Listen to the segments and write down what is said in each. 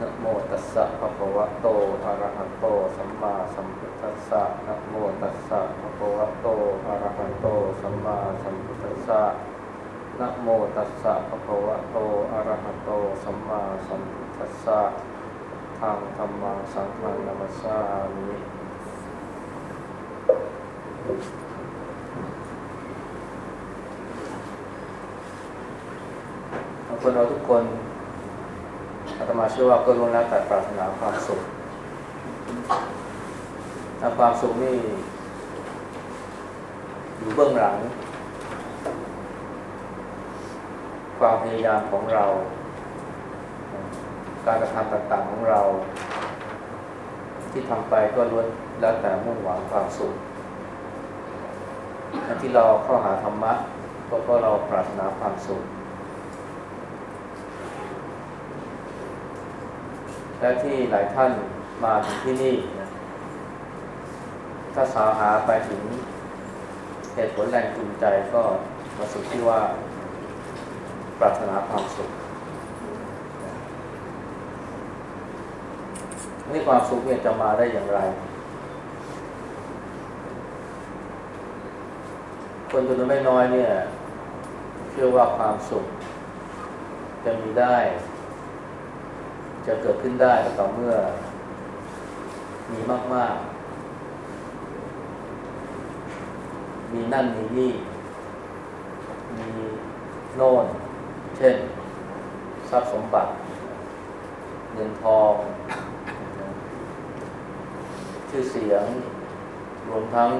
นะโมตัสสะภะคะวะโตอะระหะโต สัมมาสัมพุทธัสสะนะโมตัสสะภะคะวะโตอะระหะโต สัมมาสัมพุทธัสสะนะโมตัสสะภะคะวะโตอะระหะโต สัมมาสัมพุทธัสสะทางธรรมังสังฆังนามัสสามิคนเราทุกคน มาเชื่อว่าก็ล้วนแล้วแต่ปรารถนาความสุขถ้าความสุขนี่อยู่เบื้องหลัง ความพยายามของเรา การกระทำต่างๆของเรา ที่ทำไปก็ล้วนแล้วแต่มุ่งหวังความสุขที่เราเข้าหาธรรมะก็เพราะเราปรารถนาความสุข และที่หลายท่านมาถึงที่นี่นะถ้าสาวหาไปถึงเหตุผลแรงจูงใจก็มาสุดที่ว่าปรารถนาความสุขนี่ความสุขเนี่ยจะมาได้อย่างไร คนจำนวนไม่น้อยเนี่ย เชื่อว่าความสุข จะมีได้ จะเกิดขึ้นได้ต่อเมื่อ มีมาก ๆ มีนั่นมีนี่ มีโน่น เช่น ทรัพย์สมบัติ เงินทอง ชื่อเสียง รวมทั้ง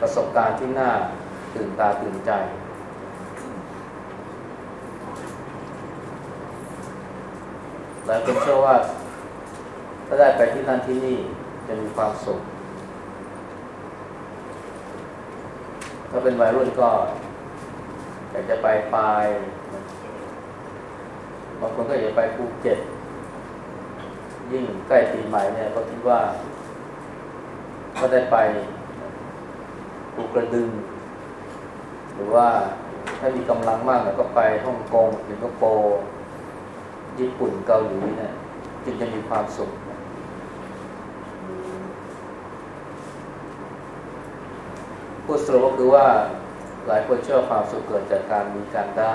ประสบการณ์ที่น่าตื่นตาตื่นใจ หลายคนเชื่อว่าถ้าได้ไปที่นั่นที่นี่จะมีความสุข ถ้าเป็นวัยรุ่นก็อยากจะไปปลายบางคนก็อยากไปภูเก็ตยิ่งใกล้ปีใหม่เนี่ยก็คิดว่า ก็ได้ไปภูกระดึง หรือว่าถ้ามีกำลังมากก็ไปฮ่องกงสิงคโปร์ ญี่ปุ่นเกาหลีเนี่ยจึงจะมีความสุข พูดสรุปก็คือว่าหลายคนเชื่อความสุขเกิดจากการมีการได้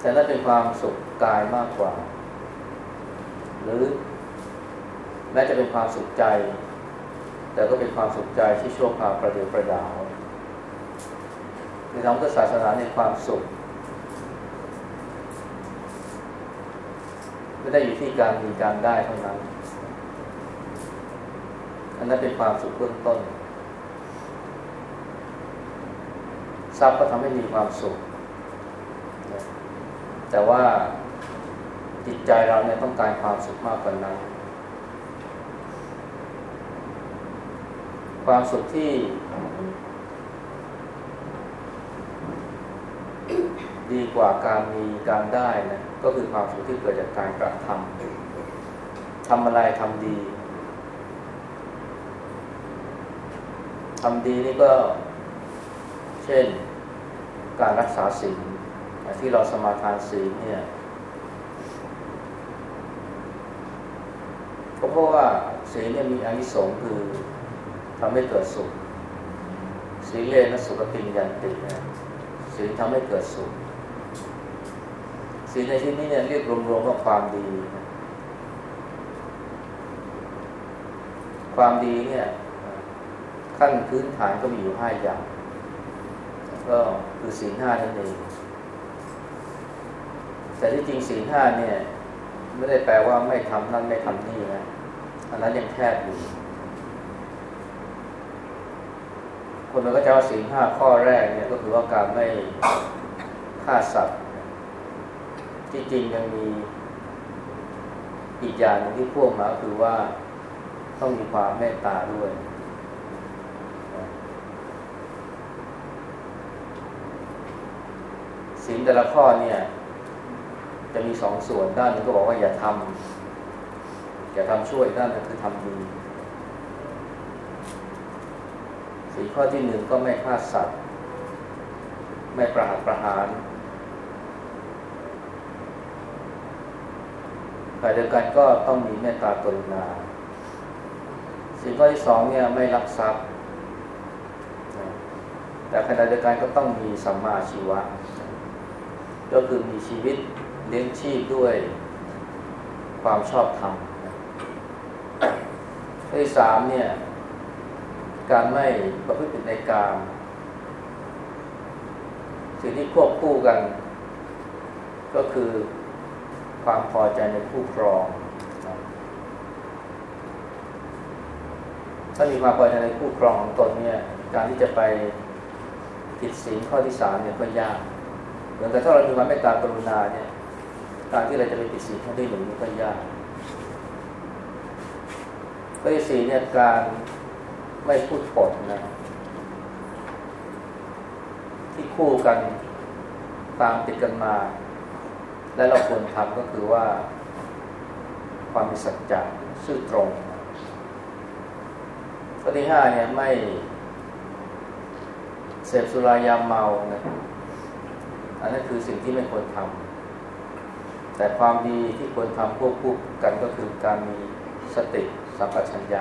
แต่นั่นเป็นความสุขกายมากกว่า หรือแม้จะเป็นความสุขใจ แต่ก็เป็นความสุขใจที่ชั่วคราวประเดียวประดาว ในทางพุทธศาสนาในความสุขไม่ได้อยู่ที่การมีการได้เท่านั้น อันนั้นเป็นความสุขเบื้องต้น ทรัพย์ก็ทำให้มีความสุข แต่ว่าจิตใจเราเนี่ยต้องการความสุขมากกว่านั้น ความสุขที่ ดีกว่าการมีการได้นะก็คือความสุขที่เกิดจากการกระทำทำอะไรทำดีทำดีนี่ก็ เช่น การรักษาศีลที่เราสมาทานศีลเนี่ยก็เพราะว่าศีลเนี่ยมีอนิสงส์คือทำให้เกิดสุขศีลเลนะสุขติยันตินะศีลทำให้เกิดสุข ศีลในที่นี้เนี่ยเรียกรวมๆว่าความดีความดีเนี่ย ขั้นพื้นฐานก็มีอยู่ห้าอย่าง ก็คือศีลห้านั่นเองแต่ที่จริงศีลห้าเนี่ย ไม่ได้แปลว่าไม่ทำนั่นไม่ทำนี่นะอันนั้นยังแคบอยู่คนเราก็จะว่าศีลห้าข้อแรกเนี่ยก็คือว่าการไม่ฆ่าสัตว์ ที่จริงยังมีอีกอย่างนึงที่พ่วงมาคือว่าต้องมีความเมตตาด้วยศีลแต่ละข้อเนี่ย จะมีสองส่วนด้านนึงก็บอกว่าอย่าทำอย่าทำช่วยด้านนึงคือทำดีศีข้อที่หนึ่งก็ไม่ฆ่าสัตว์ ไม่ประหารประหาร แต่เดียวกันก็ต้องมีเมตตากรุณาสิ่งข้อที่สองเนี่ยไม่รักทรัพย์แต่ขณะเดียวกันก็ต้องมีสัมมาชีวะ ก็คือมีชีวิตเลี้ยงชีพด้วยความชอบธรรมข้อที่สามเนี่ย การไม่ประพฤติในการสิ่งที่ควบคู่กัน ก็คือ ความพอใจในผู้ครองถ้ามีความพอใจในผู้ครองของตนเนี่ย การที่จะไปผิดศีลข้อที่สามเนี่ยก็ยากเหมือนกับถ้าเรามีความเมตตากรุณาเนี่ย การที่เราจะไปผิดศีลข้อที่หนึ่งนี่ก็ยากข้อที่สี่เนี่ยการไม่พูดปดนะที่คู่กันตามติดกันมา และเราควรทำก็คือว่า ความมีสัจจะซื่อตรงข้อที่ห้าเนี่ยไม่เสพสุรายาเมานะอันนั้นคือสิ่งที่ไม่ควรทำแต่ความดีที่ควรทำควบคู่กันก็คือการมีสติสัมปชัญญะ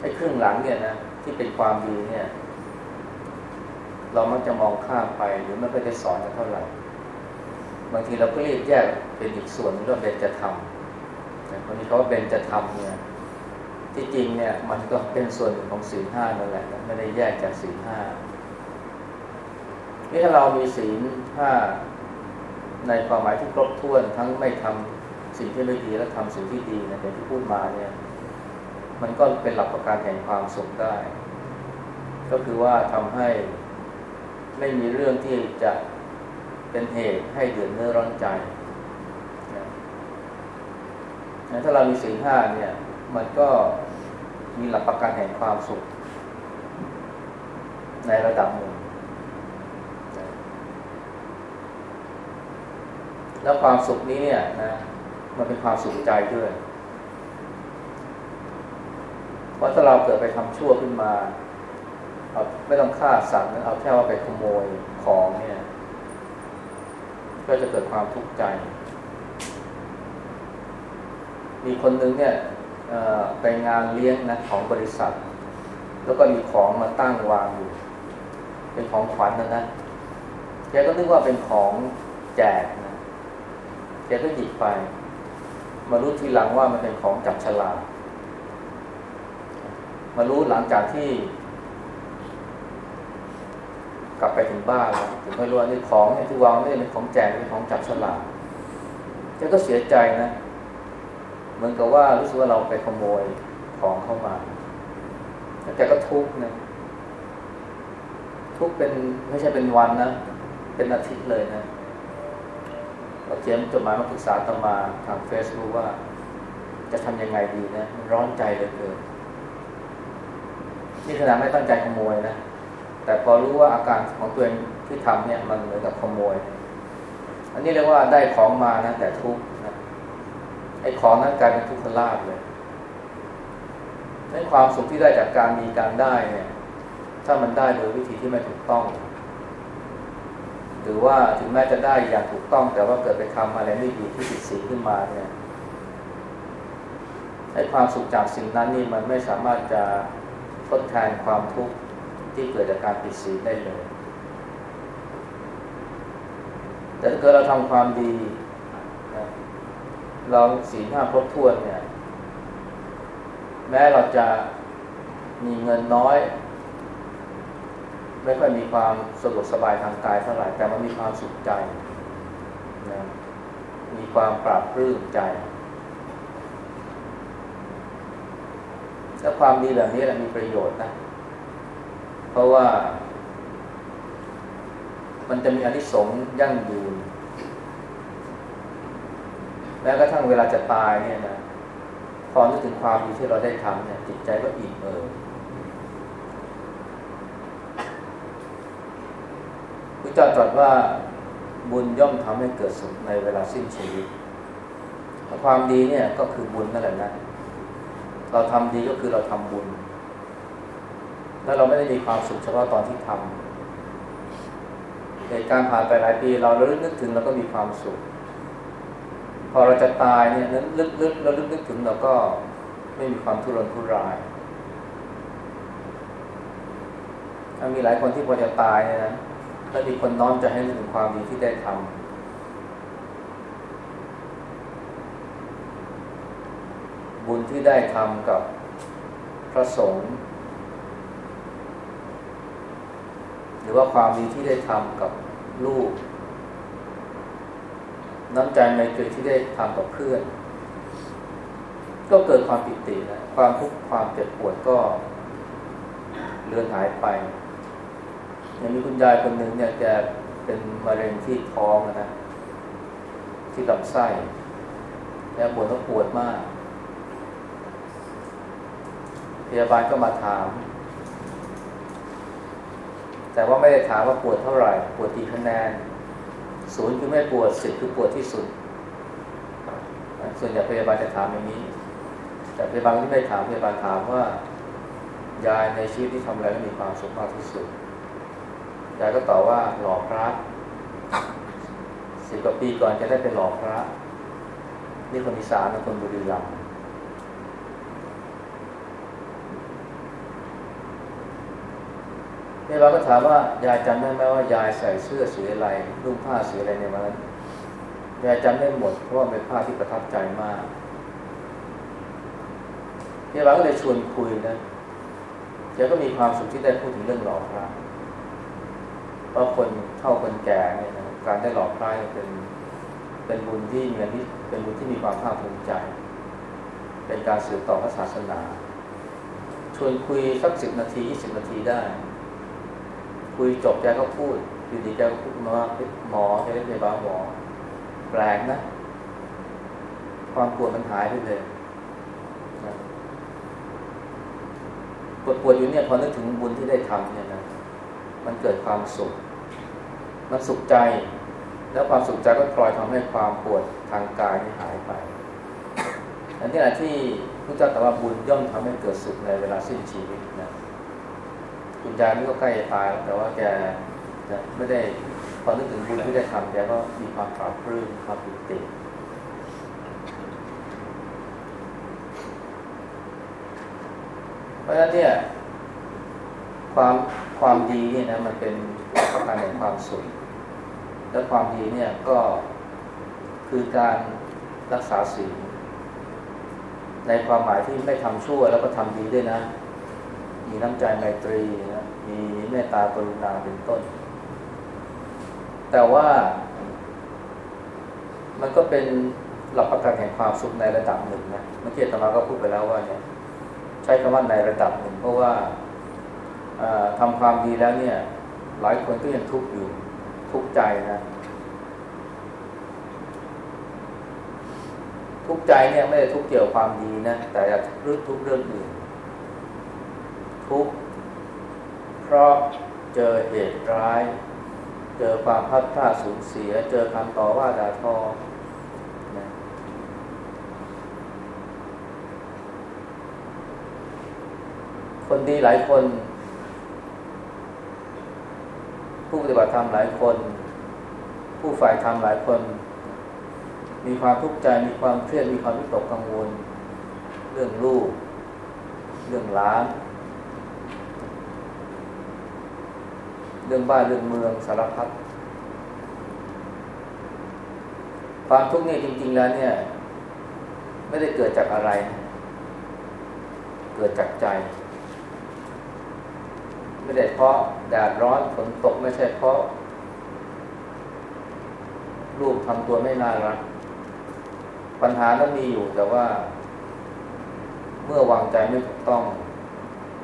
ไอ้ครึ่งหลังเนี่ยนะที่เป็นความดีเนี่ย เรามักจะมองข้ามไปหรือไม่ค่อยได้สอนกันเท่าไหร่ บางทีเราก็เรียกแยกเป็นอีกส่วนนึงว่าเบนจะทำแต่คนนี้เขาว่าเบนจะทำเนี่ยที่จริงเนี่ยมันก็เป็นส่วนหนึ่งของศีลห้านั่นแหละไม่ได้แยกจากศีลห้านี่ถ้าเรามีศีลห้าในความหมายที่ครบถ้วนทั้งไม่ทำสิ่งที่ไม่ดีและทำสิ่งที่ดีนะอย่างที่พูดมาเนี่ย มันก็เป็นหลักประกันแห่งความสุขได้ ก็คือว่าทำให้ ไม่มีเรื่องที่จะเป็นเหตุให้เดือดเนื้อร้อนใจนะถ้าเรามีศีลห้าเนี่ย มันก็มีหลักประกันแห่งความสุข ในระดับหนึ่ง แล้วความสุขนี้เนี่ยนะ มันเป็นความสุขใจด้วย เพราะถ้าเราเกิดไปทำชั่วขึ้นมา เอาไม่ต้องฆ่าสัตว์นะเอาแค่ว่าไปขโมยของเนี่ย ก็จะเกิดความทุกข์ใจ มีคนนึงเนี่ยไปงานเลี้ยงนะของบริษัท แล้วก็มีของมาตั้งวางอยู่ เป็นของขวัญนะนะแกก็นึกว่าเป็นของแจกนะแกก็หยิบไป มารู้ทีหลังว่ามันเป็นของจับฉลากมารู้หลังจากที่ กลับไปถึงบ้านแล้วถึงไม่รู้ว่านี่ของเนี่ยที่วางไม่เป็นของแจกเป็นของจับฉลากแกก็เสียใจนะเหมือนกับว่ารู้สึกว่าเราไปขโมยของเข้ามาแต่ก็ทุกข์นะทุกข์เป็นไม่ใช่เป็นวันนะ เป็นอาทิตย์เลยนะเราเขียนจดหมายมาปรึกษาต่อมาทางเฟซบุ๊กว่า จะทำยังไงดีนะ ร้อนใจเลยเกินนี่ขนาดไม่ตั้งใจขโมยนะ แต่พอรู้ว่าอาการของตัวเองที่ทำเนี่ยมันเหมือนกับขโมย อันนี้เรียกว่าได้ของมานะแต่ทุกข์ไอ้ของนั้นกลายเป็นทุกขลาภเลยในความสุขที่ได้จากการมีการได้เนี่ย ถ้ามันได้โดยวิธีที่ไม่ถูกต้อง หรือว่าถึงแม้จะได้อย่างถูกต้อง แต่ว่าเกิดไปทำอะไรไม่ดีที่ผิดศีลขึ้นมาเนี่ยไอ้ความสุขจากสิ่งนั้นนี่มันไม่สามารถจะทดแทนความทุกข์ ที่เกิดจากการผิดศีลได้เลย แต่ถ้าเกิดเราทำความดีเราสีห้าครบถ้วนเนี่ย แม้เราจะมีเงินน้อย ไม่ค่อยมีความสะดวกสบายทางกายเท่าไหร่ แต่มันมีความสุขใจนะมีความปราบปลื้มใจแล้วความดีแบบนี้แหละมีประโยชน์นะ เพราะว่า มันจะมีอนิสงส์ยั่งยืนแม้กระทั่งเวลาจะตายเนี่ยนะพอนึกถึงความดีที่เราได้ทำเนี่ยจิตใจก็อิ่มเอิบพระเจ้าตรัสว่าบุญย่อมทำให้เกิดสุขในเวลาสิ้นชีวิต ความดีเนี่ยก็คือบุญนั่นแหละนะ เราทำดีก็คือเราทำบุญ แล้วเราไม่ได้มีความสุขเฉพาะตอนที่ทำเหตุการณ์ผ่านไปหลายปี เราเริ่มนึกถึงเราก็มีความสุข พอเราจะตายเนี่ยนึกลึกๆเราลึกนึกถึงเราก็ไม่มีความทุรนทุรายมีหลายคนที่พอจะตายเนี่ยนะแล้วมีคนน้อมจะให้นึกถึงความดีที่ได้ทำบุญที่ได้ทำกับพระสงฆ์ หรือว่าความดีที่ได้ทำกับลูก น้ำใจในเกิดที่ได้ทำกับเพื่อน ก็เกิดความปิตินะความทุกข์ความเจ็บปวดก็เลือนหายไปอย่างมีคุณยายคนหนึ่งเนี่ยแกเป็นมะเร็งที่ท้องนะที่ลำไส้แล้วปวดก็ปวดมาก พยาบาลก็มาถาม แต่ว่าไม่ได้ถามว่าปวดเท่าไหร่ ปวดกี่คะแนนศูนย์คือไม่ปวดสิบคือปวดที่สุด ส่วนใหญ่พยาบาลจะถามอย่างนี้ แต่พยาบาลที่ไม่ถามพยาบาลถามว่ายายในชีวิตที่ทำอะไรแล้วมีความสุขมากที่สุดยายก็ตอบว่าหล่อพระสิบกว่าปีก่อนจะได้เป็นหล่อพระ นี่คนอีสานนะคนบุรีรัมย์ นี่เราก็ถามว่ายายจำได้ไหมว่ายายใส่เสื้อสีอะไรนุ่งผ้าสีอะไรในวันนั้นยายจำได้หมดเพราะว่าเป็นผ้าที่ประทับใจมากนี่เราก็เลยชวนคุยนะแกก็มีความสุขที่ได้พูดถึงเรื่องหล่อพระเพราะคนเท่าคนแก่เนี่ยนะการได้หล่อพระเป็นเป็นบุญที่มีที่เป็นบุญที่มีความภาคภูมิใจ เป็นการสืบต่อพระศาสนา ชวนคุยสักสิบนาทียี่สิบนาทีได้ คุยจบแกก็พูดอยู่ดีแกก็พูดมาว่าหมอแกเรียกพยาบาลหมอแปลกนะ ความปวดมันหายไปเลยปวดปวดอยู่เนี่ยพอนึกถึงบุญที่ได้ทำเนี่ยนะมันเกิดความสุข มันสุขใจ แล้วความสุขใจก็คลอยทำให้ความปวดทางกายนี่หายไปอันนี้แหละที่พระเจ้าตรัสว่าบุญย่อมทำให้เกิดสุขในเวลาสิ้นชีวิต คุณยายนี่ก็ใกล้จะตายแต่ว่าแกไม่ได้พอนึกถึงบุญที่ได้ทำแกก็มีความปราบปลื้มความปิติเพราะฉะนั้นเนี่ยความความดีเนี่ยนะมันเป็นประการแห่งความสุขและความดีเนี่ยก็คือการรักษาศีลในความหมายที่ไม่ทำชั่วแล้วก็ทำดีด้วยนะ มีน้ำใจไมตรีนะ มีเมตตากรุณาเป็นต้น แต่ว่า มันก็เป็นหลักประกันแห่งความสุขในระดับหนึ่งนะเมื่อกี้ธรรมาก็พูดไปแล้วว่าเนี่ยใช้คำว่าในระดับหนึ่งเพราะว่าทำความดีแล้วเนี่ย หลายคนก็ยังทุกข์อยู่ทุกข์ใจนะทุกข์ใจเนี่ยไม่ได้ทุกข์เกี่ยวความดีนะแต่ทุกทุกเรื่องอื่นทุกข์ ราะเจอเหตุร้าย เจอความพัดพลาดสูญเสีย เจอคำต่อว่าด่าทอนะคนดีหลายคน ผู้ปฏิบัติธรรมหลายคน ผู้ฝ่ายธรรมหลายคน มีความทุกข์ใจมีความเครียดมีความวิตกกังวล เรื่องลูก เรื่องล้าน เรื่องบ้านเรื่องเมืองสารพัดความทุกข์เนี่ยจริง ๆ แล้วเนี่ย ไม่ได้เกิดจากอะไร เกิดจากใจ ไม่ได้เพราะแดดร้อนฝนตกไม่ใช่เพราะลูกทำตัวไม่น่ารัก ปัญหานั้นมีอยู่แต่ว่า เมื่อวางใจไม่ถูกต้อง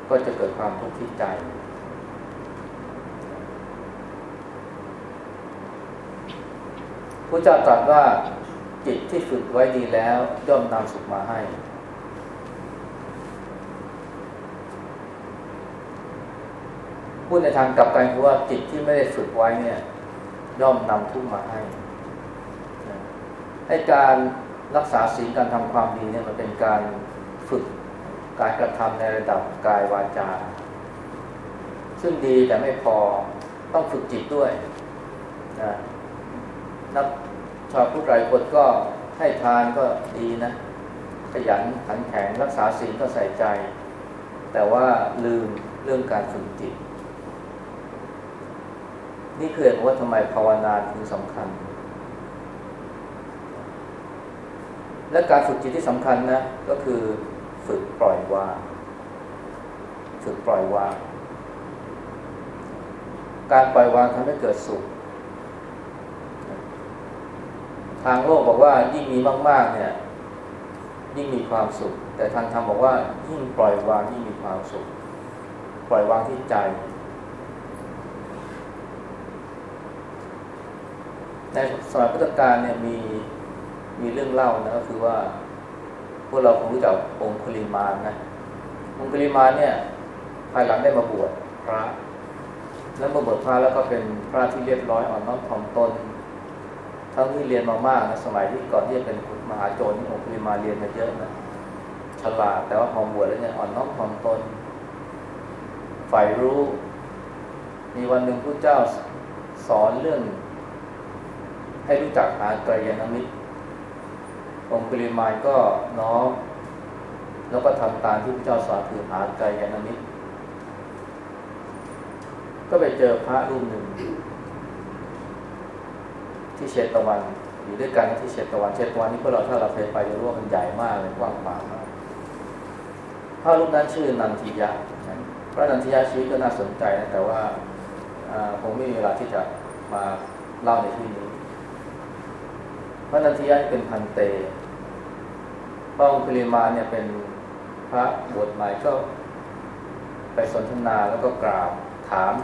ก็จะเกิดความทุกข์ที่ใจ พระเจ้าตรัสว่าจิตที่ฝึกไว้ดีแล้วย่อมนำสุขมาให้ พูดในทางกลับกันคือว่าจิตที่ไม่ได้ฝึกไว้เนี่ย ย่อมนำทุกข์มาให้ให้การรักษาศีลการทำความดีเนี่ยมันเป็นการฝึกการกระทำในระดับกายวาจา ซึ่งดีแต่ไม่พอต้องฝึกจิตด้วยนะ นักชาวพุทธหลายคนก็ให้ทานก็ดีนะ ขยันขันแข็งรักษาศีลก็ใส่ใจ แต่ว่าลืมเรื่องการฝึกจิต นี่คือเหตุว่าทำไมภาวนาถึงสำคัญ และการฝึกจิตที่สำคัญนะ ก็คือฝึกปล่อยวางฝึกปล่อยวางการปล่อยวางทำให้เกิดสุข ทางโลกบอกว่ายิ่งมีมาก ๆ เนี่ย ยิ่งมีความสุข แต่ทางธรรมบอกว่า ยิ่งปล่อยวางยิ่งมีความสุข ปล่อยวางที่ใจ ในสมัยพุทธกาลเนี่ยมีมีเรื่องเล่านะก็คือว่า พวกเราคงรู้จักองคุลิมานนะองคุลิมานเนี่ยภายหลังได้มาบวชพระ แล้วมาบวชพระแล้วก็เป็นพระที่เรียบร้อยอ่อนน้อมถ่อมตน ทั้งที่เรียนมามากนะสมัยที่ก่อนที่จะเป็นมหาโจรนี่องคุลิมาเรียนมาเยอะนะฉลาดแต่ว่าพอบวชแล้วเนี่ยอ่อนน้อมถ่อมตนฝ่ายรู้ มีวันหนึ่งพระเจ้าสอนเรื่อง ให้รู้จักหาไกรยานมิตรองคุลิมานก็น้อมแล้วก็ทำตามที่พระเจ้าสอนคือหาไกรยานมิตรก็ไปเจอพระรูปหนึ่ง ที่เชตวัน อยู่ด้วยกันที่เชตวัน เชตวันนี่พวกเราถ้าเราเคยไปจะรู้ว่ามันใหญ่มากเลยกว้างขวางมากพระรูปนั้นชื่อนันทิยะพระนันทิยะชีวิตก็น่าสนใจนะแต่ว่าคงไม่มีเวลาที่จะมาเล่าในที่นี้ พระนันทิยะเป็นพันเตพระองคุลิมาเนี่ยเป็นพระบวชใหม่ก็ไปสนทนาแล้วก็กราบถาม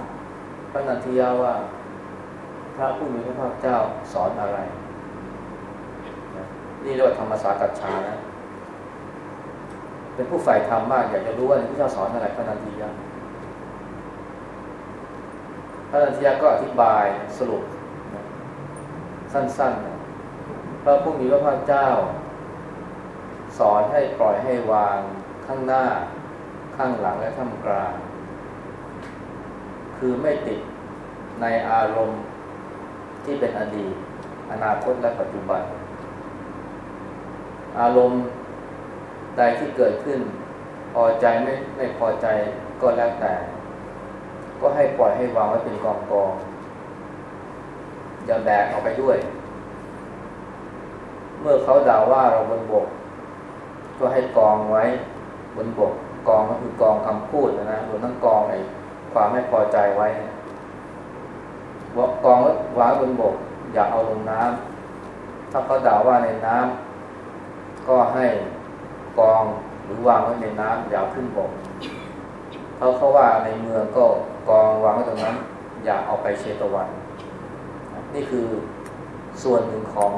พระนันทิยาว่า พระผู้มีพระภาคเจ้าสอนอะไร นี่เรียกว่าธรรมสากัจฉานะ เป็นผู้ใฝ่ธรรมมาก อยากจะรู้ว่าพระเจ้าสอนอะไรพระนันทิยาพระนันทิยาก็อธิบายสรุป สั้นๆ พระผู้มีพระภาคเจ้า สอนให้ปล่อยให้วางข้างหน้า ข้างหลังและท่ามกลาง คือไม่ติดในอารมณ์ ที่เป็นอดีต อนาคตและปัจจุบัน อารมณ์ใดที่เกิดขึ้น พอใจไม่ไม่พอใจก็แล้วแต่ ก็ให้ปล่อยให้วางไว้เป็นกองกองอย่าแบกออกไปด้วย เมื่อเขาด่าว่าเราบนบก ก็ให้กองไว้บนบก กองก็คือกองคำพูดนะรวมทั้งกองไอ้ความไม่พอใจไว้ กองวางบนบก อย่าเอาลงน้ำถ้าเขาด่าว่าในน้ำก็ให้กองหรือวางไว้ในน้ำอย่าขึ้นบกเขาเขาว่าในเมืองก็กองวางไว้ตรงนั้น อย่าเอาไปเชตวัน นี่คือส่วนหนึ่งของ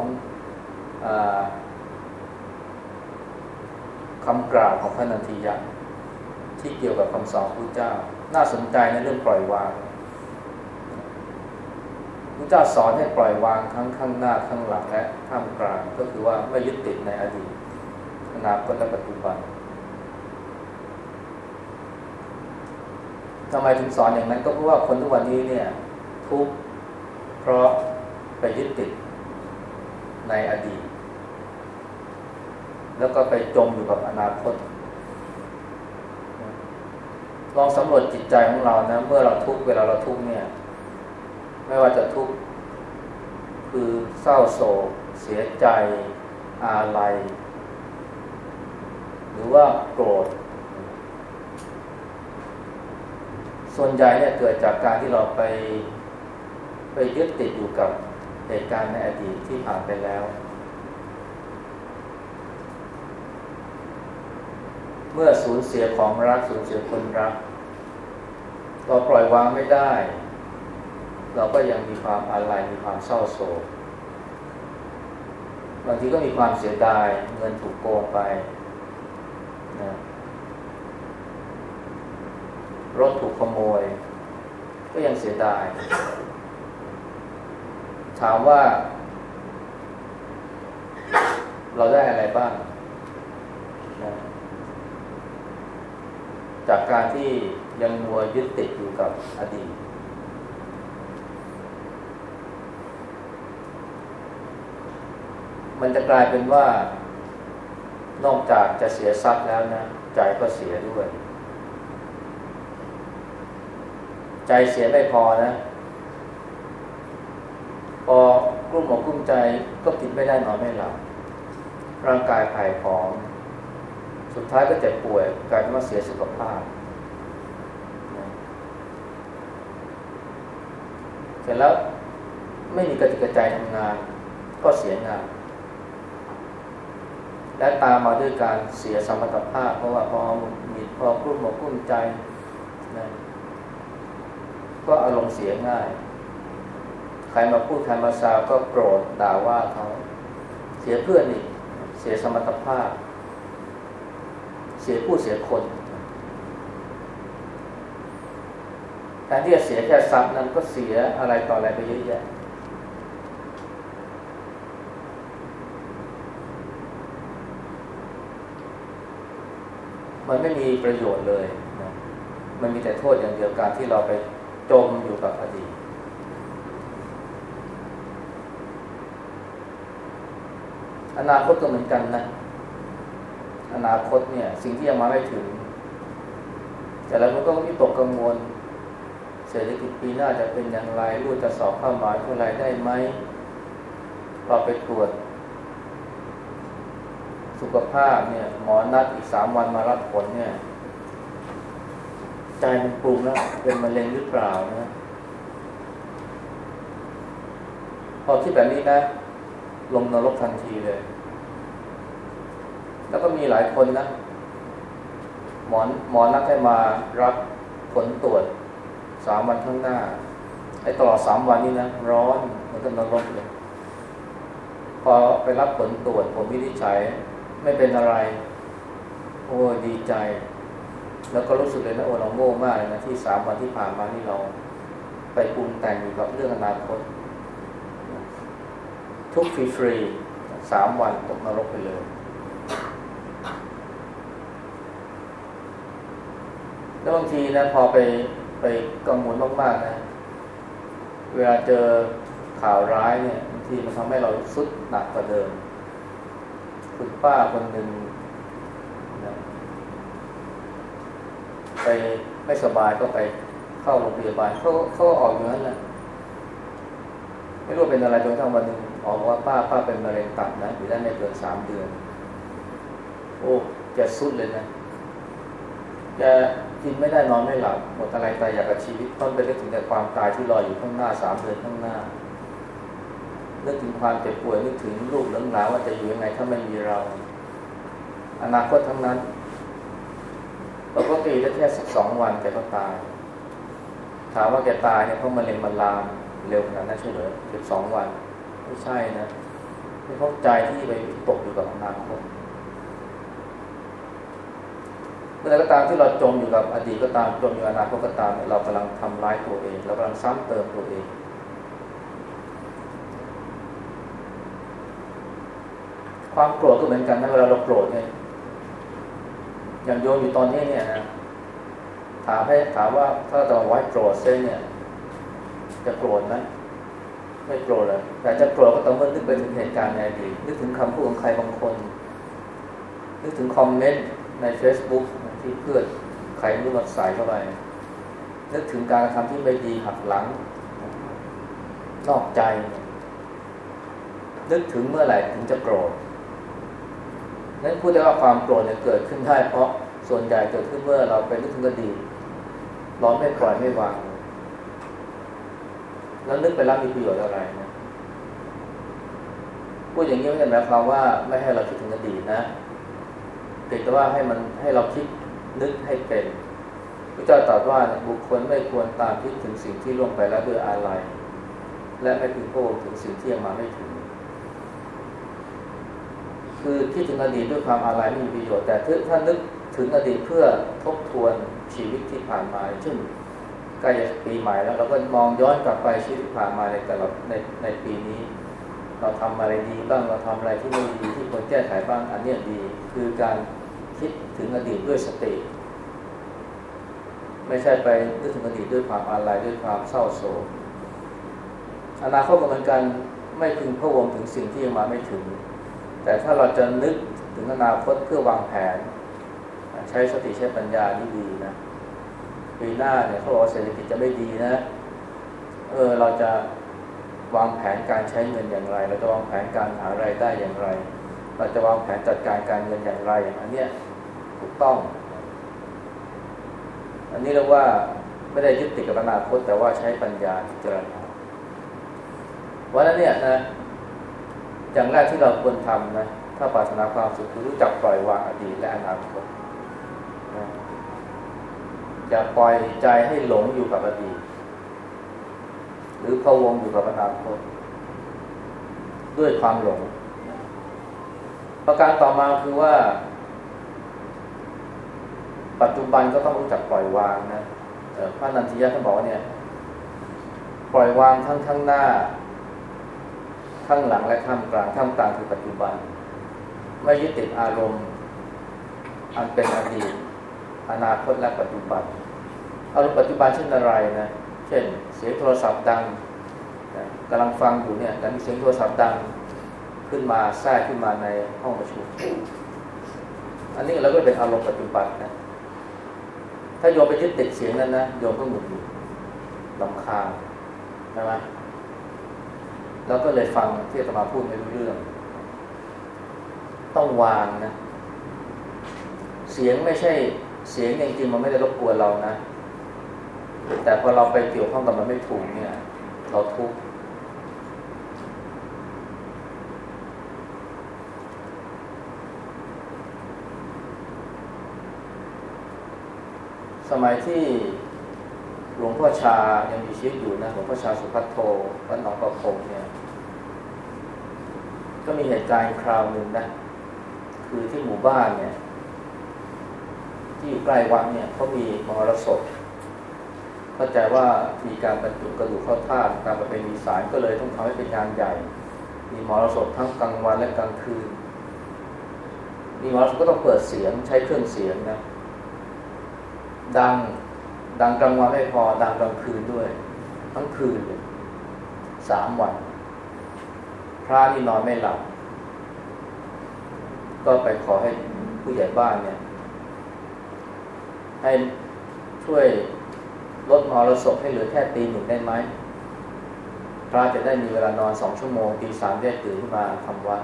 อคำกล่าวของพระนันทิยะที่เกี่ยวกับคำสอนพระเจ้า น่าสนใจในเรื่องปล่อยวาง พระเจ้าสอนให้ปล่อยวางทั้งข้างหน้าข้างหลังและท่ามกลางก็คือว่าไม่ยึดติดในอดีตอนาคตและปัจจุบันทำไมถึงสอนอย่างนั้นก็เพราะว่าคนทุกวันนี้เนี่ย ทุกเพราะไปยึดติดในอดีต แล้วก็ไปจมอยู่กับอนาคต ลองสำรวจจิตใจของเรานะ เมื่อเราทุกเวลาเราทุกเนี่ย ไม่ว่าจะทุกข์คือเศร้าโศก เสียใจ อาลัย หรือว่าโกรธ ส่วนใหญ่เนี่ยเกิดจากการที่เราไปไปยึดติดอยู่กับเหตุการณ์ในอดีตที่ผ่านไปแล้ว เมื่อสูญเสียของรักสูญเสียคนรัก เราปล่อยวางไม่ได้ เราก็ยังมีความอาลัยมีความเศร้าโศกบางทีก็มีความเสียดายเงินถูกโกงไปนะรถถูกขโมย ก็ยังเสียดาย ถามว่า เราได้อะไรบ้างนะจากการที่ยังมัวยึดติดอยู่กับอดีต มันจะกลายเป็นว่านอกจากจะเสียทรัพย์แล้วนะใจก็เสียด้วย ใจเสียไม่พอนะ พอกลุ้มอกกลุ้มใจก็กินไม่ได้นอนไม่หลับร่างกายผ่ายผอม สุดท้ายก็เจ็บป่วยกลายเป็นว่าเสียสุขภาพ เสร็จแล้วไม่มีกระติกระใจทำงาน ก็เสียงาน และตามมาด้วยการเสียสมรรถภาพ เพราะว่าพอมีพอกลุ้มอกกุ้มใจนะก็อารมณ์เสียง่าย ใครมาพูดใครมาซาก็โกรธด่าว่าเขาเสียเพื่อนอีกเสียสมรรถภาพ เสียผู้เสียคนแทนที่จะเสียแค่ทรัพย์นั้นก็เสียอะไรต่ออะไรไปเยอะแยะ มันไม่มีประโยชน์เลยนะมันมีแต่โทษอย่างเดียวการที่เราไปจมอยู่กับอดีตอนาคตก็เหมือนกันนะ อนาคตเนี่ย สิ่งที่ยังมาไม่ถึง แต่แล้วมันก็มีตกกังวล เศรษฐกิจปีหน้าจะเป็นอย่างไรรู้จะสอบเข้ามหาเท่าไรได้ไหมเราไปตรวจ สุขภาพเนี่ยหมอนัดอีกสามวันมารับผลเนี่ย ใจมันปรุงแล้วเป็นมะเร็งหรือเปล่านะพอคิดแบบนี้นะ ลงนรกทันทีเลย แล้วก็มีหลายคนนะ หมอนหมอนัดให้มารับผลตรวจสามวันข้างหน้า ไอ้ตลอดสามวันนี้นะ ร้อนเหมือนกับนรกเลยพอไปรับผลตรวจผลวินิจฉัย ไม่เป็นอะไร โอ้ดีใจ แล้วก็รู้สึกเลยนะโอ้เราโง่มากเลยนะที่สามวันที่ผ่านมานี่เรา ไปปรุงแต่งอยู่กับเรื่องอนาคต ทุกฟรีฟรีสามวันตกนรกไปเลย แล้วบางทีนะพอไปไปกังวลมากๆนะ เวลาเจอข่าวร้ายเนี่ยบางทีมันทำให้เราสุดหนักกว่าเดิม คุณป้าคนหนึ่งนะไปไม่สบายก็ไปเข้าโรงพยาบาลเขาเขาออกอย่างนั้นแหละไม่รู้เป็นอะไรจนทั้งวันหนึ่งออกว่าป้าป้าเป็นมะเร็งตับนะอยู่ได้ไม่เกินสามเดือน โอ้แกสุดเลยนะแกกินไม่ได้นอนไม่หลับหมดอะไรตายอยากกับชีวิตต้องไปนึกถึงแต่ความตายที่รออยู่ข้างหน้าสามเดือนข้างหน้า นึกถึงความเจ็บป่วยนึกถึงลูกหลงหลาว่าจะอยู่ยังไงถ้าไม่มีเรา อนาคตทั้งนั้นเราก็ตีได้แค่สักสองวันแกก็ตาย ถามว่าแกตายเนี่ยเพราะมะเร็งมันลามเร็วขนาดนั้นใช่หรือสิบสองวัน ไม่ใช่นะไม่เข้าใจที่ไปตกอยู่กับอนาคตเมื่อไรก็ตามที่เราจมอยู่กับอดีตก็ตามจมอยู่อนาคตก็ตาม เรากำลังทำร้ายตัวเองเรากำลังซ้ำเติมตัวเอง ความโกรธก็เหมือนกันนะเวลาเราโกรธเนี่ยอย่างโยมอยู่ตอนนี้เนี่ยนะถามให้ถามว่าถ้าเราไว้โกรธเส้นเนี่ย จะโกรธไหมไม่โกรธเลยแต่จะโกรธก็ต้องเมื่อนึกไปถึงเหตุการณ์ในอดีตนึกถึงคำพูดของใครบางคน นึกถึงคอมเมนต์ใน Facebook ที่เพื่อนใครรู้มาใส่เข้าไปนึกถึงการทำที่ไม่ดีหักหลัง นอกใจ นึกถึงเมื่อไหร่ถึงจะโกรธ นั้นพูดได้ว่าความโกรธเนี่ยเกิดขึ้นได้เพราะส่วนใหญ่เกิดขึ้นเมื่อเราไปนึกถึงอดีตร้อนไม่ปล่อยไม่วาง แล้วนึกไปแล้วมีประโยชน์อะไรนะพูดอย่างนี้ไม่ได้หมายความว่าไม่ให้เราคิดถึงอดีตนะเพียงแต่ว่าให้มันให้เราคิดนึกให้เป็นพระเจ้าตรัสว่าบุคคลไม่ควรตามคิดถึงสิ่งที่ล่วงไปแล้วด้วยอะไร และไม่พึงโกถึงสิ่งที่ยังมาไม่ถึง คือคิดถึงอดีตด้วยความอะไรไม่มีประโยชน์แต่ถ้านึกถึงอดีตเพื่อทบทวนชีวิตที่ผ่านมาเช่นใกล้จะปีใหม่แล้วเราก็มองย้อนกลับไปชีวิตที่ผ่านมาในแต่ละในในปีนี้ เราทำอะไรดีบ้างเราทำอะไรที่ไม่ดีที่ควรแก้ไขบ้างอันนี้ดี คือการคิดถึงอดีตด้วยสติ ไม่ใช่ไปนึกถึงอดีตด้วยความอะไรด้วยความเศร้าโศกอนาคตก็เหมือนกันไม่พึงพะวงถึงสิ่งที่ยังมาไม่ถึง แต่ถ้าเราจะนึกถึงอนาคตเพื่อวางแผน ใช้สติใช้ปัญญานี่ดีนะปีหน้าเนี่ยเขาบอกว่าเศรษฐกิจจะไม่ดีนะเออเราจะวางแผนการใช้เงินอย่างไร เราจะวางแผนการหาไรายได้อย่างไร เราจะวางแผนจัดการการเงินอย่างไรอันนี้ถูกต้อง อันนี้เรียกว่าไม่ได้ยึดติดกับอนาคตแต่ว่าใช้ปัญญาพิจารณาวันนั้นเนี่ยนะ อย่างแรกที่เราควรทำนะถ้าปรารถนาความสุขคือรู้จักปล่อยวางอดีตและอนาคตนะอย่าปล่อยใจให้หลงอยู่กับอดีต หรือพะวงอยู่กับอนาคต ด้วยความหลง ประการต่อมาคือว่า ปัจจุบันก็ต้องรู้จักปล่อยวางนะพระนันทิยะท่านบอกว่าเนี่ย ปล่อยวางทั้งข้างหน้า ข้างหลังและข้ามกลางข้ามกลางคือปัจจุบัน ไม่ยึดติดอารมณ์ อันเป็นอดีต อนาคตและปัจจุบัน อารมณ์ปัจจุบันเช่นอะไรนะ เช่น เสียงโทรศัพท์ดังกำลังฟังอยู่เนี่ยแต่มีเสียงโทรศัพท์ดังขึ้นมาแทรกขึ้นมาในห้องประชุม อันนี้เราก็เป็นอารมณ์ปัจจุบันนะ ถ้าโยมไปยึดติดเสียงนั้นนะโยมก็หงุดหงิดลำคาญใช่ไหม แล้วก็เลยฟังที่ตมาพูดไม่รู้เรื่อง ต้องวางนะ เสียงไม่ใช่เสียงจริงๆมันไม่ได้รบกวนเรานะ แต่พอเราไปเกี่ยวข้องกับมันไม่ถูกเนี่ย เราทุกข์สมัยที่ หลวงพ่อชายังมีชีวิตอยู่นะหลวงพ่อชาสุพัทโทวัดหนองประพงเนี่ย ก็มีเหตุการณ์คราวหนึ่งนะ คือที่หมู่บ้านเนี่ย ที่อยู่ใกล้วัดเนี่ยเขามีมรสพเข้าใจว่ามีการบรรจุกระดูกเข้าธาตารประเพณีสารก็เลยต้องทำให้เป็นงานใหญ่ มีมรสพทั้งกลางวันและกลางคืน มีมรสพก็ต้องเปิดเสียงใช้เครื่องเสียงนะดัง ดังกลางวันไม่พอ ดังกลางคืนด้วย ทั้งคืนเลยสามวัน พระนี่นอนไม่หลับ ก็ไปขอให้ผู้ใหญ่บ้านเนี่ย ให้ช่วยลดมรสพให้เหลือแค่ตีหนึ่งได้ไหม พระจะได้มีเวลานอนสองชั่วโมงตีสามได้ตื่นขึ้นมาทำวัด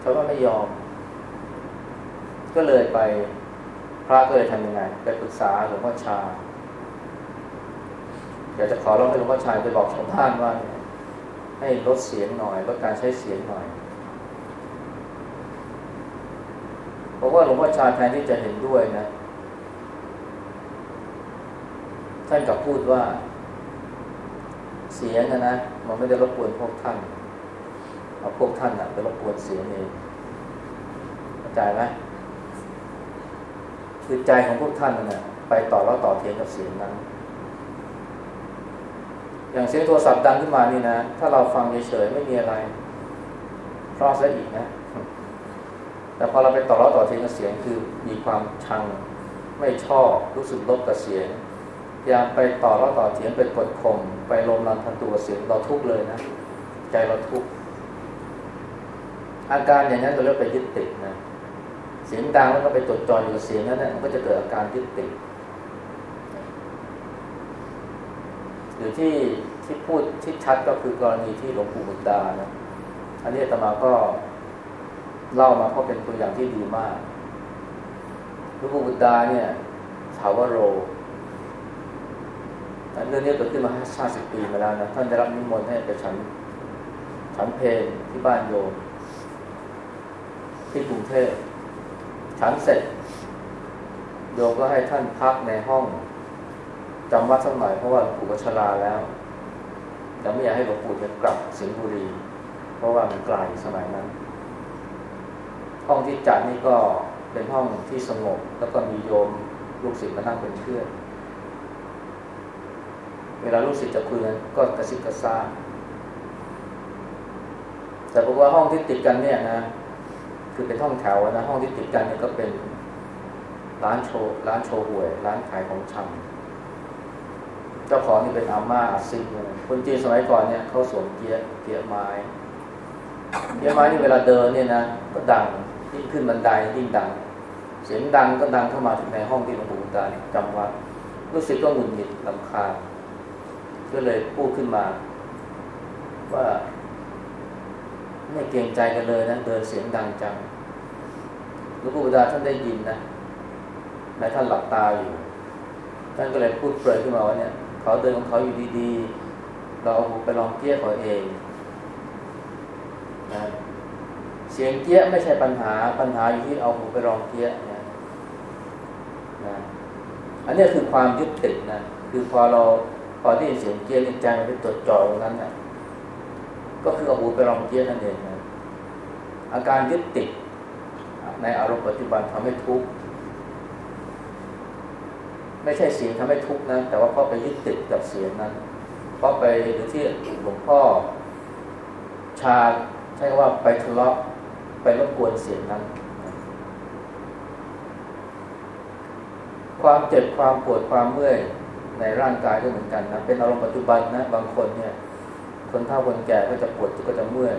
เขาก็ไม่ยอม ก็เลยไป พระก็เลยทำยังไง ไปปรึกษาหลวงพ่อชา อยากจะขอร้องให้หลวงพ่อชาไปบอกชาวบ้านว่า ให้ลดเสียงหน่อยลดการใช้เสียงหน่อยเพราะว่าหลวงพ่อชาแทนที่จะเห็นด้วยนะ ท่านกับพูดว่า เสียงนะนะมันไม่ได้รบกวนพวกท่านเอาพวกท่านนะไปรบกวนเสียงเองเข้าใจไหมคือใจของพวกท่านนะ่ะไปต่อแล้วต่อเทียงกับเสียงนั้น อย่างเสียงโทรศัพท์ดังขึ้นมานี่นะ ถ้าเราฟังเฉยๆไม่มีอะไรเพราะซะอีกนะ แต่พอเราไปต่อแล้วต่อเทียงเสียงคือมีความชังไม่ชอบรู้สึกลบกับเสียงพยายามไปต่อแล้วต่อเถียงไปกดข่มไปลมรันทันตัวเสียงเราทุกเลยนะ ใจเราทุกอาการอย่างนั้นเราเรียกไปยึดติดนะเสียงดังแล้วก็ไปจดจ่ออยู่เสียงนั้นมันก็จะเกิดอาการยึดติดห รือที่ที่พูดที่ชัดก็คือกรณีที่หลวงปู่บุตรดานะอันนี้ตมาก็เล่ามาเพราะเป็นตัวอย่างที่ดีมากหลวงปู่บุตรดาเนี่ยถาวโรเรื่องนี้เกิดขึ้นมาห้าสิบปีมาแล้วนะท่านได้รับนิมนต์ให้ไปฉันฉันเพลที่บ้านโยมที่กรุงเทพฉันเสร็จ โยมก็ให้ท่านพักในห้อง จำวัดสักหน่อยเพราะว่าหลวงปู่ก็ชราแล้วยังไม่อยากให้หลวงปู่จะกลับสิงห์บุรี เพราะว่ามันไกลสมัยนั้น ห้องที่จัดนี่ก็เป็นห้องที่สงบ แล้วก็มีโยมลูกศิษย์มานั่งเป็นเพื่อนเวลาลูกศิษย์จะคุยกันก็กระซิบกระซาบแต่บอกว่าห้องที่ติดกันเนี่ยนะ คือเป็นห้องแถวนะ ห้องที่ติดกันเนี่ยก็เป็นร้านโชว์ร้านโชว์หวย ร้านขายของชำ เจ้าของนี่เป็นอาม่าอาซิงคนจีนสมัยก่อนเนี่ยเขาสวมเกียร์เกียร์ไม้เพี้ยไม้นี่เวลาเดินเนี่ยนะก็ดังยิ่งขึ้นบันไดยิ่งดัง เสียงดังก็ดังเข้ามาถึงในห้องที่หลวงปู่ตาจำวัดรู้สึกก็หงุดหงิดลำคาญก็เลยพูดขึ้นมา ว่า ไม่เกรงใจกันเลยนะเดินเสียงดังจังหลวงปู่ดาท่านได้ยินนะแม้ท่านหลับตาอยู่ท่านก็เลยพูดเปรยขึ้นมาว่าเนี่ย เขาเดินของเขาอยู่ดีๆ เราไปลองเกี้ยเขาเองนะเสียงเกี้ยไม่ใช่ปัญหาปัญหาอยู่ที่เอาหูไปลองเกี้ยนะนะอันนี้คือความยึดติดนะคือพอเราพอได้ยินเสียงเกี้ยในใจมันไปจดจ่อตรงนั้นนะก็คือเอาหูไปลองเกี้ยนั่นเองนะอาการยึดติดในอารมณ์ปัจจุบันทำให้ทุกข์ ไม่ใช่เสียงทำให้ทุกข์นะแต่ว่าพราะไปยึดติดกับเสียงนั้นเพราะไปหรือที่หลวงพ่อชาใช่ว่าไปทะเลาะไปรบกวนเสียงนั้น ความเจ็บความปวดความเมื่อยในร่างกายก็เหมือนกันนะเป็นอารมณ์ปัจจุบันนะบางคนเนี่ย คนเฒ่าคนแก่ก็จะปวดก็จะเมื่อย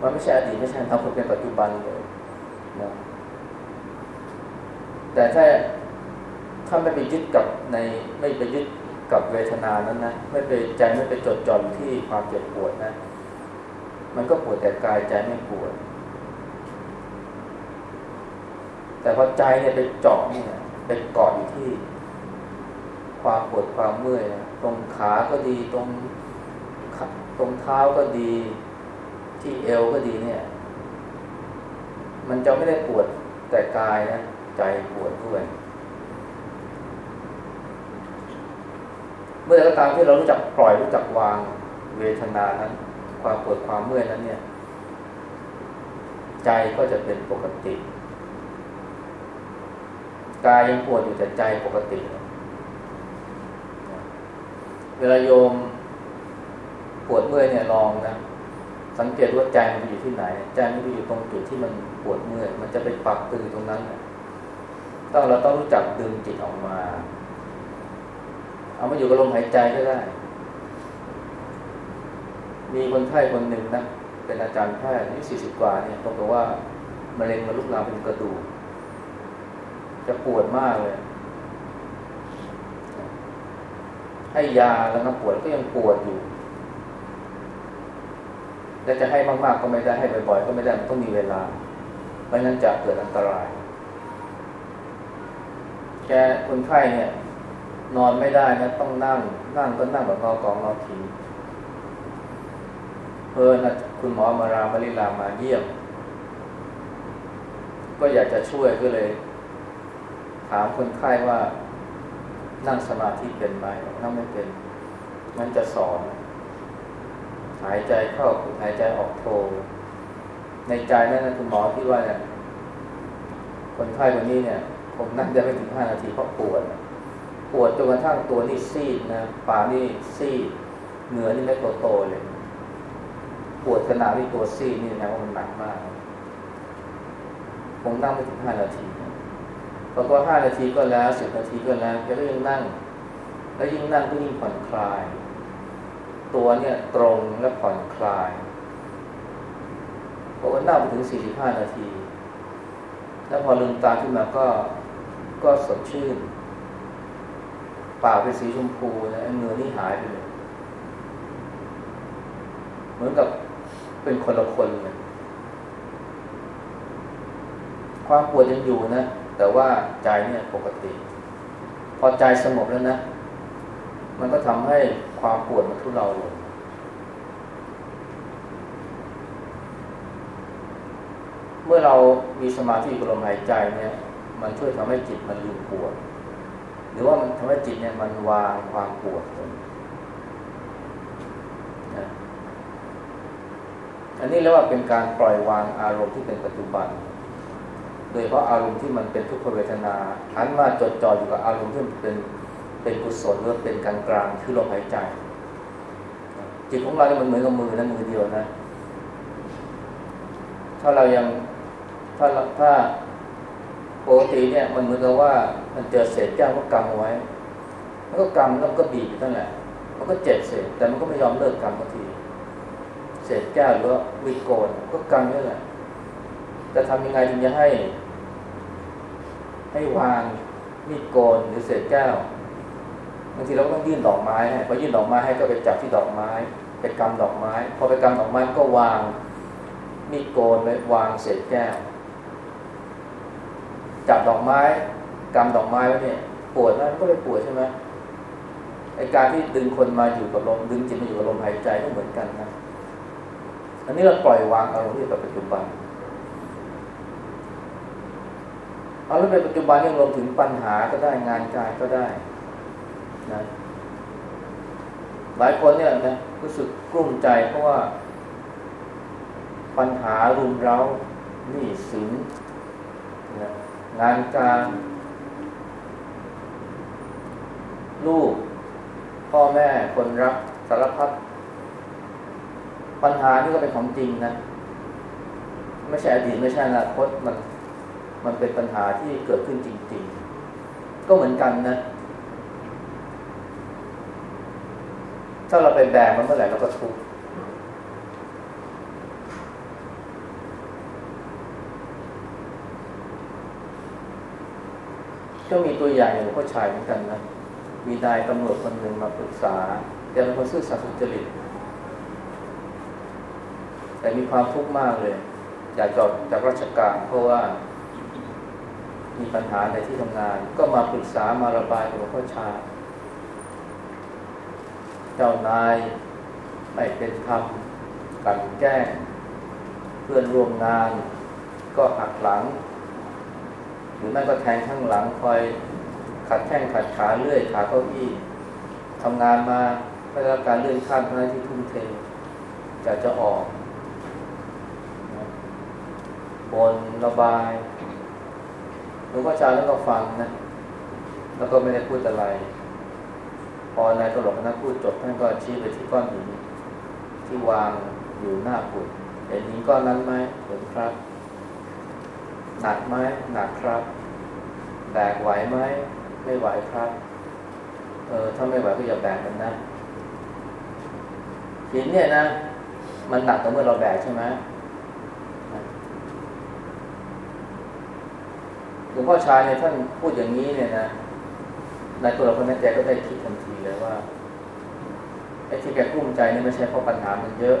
มันไม่ใช่อดีตไม่ใช่ทำคนเป็นปัจจุบันเลยนะแต่ถ้า ถ้าไม่ไปยึดกับในไม่ไปยึดกับเวทนานั้นนะไม่ไปใจไม่ไปจดจ่อที่ความเจ็บปวดนะ มันก็ปวดแต่กายใจไม่ปวด แต่พอใจเนี่ยไปเจาะนี่นะไปเกาะอยู่ที่ ความปวดความเมื่อยนะตรงขาก็ดีตรงตรงเท้าก็ดี ที่เอวก็ดีเนี่ย มันจะไม่ได้ปวดแต่กายนะใจปวดด้วย เมื่อไรก็ตามที่เรารู้จักปล่อยรู้จักวางเวทนานั้น ความปวดความเมื่อยนั้นเนี่ย ใจก็จะเป็นปกติกายยังปวดอยู่แต่ใจปกติ เวลาโยมปวดเมื่อยเนี่ยลองนะสังเกตว่าใจมันอยู่ที่ไหนใจมันอยู่ตรงจุดที่มันปวดเมื่อยมันจะไปปักตือตรงนั้นต้องเราต้องรู้จักดึงจิตออกมา เอามาอยู่กับลมหายใจก็ได้ มีคนไข้คนหนึ่งนะ เป็นอาจารย์แพทย์อายุสี่สิบกว่าเนี่ยต้องบอกว่ามะเร็งมาลุกลามเป็นกระดูก จะปวดมากเลย ให้ยาแล้วก็ปวดก็ยังปวดอยู่ และจะให้มากๆก็ไม่ได้ให้บ่อยๆก็ไม่ได้มันต้องมีเวลา ไม่งั้นจะเกิดอันตราย แกคนไข้เนี่ย นอนไม่ได้นะต้องนั่ง นั่งก็นั่งแบบงอกองงอทีเพื่อนคุณหมอมารามาริลามาเยี่ยม ก็อยากจะช่วยก็เลย ถามคนไข้ว่านั่งสมาธิเป็นไหมนั่งไม่เป็นมันจะสอน หายใจเข้าหายใจออกโทในใจนั่นนะคุณหมอที่ว่าเนี่ยคนไข้คนนี้เนี่ย ผมนั่งได้ไม่ถึงห้านาทีเพราะปวด ปวดจนกระทั่งตัวนี่ซีดนะปากนี่ซีดเนื้อนี่ไม่โตโตเลย ปวดขนาดที่ตัวซีดนี่นะว่ามันหนักมากผมนั่งไม่ถึงห้านาทีพอก็ห้านาทีก็แล้วสิบนาทีก็แล้วแกก็ยังนั่ง แล้วยิ่งนั่งก็ยิ่งผ่อนคลาย ตัวเนี่ยตรงและผ่อนคลายพอว่านั่งไปถึงสี่สิบห้านาที แล้วพอลืมตาขึ้นมาก็ก็สดชื่น ปากเป็นสีชมพูนะเนื้อนี่หายไปเลยเหมือนกับเป็นคนละคนเลยความปวดยังอยู่นะ แต่ว่าใจเนี่ยปกติ พอใจสงบแล้วนะ มันก็ทำให้ความปวดมันทุเลาลงเมื่อเรามีสมาธิกับลมหายใจเนี่ย มันช่วยทำให้จิตมันลืมปวด รือว่ามันทำให้จิตเนี่ยมันวางความปวดลงนะอันนี้เรียกว่าเป็นการปล่อยวางอารมณ์ที่เป็นปัจจุบัน โดยเพราะอารมณ์ที่มันเป็นทุกขเวทนาหันมาจดจ่ออยู่กับอารมณ์ที่เป็นเป็นกุศลหรือเป็นกลางกลางคือลมหายใจ จิตของเราเนี่ยมันเหมือนกับมือนะมือเดียวนะ ถ้าเรายังถ้าถ้า ปกติเนี่ยมันเหมือนกับว่ามันเจอเศษแก้วก็กำไว้แล้วก็กำแล้วก็บีบอยู่นั่นแหละ มันก็เจ็บเศษแต่มันก็ไม่ยอมเลิกกำสักที เศษแก้วหรือว่ามีดโกนก็กำนี่แหละจะทำยังไงถึงจะให้ ให้วางมีดโกนหรือเศษแก้วบางทีเราก็ต้องยื่นดอกไม้ให้พอยื่นดอกไม้ให้ก็ไปจับที่ดอกไม้ไปกำดอกไม้ พอไปกำดอกไม้ก็วางมีดโกนไว้วางเศษแก้ว จับดอกไม้กำดอกไม้ไว้เนี่ยปวดไหมก็ไม่ปวดใช่ไหมไอการที่ดึงคนมาอยู่กับลมดึงจิตมาอยู่กับลมหายใจก็เหมือนกันนะอันนี้เราปล่อยวางอารมณ์ที่ปัจจุบันอาแล้วในปัจจุบันยังรวมถึงปัญหาก็ได้งานการก็ได้นะหลายคนเนี่ยนะรู้สึกกลุ้มใจเพราะว่า ปัญหารุมเร้าหนี้สิน งานการลูก พ่อแม่คนรักสารพัดปัญหานี่ก็เป็นของจริงนะ ไม่ใช่อดีตไม่ใช่อนาคตมัน มันเป็นปัญหาที่เกิดขึ้นจริง ๆ ก็เหมือนกันนะ ถ้าเราไปแบกมันเมื่อไหร่เราก็ทุกข์ ก็มีตัวอย่างอย่างพ่อชายเหมือนกันนะมีนายตำรวจคนหนึ่งมาปรึกษาแกเป็นคนซื่อสัตย์สุจริตแต่มีความทุกข์มากเลย อยากจบจากราชการเพราะว่า มีปัญหาในที่ทำงาน ก็มาปรึกษามาระบายกับหลวงพ่อชายเจ้านายไม่เป็นธรรมกันแก้เพื่อนร่วมงาน ก็หักหลัง หรือไม่ก็แทงข้างหลังคอยขัดแข้งขัดขาเลื่อยขาเก้าอี้ทำงานมาไม่ได้รับการเลื่อนขั้นเท่านั้นที่ทุ่มเทอยากจะออกบนระบายหลวงพ่อชาแล้วก็ฟังนะ แล้วก็ไม่ได้พูดอะไร พอนายตลกนักพูดจบท่านก็ชี้ไปที่ก้อนหินที่วางอยู่หน้าปุดเห็นหินก้อนนั้นไหมเห็นครับ หนักไหมหนักครับ แบกไหวไหมไม่ไหวครับ เออถ้าไม่ไหวก็อย่าแบกมันนะหินเนี่ยนะ มันหนักแต่เมื่อเราแบกใช่ไหมหลวงพ่อชายเนี่ยท่านพูดอย่างนี้เนี่ยนะนายตัวเราคนนั้นแกก็ได้คิดทันทีเลยว่าไอ้ที่แกกุ้มใจนี่ไม่ใช่เพราะปัญหามันเยอะ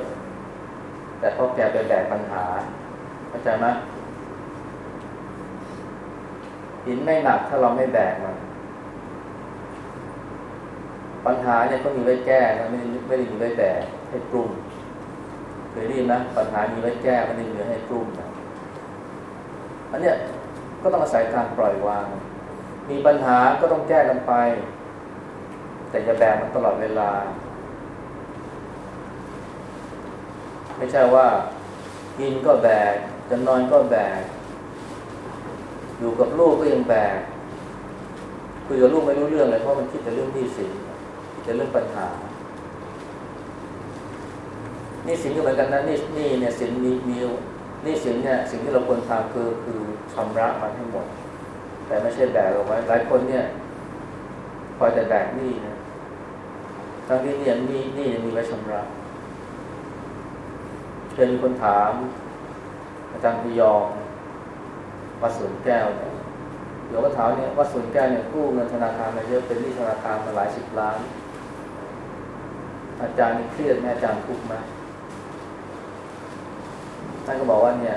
แต่เพราะแกไปแบกปัญหาเข้าใจไหม หินไม่หนักถ้าเราไม่แบกมัน ปัญหาเนี่ยก็มีไว้แก้นะไม่ไม่ได้มีไว้แบกให้ปรุงเคยได้ยินะปัญหามีไว้แก้ไม่ได้มีให้ปรุงนะอันเนี้ยก็ต้องอาศัยการปล่อยวาง มีปัญหาก็ต้องแก้กันไป แต่อย่าแบกมันตลอดเวลา ไม่ใช่ว่ากินก็แบกจะนอนก็แบก อยู่กับลูกก็ยังแบกคุยกับลูกไม่รู้เรื่องเลยเพราะมันคิดแต่เรื่องที่สินแต่เรื่องปัญหานี่สินก็เหมือนกันนะนี่นี่เนี่ยสินมีมีนี่สินเนี่ยสิ่งที่เราควรทำคือคือชำระมันให้หมด แต่ไม่ใช่แบกเอาไว้หลายคนเนี่ยคอยแต่แบกนี่นะทั้งที่เนี่ยนี่นี่มีไว้ชำระเคยมีคนถามอาจารย์พยอง วัดสวนแก้วเนี่ยเดี๋ยวก็ถาเนี่ยวัดสวนแก้วเนี่ยกู้เงินธนาคารมาเยอะเป็นหนี้ธนาคารมาหลายสิบล้าน อาจารย์เครียดไหมอาจารย์ทุกข์ไหมท่านก็บอกว่าเนี่ย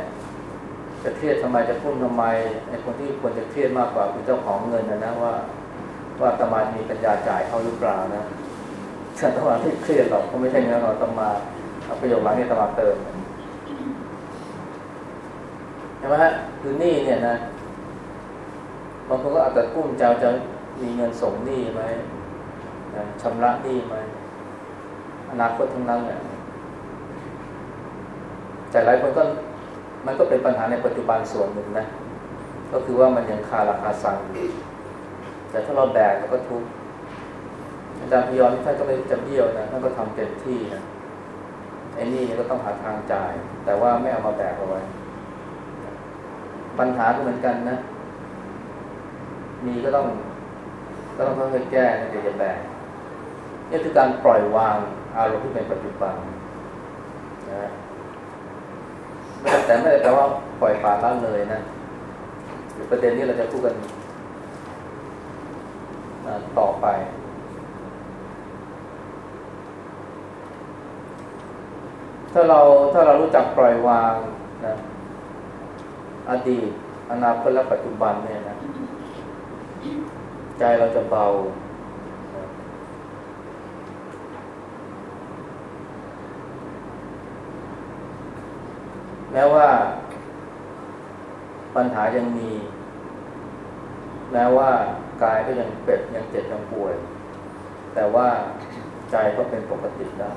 จะเครียดทำไมจะพุ่มทำไมไอ้คนที่ควรจะเครียดมากกว่าคือเจ้าของเงินนะนะว่า ว่าตมามีปัญญาจ่ายเขาหรือเปล่านะฉันตมาที่เครียดหรอกเขาไม่ใช่เงินเราตมาเอาประโยชน์หลังนี่ตมาเติม ใช่ไหมฮะคือหนี้เนี่ยนะบางคนก็อาจจะกุ้มใจจะมีเงินส่งหนี้ไหมชำระหนี้ไหมอนาคตทั้งนั้นแหละแต่หลายคนก็มันก็เป็นปัญหาในปัจจุบันส่วนหนึ่งนะ ก็คือว่ามันยังคาราคาซังอยู่แต่ถ้าเราแบกเราก็ทุกข์อาจารย์พยอมท่านก็ไม่จะเบี้ยวนะท่านก็ทำเต็มที่นะไอ้นี่ก็ต้องหาทางจ่าย แต่ว่าไม่เอามาแบกเอาไว้ ปัญหาก็เหมือนกันนะ มีก็ต้อง ก็ต้องค่อยๆแก้นะอย่าจะแบกนี่คือการปล่อยวางอารมณ์ที่เป็นปัจจุบันนะแต่ไม่ได้แปลว่าปล่อยปละละเลยนะประเด็นนี้เราจะพูดกันต่อไป ถ้าเราถ้าเรารู้จักปล่อยวางนะ อดีต อนาคตและปัจจุบันเนี่ยนะ ใจเราจะเบา แม้ว่าปัญหายังมี แม้ว่ากายก็ยังเป็ดยังเจ็บยังป่วย แต่ว่าใจก็เป็นปกติได้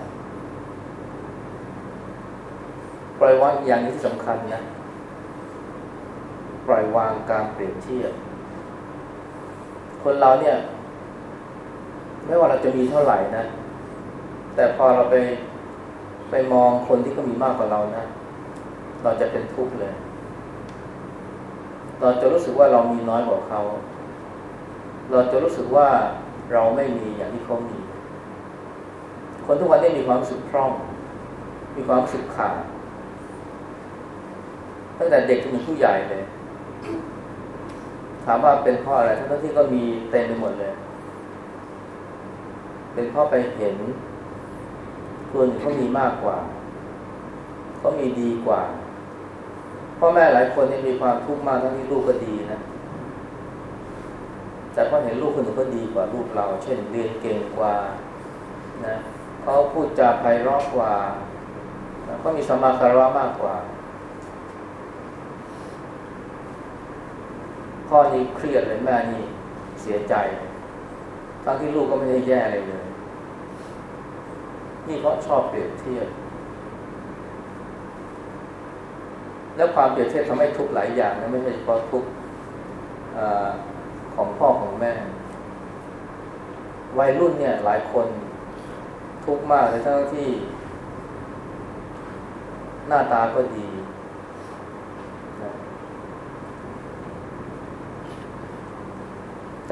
ปล่อยวางอย่างนี้ที่สำคัญนะ ปล่อยวางการเปรียบเทียบ คนเราเนี่ย ไม่ว่าเราจะมีเท่าไหร่นะ แต่พอเราไปไปมองคนที่เขามีมากกว่าเรานะ เราจะเป็นทุกข์เลย เราจะรู้สึกว่าเรามีน้อยกว่าเขา เราจะรู้สึกว่าเราไม่มีอย่างที่เขามี คนทุกวันนี้มีความรู้สึกพร่อง มีความรู้สึกขาดตั้งแต่เด็กจนถึงผู้ใหญ่เลย ถามว่าเป็นเพราะอะไรทั้งที่ก็มีเต็มไปหมดเลย เป็นเพราะไปเห็นคนเขามีมากกว่าเขามีดีกว่าพ่อแม่หลายคนนี่มีความทุกข์มากทั้งที่ลูกก็ดีนะ แต่พอเห็นลูกคนอื่นก็ดีกว่าลูกเรา เช่นเรียนเก่งกว่านะเขาพูดจาไพเราะกว่าเขามีสมาคารวะมากกว่า พ่อนี่เครียดเลยแม่นี่เสียใจทั้งที่ลูกก็ไม่ได้แย่อะไรเลย นี่เพราะชอบเปรียบเทียบ แล้วความเปรียบเทียบทำให้ทุกหลายอย่างนะไม่ใช่เฉพาะทุกข์ของพ่อของแม่ วัยรุ่นเนี่ยหลายคนทุกข์มากเลยทั้งที่ หน้าตาก็ดี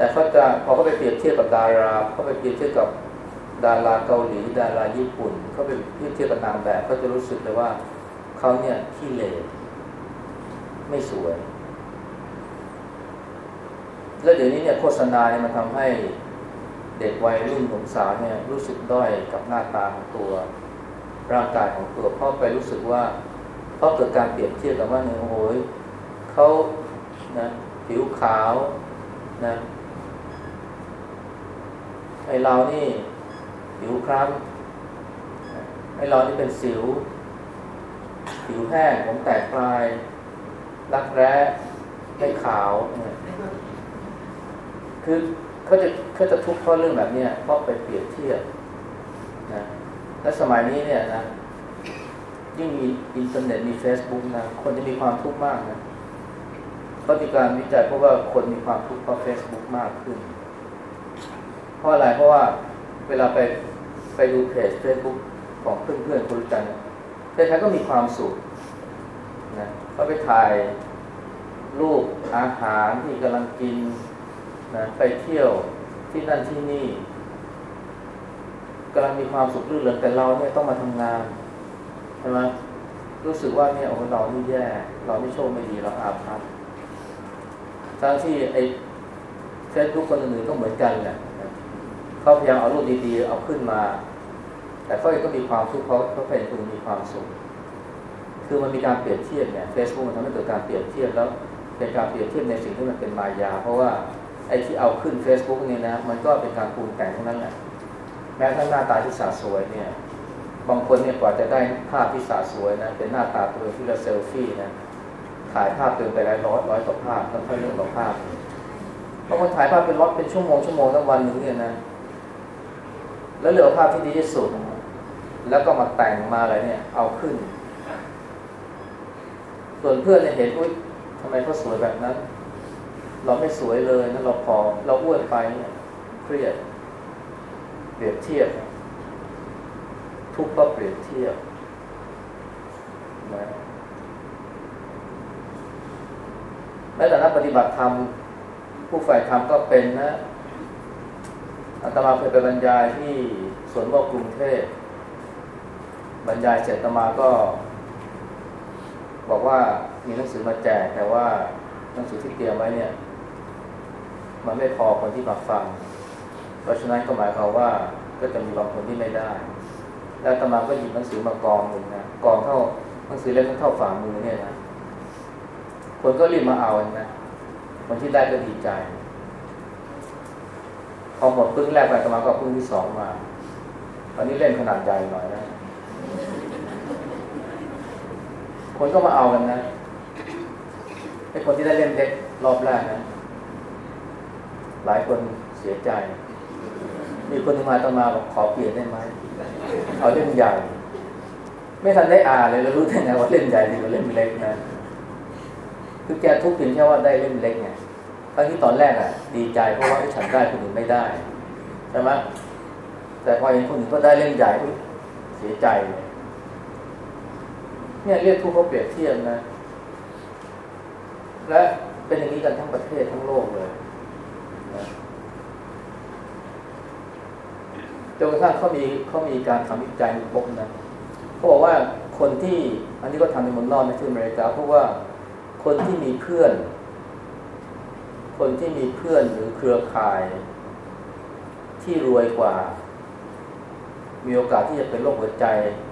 แต่เขาจะพอเขาไปเปรียบเทียบกับดาราเขาไปเปรียบเทียบกับดาราเกาหลี ดาราญี่ปุ่นเขาไปเปรียบเทียบกับนางแบบเขาจะรู้สึกเลยว่าเขาเนี่ยขี้เหร่ไม่สวย แล้วเดี๋ยวนี้เนี่ยโฆษณาเนี่ยมันทำให้เด็กวัยรุ่นหนุ่มสาวเนี่ยรู้สึกด้อยกับหน้าตาของตัวร่างกายของตัวเพราะไปรู้สึกว่าเพราะเกิดการเปรียบเทียบกับว่าเนี่ยโอ้ยเขานะผิวขาวนะ อเรานี่ผิวคล้ำไอเรานี่เป็นสิว ผิวแห้งผมแตกปลาย รักแร้ไม่ขาว คือเขาจะเขาจะทุกข์เพราะเรื่องแบบนี้เพราะไปเปรียบเทียบนะและสมัยนี้เนี่ยนะยิ่งมีอินเทอร์เน็ตมีเฟซบุ๊กนะคนจะมีความทุกข์มากนะเขามีการวิจัยพราะว่าคนมีความทุกข์เพราะเฟซบุ๊กมากขึ้น เพราะอะไรเพราะว่าเวลาไปไปดูเพจเฟซบุ๊กของเพื่อนๆคนรู้จักใครๆก็มีความสุขนะเขาไปถ่ายรูปอาหารที่กำลังกินนะไปเที่ยวที่นั่นที่นี่กำลังมีความสุขรื่นเริงแต่เราเนี่ยต้องมาทำงานใช่ไหมรู้สึกว่าเนี่ยโอ้เรานี่แย่ เราไม่โชคไม่ดีเราอาภัพทั้งที่ไอ้เฟซบุ๊กคนอื่นก็เหมือนกันแหละ เขาพยายามเอารูปดีๆเอาขึ้นมา แต่เขาเองก็มีความทุกข์เพราะเขาเป็นคนมีความสุข คือมันมีการเปรียบเทียบเนี่ยเฟซบุ๊กมันทำให้เกิดการเปรียบเทียบแล้วเป็นการเปรียบเทียบในสิ่งที่มันเป็นมายา เพราะว่าไอ้ที่เอาขึ้น Facebook เนี่ยนะมันก็เป็นการปรุงแต่งทั้งนั้นแหละแม้ทั้งหน้าตาที่สะสวยเนี่ยบางคนเนี่ยกว่าจะได้ภาพที่สะสวยนะเป็นหน้าตาตัวที่เราเซลฟี่นะถ่ายภาพเติมไปหลายร้อยร้อยต่อภาพแล้วค่อยเรื่องต่อภาพบางคนถ่ายภาพเป็นร้อยเป็นชั่วโมงชั่วโมงทั้งวันหนึ่งเนี่ยนะ แล้วเหลือภาพที่ดีที่สุด แล้วก็มาแต่งมาอะไรเนี่ย เอาขึ้น ส่วนเพื่อนเนี่ยเห็นอุ้ยทำไมเขาสวยแบบนั้น เราไม่สวยเลยนะเราพอเราอ้วนไปเนี่ยเครียดเปรียบเทียบ ทุกข์ก็เปรียบเทียบนะแม้แต่นักปฏิบัติธรรมผู้ฝ่ายธรรมก็เป็นนะ อาตมาเคยไปบรรยายที่สวนโมกกรุงเทพบรรยายเสร็จตมาก็ บอกว่ามีหนังสือมาแจกแต่ว่าหนังสือที่เตรียมไว้เนี่ย มันไม่พอคนที่มาฟัง เพราะฉะนั้นก็หมายความว่าก็จะมีบางคนที่ไม่ได้ แล้วตมาก็หยิบหนังสือมากองหนึ่งนะกองเท่าหนังสือเล่มเท่าฝ่ามือเนี่ยนะคนก็รีบมาเอานะคนที่ได้ก็ดีใจ พอหมดพึ่งแรกไปตมาก็พึ่งที่สองมา ตอนนี้เล่นขนาดใหญ่หน่อยนะคนก็มาเอากันนะไอ้คนที่ได้เล่นเล็กรอบแรกนะ หลายคนเสียใจ มีคนมาตมาบอกขอเปลี่ยนได้ไหม เอาเล่นใหญ่ ไม่ทันได้อ่านเลยเรารู้ได้ไงว่าเล่นใหญ่ดีกว่าเล่นเล็กนะ คือแกทุกข์เพียงแค่ว่าได้เล่นเล็กไง ทั้งที่ตอนแรกอะ ดีใจเพราะว่าฉันได้คนอื่นไม่ได้ใช่ไหมแต่พอเห็นคนอื่นก็ได้เล่นใหญ่เสียใจเนี่ยเรียกทุกเขาเปรียบเทียบนะ และเป็นอย่างนี้กันทั้งประเทศทั้งโลกเลยนะจนกระทั่งเขามีเขามีการทำวิจัยพบนะเขาบอกว่าคนที่อันนี้ก็ทำในเมืองนอกในที่อเมริกาเพราะว่าคนที่มีเพื่อน คนที่มีเพื่อนหรือเครือข่าย ที่รวยกว่า มีโอกาสที่จะเป็นโรคหัวใจ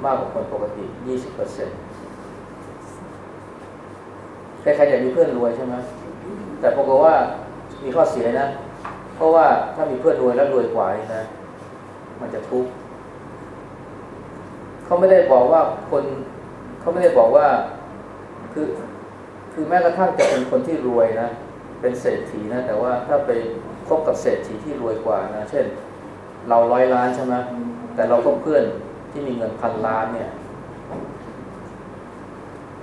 มากกว่าคนปกติ 20%เปอร์เซ็นต์ใครๆอยากมีเพื่อนรวยใช่ไหมแต่ปรากฏว่ามีข้อเสียนะ เพราะว่าถ้ามีเพื่อนรวยแล้วรวยกว่านี่นะ มันจะทุกข์เขาไม่ได้บอกว่าคนเขาไม่ได้บอกว่า คือ คือแม้กระทั่งจะเป็นคนที่รวยนะ เป็นเศรษฐีนะแต่ว่าถ้าไปคบกับเศรษฐีที่รวยกว่านะเช่น เราร้อยล้านใช่ไหมแต่เราก็เพื่อนที่มีเงินพันล้านเนี่ย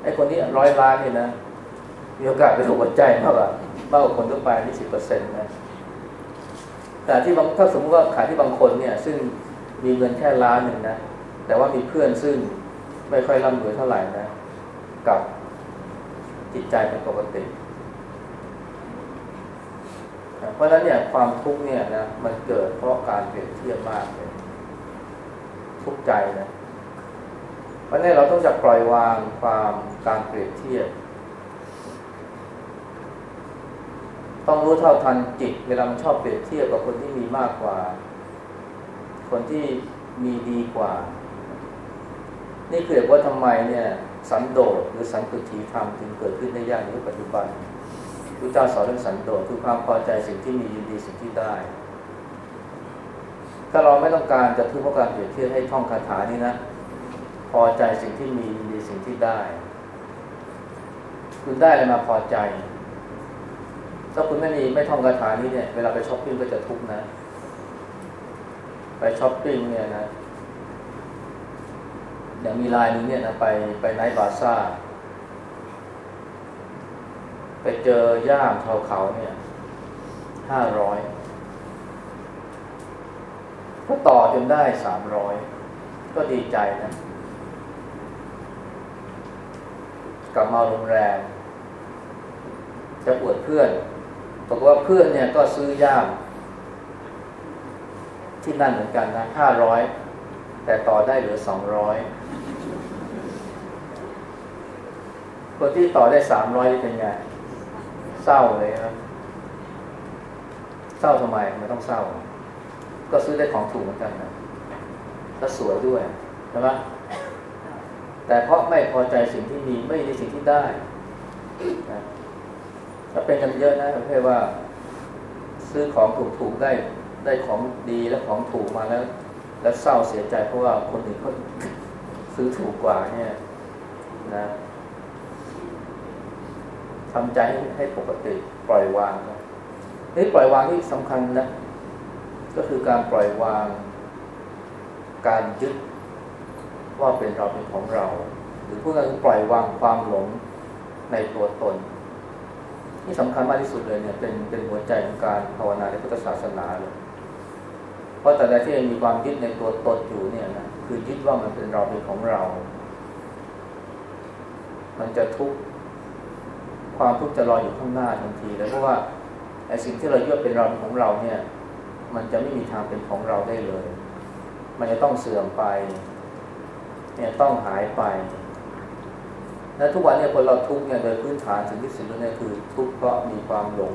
ไอ้คนนี้ร้อยล้านเนี่ยนะมีโอกาสเป็นหัวใจมากกว่ามากกว่าคนทั่วไปนี่สิบเปอร์เซ็นต์นะแต่ที่บางถ้าสมมติว่าขายที่บางคนเนี่ย ซึ่งมีเงินแค่ล้านหนึ่งนะแต่ว่ามีเพื่อนซึ่งไม่ค่อยร่ำรวยเท่าไหร่นะ กับจิตใจเป็นปกติเเพราะฉะนั้นเนี่ยความทุกข์เนี่ยนะมันเกิดเพราะการเปรียบเทียบมากเลยทุกข์ใจนะเพราะนั้นเราต้องจะปล่อยวางความการเปรียบเทียบ ต้องรู้เท่าทันจิตเวลามันชอบเปรียบเทียบกับคนที่มีมากกว่า คนที่มีดีกว่า นี่คือว่าทำไมเนี่ยสันโดษหรือสันตุทีธรรมจึงเกิดขึ้นในยากในปัจจุบัน พระเจ้าสอนเรื่องสันโดษคือความพอใจสิ่งที่มียินดีสิ่งที่ได้ ถ้าเราไม่ต้องการจะทุกข์เพราะการเปรียบเทียบให้ท่องคาถานี้นะ พอใจสิ่งที่มียินดีสิ่งที่ได้ คุณได้อะไรมาพอใจถ้าคุณไม่มีไม่ท่องคาถานี้เนี่ยเวลาไปช้อปปิ้งก็จะทุกข์นะ ไปช้อปปิ้งเนี่ยนะอย่างมีลายนึงเนี่ยนะไปไปไนท์บาซ่า ไปเจอย่างชาวเขาเนี่ยห้าร้อยก็ต่อจนได้สามร้อยก็ดีใจนะกลับมาโรงแรมจะปวดเพื่อนบอกว่าเพื่อนเนี่ยก็ซื้อย่าม ที่นั่นเหมือนกันนะห้าร้อยแต่ต่อได้เหลือสองร้อยคนที่ต่อได้สามร้อยเป็นไง เศร้าเลยนะเศร้าทำไมไม่ต้องเศร้า ก็ซื้อได้ของถูกเหมือนกันนะและสวยด้วยใช่ไหมแต่เพราะไม่พอใจสิ่งที่มีไม่ในสิ่งที่ได้นะถ้าเป็นกันเยอะนะประเภทว่า ซื้อของถูกๆได้ ได้ของดีและของถูกมาแล้ว แล้วเศร้าเสียใจเพราะว่าคนอื่นเขาซื้อถูกกว่าเนี่ยนะ ทำใจให้ปกติปล่อยวางนะนี่ปล่อยวางที่สำคัญนะ ก็คือการปล่อยวาง การยึดว่าเป็นเราเป็นของเรา หรือพูดง่ายคือปล่อยวางความหลงในตัวตนที่สำคัญมากที่สุดเลยเนี่ยเป็นเป็นหัวใจของการภาวนาในพุทธศาสนาเลยเพราะแต่ใดที่ยังมีความยึดในตัวตนอยู่เนี่ยนะคือยึดว่ามันเป็นเราเป็นของเรา มันจะทุกข์ ความทุกข์จะรออยู่ข้างหน้าทันทีเลยเพราะว่าไอ้สิ่งที่เรายึดเป็นเราเป็นของเราเนี่ย มันจะไม่มีทางเป็นของเราได้เลย มันจะต้องเสื่อมไป เนี่ยต้องหายไป และทุกวันเนี่ยคนเราทุกเนี่ยโดยพื้นฐานสิ่งที่สุดเนี่ยคือ ทุกเพราะมีความหลง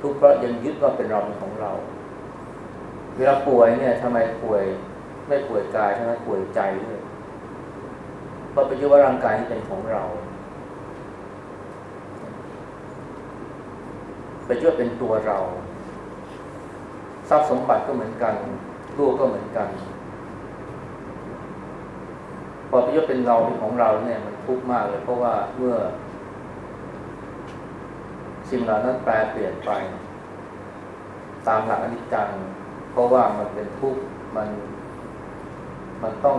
ทุกเพราะยังยึดว่าเป็นเราเป็นของเรา เวลาป่วยเนี่ยทำไมป่วยไม่ป่วยกายใช่ไหมป่วยใจด้วยเพราะไปยึดว่าร่างกายนี้เป็นของเรา ไปยึดเป็นตัวเราทรัพย์สมบัติก็เหมือนกันลูกก็เหมือนกัน พอไปยึดเป็นเราเป็นของเราเนี่ยมันทุกข์มากเลย เพราะว่าเมื่อ สิ่งเหล่านั้นแปลเปลี่ยนไป ตามหลักอนิจจังเพราะว่ามันเป็นทุกข์มันมันต้อง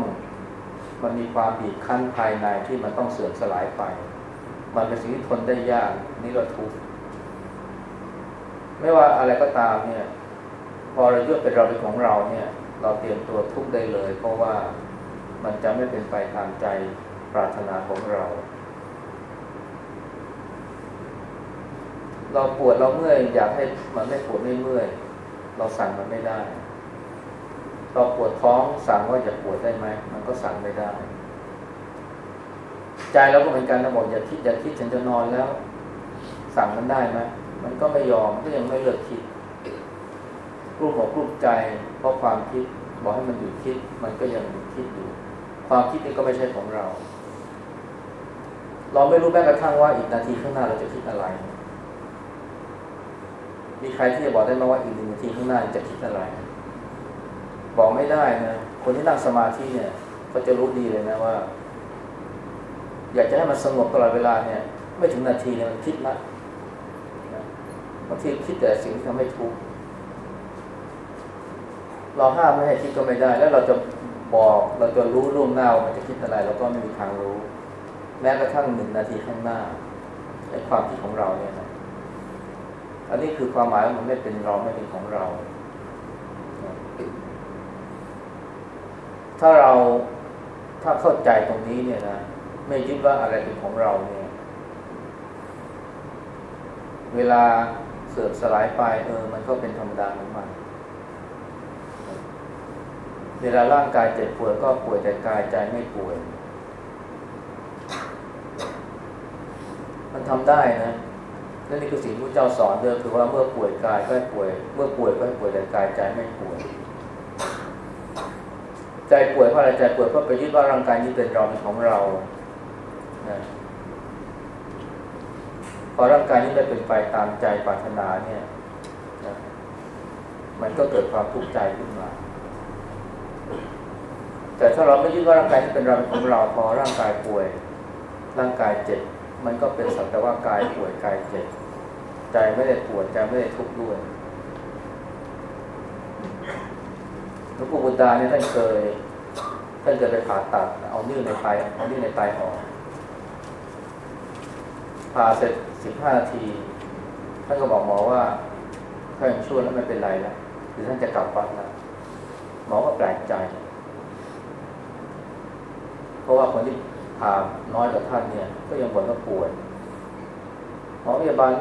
มันมีความบีบคั้นภายในที่มันต้องเสื่อมสลายไป มันเป็นสิ่งที่ทนได้ยากนี่ก็ทุกข์ ไม่ว่าอะไรก็ตามเนี่ย พอเรายึดเป็นเราเป็นของเราเนี่ย เราเตรียมตัวทุกได้เลย เพราะว่ามันจะไม่เป็นไปตามใจปรารถนาของเรา เราปวดเราเมื่อยอยากให้มันไม่ปวดไม่เมื่อย เราสั่งมันไม่ได้ เราปวดท้องสั่งว่าอย่าปวดได้ไหมมันก็สั่งไม่ได้ ใจเราก็เหมือนกันนะบอกอย่าคิดอย่าคิดฉันจะนอนแล้ว สั่งมันได้ไหม มันก็ไม่ยอมก็ยังไม่เลิกคิดรูปของรูปใจ เพราะความคิดบอกให้มันหยุดคิด มันก็ยังคิดอยู่ ความคิดนี้ก็ไม่ใช่ของเรา เราไม่รู้แม้กระทั่งว่าอีกนาทีข้างหน้าเราจะคิดอะไร มีใครที่จะบอกได้ไหมว่าอีกหนึ่งนาทีข้างหน้าจะคิดอะไร บอกไม่ได้นะคนที่นั่งสมาธิเนี่ยก็จะรู้ดีเลยนะว่า อยากจะให้มันสงบตลอดเวลาเนี่ย ไม่ถึงนาทีเนี่ยมันคิดละ บางทีคิดแต่สิ่งที่ทำให้ทุกข์เราห้ามไม่ให้คิดก็ไม่ได้ แล้วเราจะบอกเราจะรู้ล่วงหน้าว่ามันจะคิดอะไรเราก็ไม่มีทางรู้ แม้กระทั่งหนึ่งนาทีข้างหน้าในความคิดของเราเนี่ยนะอันนี้คือความหมายว่ามันไม่เป็นเราไม่เป็นของเรา ถ้าเราถ้าเข้าใจตรงนี้เนี่ยนะไม่ยึดว่าอะไรเป็นของเราเนี่ย เวลา เสื่อมสลายไปเออมันก็เป็นธรรมดาของมันเวลาร่างกายเจ็บป่วยก็ป่วยแต่กายใจไม่ป่วย มันทำได้นะนั่นนี่คือสิ่งที่เจ้าสอนเดิมคือว่าเมื่อป่วยกายก็ป่วย เมื่อป่วยก็ป่วยแต่กายใจไม่ป่วย ใจป่วยเพราะอะไรใจป่วยเพราะไปยึดว่าร่างกายนี้เป็นเราเป็นของเรานะ พอร่างกายนี้ไม่เป็นไปตามใจปรารถนาเนี่ยนะมันก็เกิดความทุกข์ใจขึ้นมา แต่ถ้าเราไม่ยึดว่าร่างกายนี้เป็นเราของเราพอร่างกายป่วย ร่างกายเจ็บมันก็เป็นสักแต่ว่ากายป่วยกายเจ็บใจไม่ได้ปวดใจไม่ได้ทุกข์ด้วยหลวงปู่บุตาเนี่ยท่านเคยท่านเคยไปผ่าตัดเอานิ้วในไตเอานิ้วในไตออก ผ่าเสร็จสิบห้านาที ท่านก็บอกหมอว่าถ้ายังช่วยแล้วไม่เป็นไรแล้วหรือท่านจะกลับวัดแล้วหมอก็แปลกใจ เพราะว่าคนที่ผ่าน้อยกว่าท่านเนี่ย ก็ยังบ่นว่าปวดหมอพยาบาล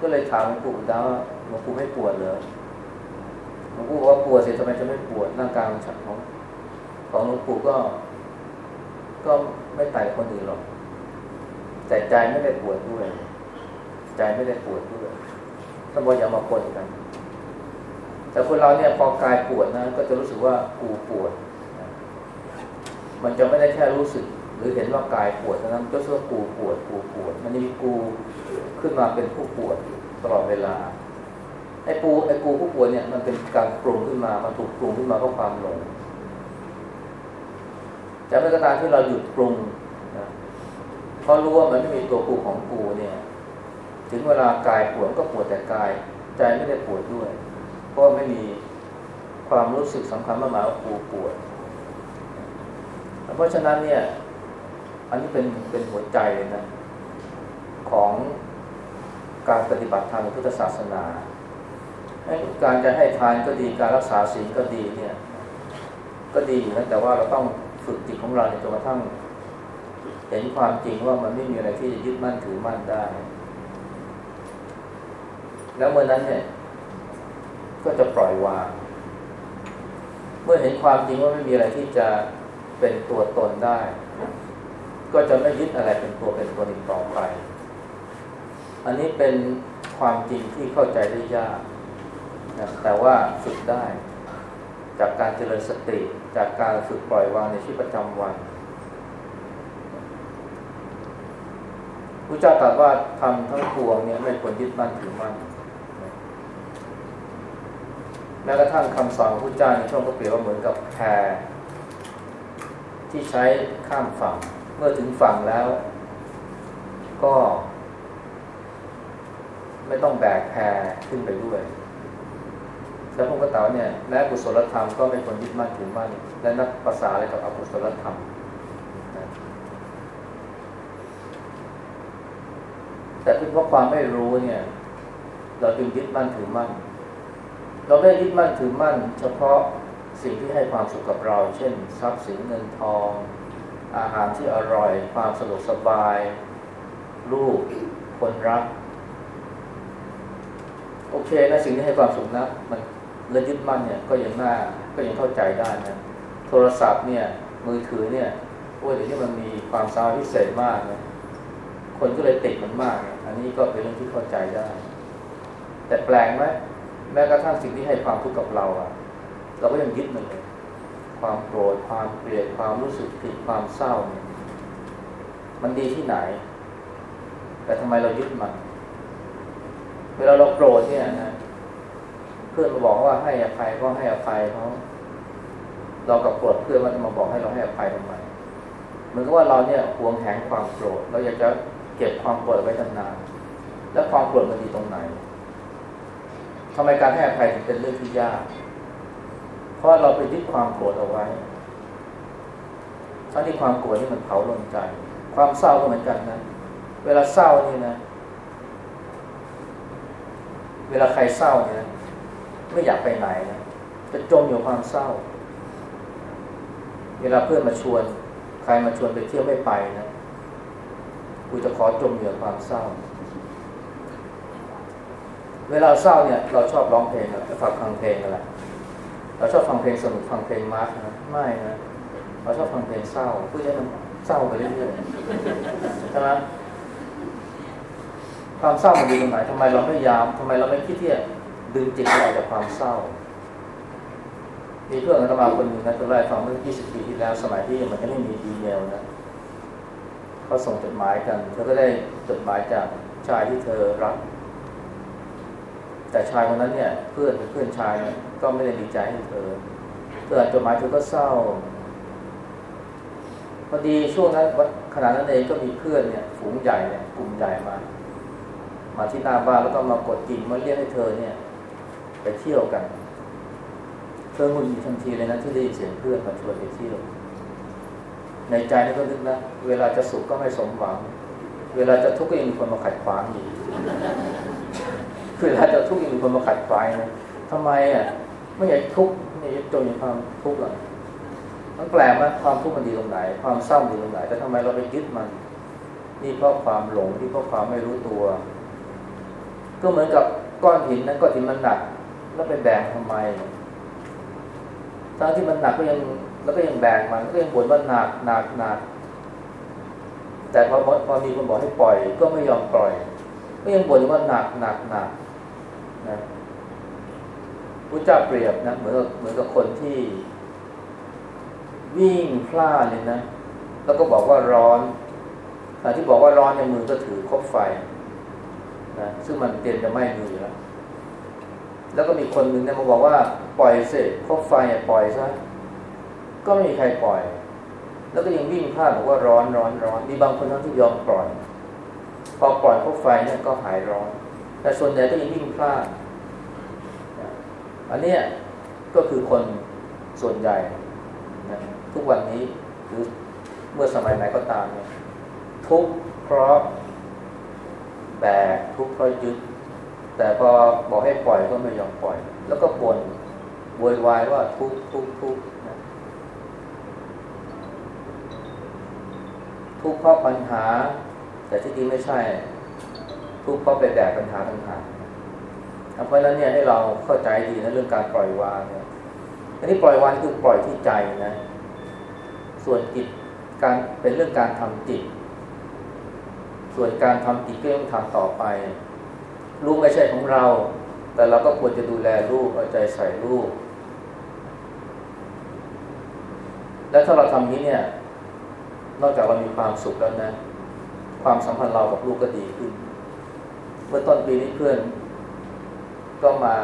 ก็เลยถามหลวงปู่ดาว่าหลวงปู่ไม่ปวดเหรอหลวงปู่บอกว่าปวดเสร็จทำไมจะไม่ปวดร่างกายของฉันของของหลวงปู่ก็ ก็ไม่ไต่คนอื่นหรอก แต่ใจไม่ได้ปวดด้วย ใจไม่ได้ปวดด้วยถ้าบอกอย่ามาปนกัน แต่คนเราเนี่ยพอกายปวดนะก็จะรู้สึกว่ากูปวด มันจะไม่ได้แค่รู้สึก หรือเห็นว่ากายปวดเท่านั้นก็ชื่อว่ากูปวดกูปวด มันจะมีกูขึ้นมาเป็นผู้ปวดตลอดเวลาไอ้ปูไอ้กูผู้ปวดเนี่ยมันเป็นการปรุงขึ้นมา มันถูกปรุงขึ้นมาเพราะความหลงแต่เมื่อกระตามที่เราหยุดปรุงนะ ราะรู้ว่ามันไม่มีตัวกูของกูเนี่ย ถึงเวลากายปวดก็ปวดแต่กาย ใจไม่ได้ปวดด้วย เพราะไม่มีความรู้สึกสำคัญมากหมายว่ากูปวด เพราะฉะนั้นเนี่ย อันนี้เป็นเป็นหัวใจเลยนะของการปฏิบัติธรรมในพุทธศาสนา การจะให้ทานก็ดีการรักษาศีลก็ดีเนี่ย ก็ดีนะแต่ว่าเราต้องฝึกจิตของเราจนกระทั่ง เห็นความจริงว่ามันไม่มีอะไรที่จะยึดมั่นถือมั่นได้ แล้วเมื่อนั้นเนี่ย ก็จะปล่อยวาง เมื่อเห็นความจริงว่าไม่มีอะไรที่จะเป็นตัวตนได้ ก็จะไม่ยึดอะไรเป็นตัวเป็นตนอีกต่อไป อันนี้เป็นความจริงที่เข้าใจได้ยากนะแต่ว่าฝึกได้ จากการเจริญสติ จากการฝึกปล่อยวางในชีวิตประจำวัน พระเจ้าตรัสว่าทำทั้งปวงเนี่ยไม่ควรยึดมั่นถือมั่นแม้กระทั่งคำสอนของพระเจ้าในช่วงก็เปรียบว่าเหมือนกับแพที่ใช้ข้ามฝั่ง เมื่อถึงฝั่งแล้ว ก็ ไม่ต้องแบกแพขึ้นไปด้วยแล้วพระพุทธเจ้าเนี่ยแม้กุศลธรรมก็ไม่ควรยึดมั่นถือมั่นและนักภาษาอะไรกับอกุศลธรรม แต่เป็นเพราะความไม่รู้เนี่ย เราจึงยึดมั่นถือมั่น เราไม่ยึดมั่นถือมั่น เฉพาะสิ่งที่ให้ความสุขกับเรา เช่น ทรัพย์สินเงินทอง อาหารที่อร่อย ความสะดวกสบาย ลูกคนรัก โอเคนะสิ่งที่ให้ความสุขนะมันเรื่องยึดมั่นเนี่ยก็ยังน่าก็ยังเข้าใจได้นะโทรศัพท์เนี่ย มือถือเนี่ยโอ้ยเดี๋ยวนี้มันมีความสามารถพิเศษมากนะคนก็เลยติดมันมาก อันนี้ก็เป็นเรื่องที่เข้าใจได้ แต่แปลงไหมแม้กระทั่งสิ่งที่ให้ความทุกข์กับเราอะเราก็ยังยึดมันเลยความโกรธความเกลียดความรู้สึกผิดความเศร้าเนี่ยมันดีที่ไหน แต่ทำไมเรายึดมัน เวลาเราโกรธเนี่ยนะเพื่อนมาบอกว่าให้อภัยก็ให้อภัยเขาเรากับโกรธเพื่อนมันมาบอกให้เราให้อภัยทำไมเหมือนกับว่าเราเนี่ยหวงแหงความโกรธเราอยากจะ เก็บความโกรธไว้นานๆแล้วความโกรธมันดีตรงไหนทำไมการให้อภัยถึงเป็นเรื่องที่ยาก เพราะเราไปยึดความโกรธเอาไว้ทั้งที่ความโกรธนี่มันเผาลนใจ ความเศร้าก็เหมือนกันนะ เวลาเศร้านี่นะ เวลาใครเศร้าเนี่ยไม่อยากไปไหนนะจะจมอยู่ความเศร้า เวลาเพื่อนมาชวน ใครมาชวนไปเที่ยวไม่ไปนะ กูจะขอจมเหยื่อความเศร้า เวลาเศร้าเนี่ยเราชอบร้องเพลงเราฟังฟังเพลงกันแหละเราชอบฟังเพลงสนุกฟังเพลงมาร์กนะไม่นะเราชอบฟังเพลงเศร้าเพื่อให้มันเศร้าไปเรื่อยๆใช่ไหมความเศร้ามันดีตรงไหนทำไมเราไม่ยามทำไมเราไม่คิดที่จะดึงจิตเราจากความเศร้า มีเพื่อนกันมาคนหนึ่งนะตัวแรกฟังเมื่อ 20 ปีที่แล้ว สมัยที่มันยังไม่มีดีเมลนะ เขาส่งจดหมายกัน เธอก็ได้จดหมายจากชายที่เธอรัก แต่ชายคนนั้นเนี่ย เพื่อนเพื่อนชายเนี่ยก็ไม่ได้ดีใจให้เธอเธออ่านจดหมายเธอก็เศร้า พอดีช่วงนั้นขณะนั้นเองก็มีเพื่อนเนี่ย ฝูงใหญ่เนี่ยกลุ่มใหญ่มา มาที่หน้าบ้านแล้วก็มากดกิ่งมาเรียกให้เธอเนี่ย ไปเที่ยวกัน เธอหงุดหงิดทันทีเลยนะที่ได้ยินเสียงเพื่อนมาชวนไปเที่ยว ในใจนี่ก็นึกนะ เวลาจะสุขก็ไม่สมหวัง เวลาจะทุกข์ก็ยังมีคนมาขัดขวางอีกเวลาจะทุกข์ยังมีคนมาขัดขวางนะทำไมอะไม่อยากทุกข์ไม่อยากจนในความทุกข์หรอกมันแปลกว่าความทุกข์มันดีตรงไหน ความเศร้าดีตรงไหนแต่ทำไมเราไปยึดมัน นี่เพราะความหลงที่เพราะความไม่รู้ตัว ก็เหมือนกับก้อนหินนั้นก้อนหินมันหนัก แล้วไปแบกทำไมทั้งที่มันหนักก็ยัง แล้วก็ยังแบกมันก็ยังบ่นว่าหนักหนักหนักแต่พอพอมีคนบอกให้ปล่อย ก็ไม่ยอมปล่อย ก็ยังบ่นว่าหนักหนักหนักนะพระเจ้าเปรียบนะเหมือนเหมือนกับคนที่วิ่งพลาดเลยนะ แล้วก็บอกว่าร้อนแต่ที่บอกว่าร้อนในมือก็ถือคบไฟนะซึ่งมันเตรียมจะไหม้มือแล้ว แล้วก็มีคนหนึ่งเนี่ยมาบอกว่าปล่อยเสร็จคบไฟปล่อยซะ ก็ไม่มีใครปล่อย แล้วก็ยังวิ่งพลาดบอกว่าร้อนร้อนร้อนมีบางคนทั้งที่ยอมปล่อย พอปล่อยพวกไฟเนี่ยก็หายร้อน แต่ส่วนใหญ่ก็ยังวิ่งพลาดอันนี้ก็คือคนส่วนใหญ่นะทุกวันนี้หรือเมื่อสมัยไหนก็ตามเนี่ยทุกเพราะแบกทุกเพราะยึด แต่พอบอกให้ปล่อยก็ไม่ยอมปล่อย แล้วก็บ่นโวยวายว่าทุกทุกทุก ทุกข์เพราะปัญหา แต่ที่จริงไม่ใช่ ทุกข์เพราะไปแบกปัญหาต่างหากเพราะฉะนั้นเนี่ยให้เราเข้าใจดีนะเรื่องการปล่อยวางเนี่ยอันนี้ปล่อยวางคือปล่อยที่ใจนะ ส่วนจิตการเป็นเรื่องการทำจิต ส่วนการทำจิตก็ต้องทำต่อไป ลูกไม่ใช่ของเรา แต่เราก็ควรจะดูแลลูกเอาใจใส่ลูก และถ้าเราทำนี้เนี่ย นอกจากเรามีความสุขแล้วนะ ความสัมพันธ์เรากับลูกก็ดีขึ้น เมื่อต้นปีนี้เพื่อน ก็มา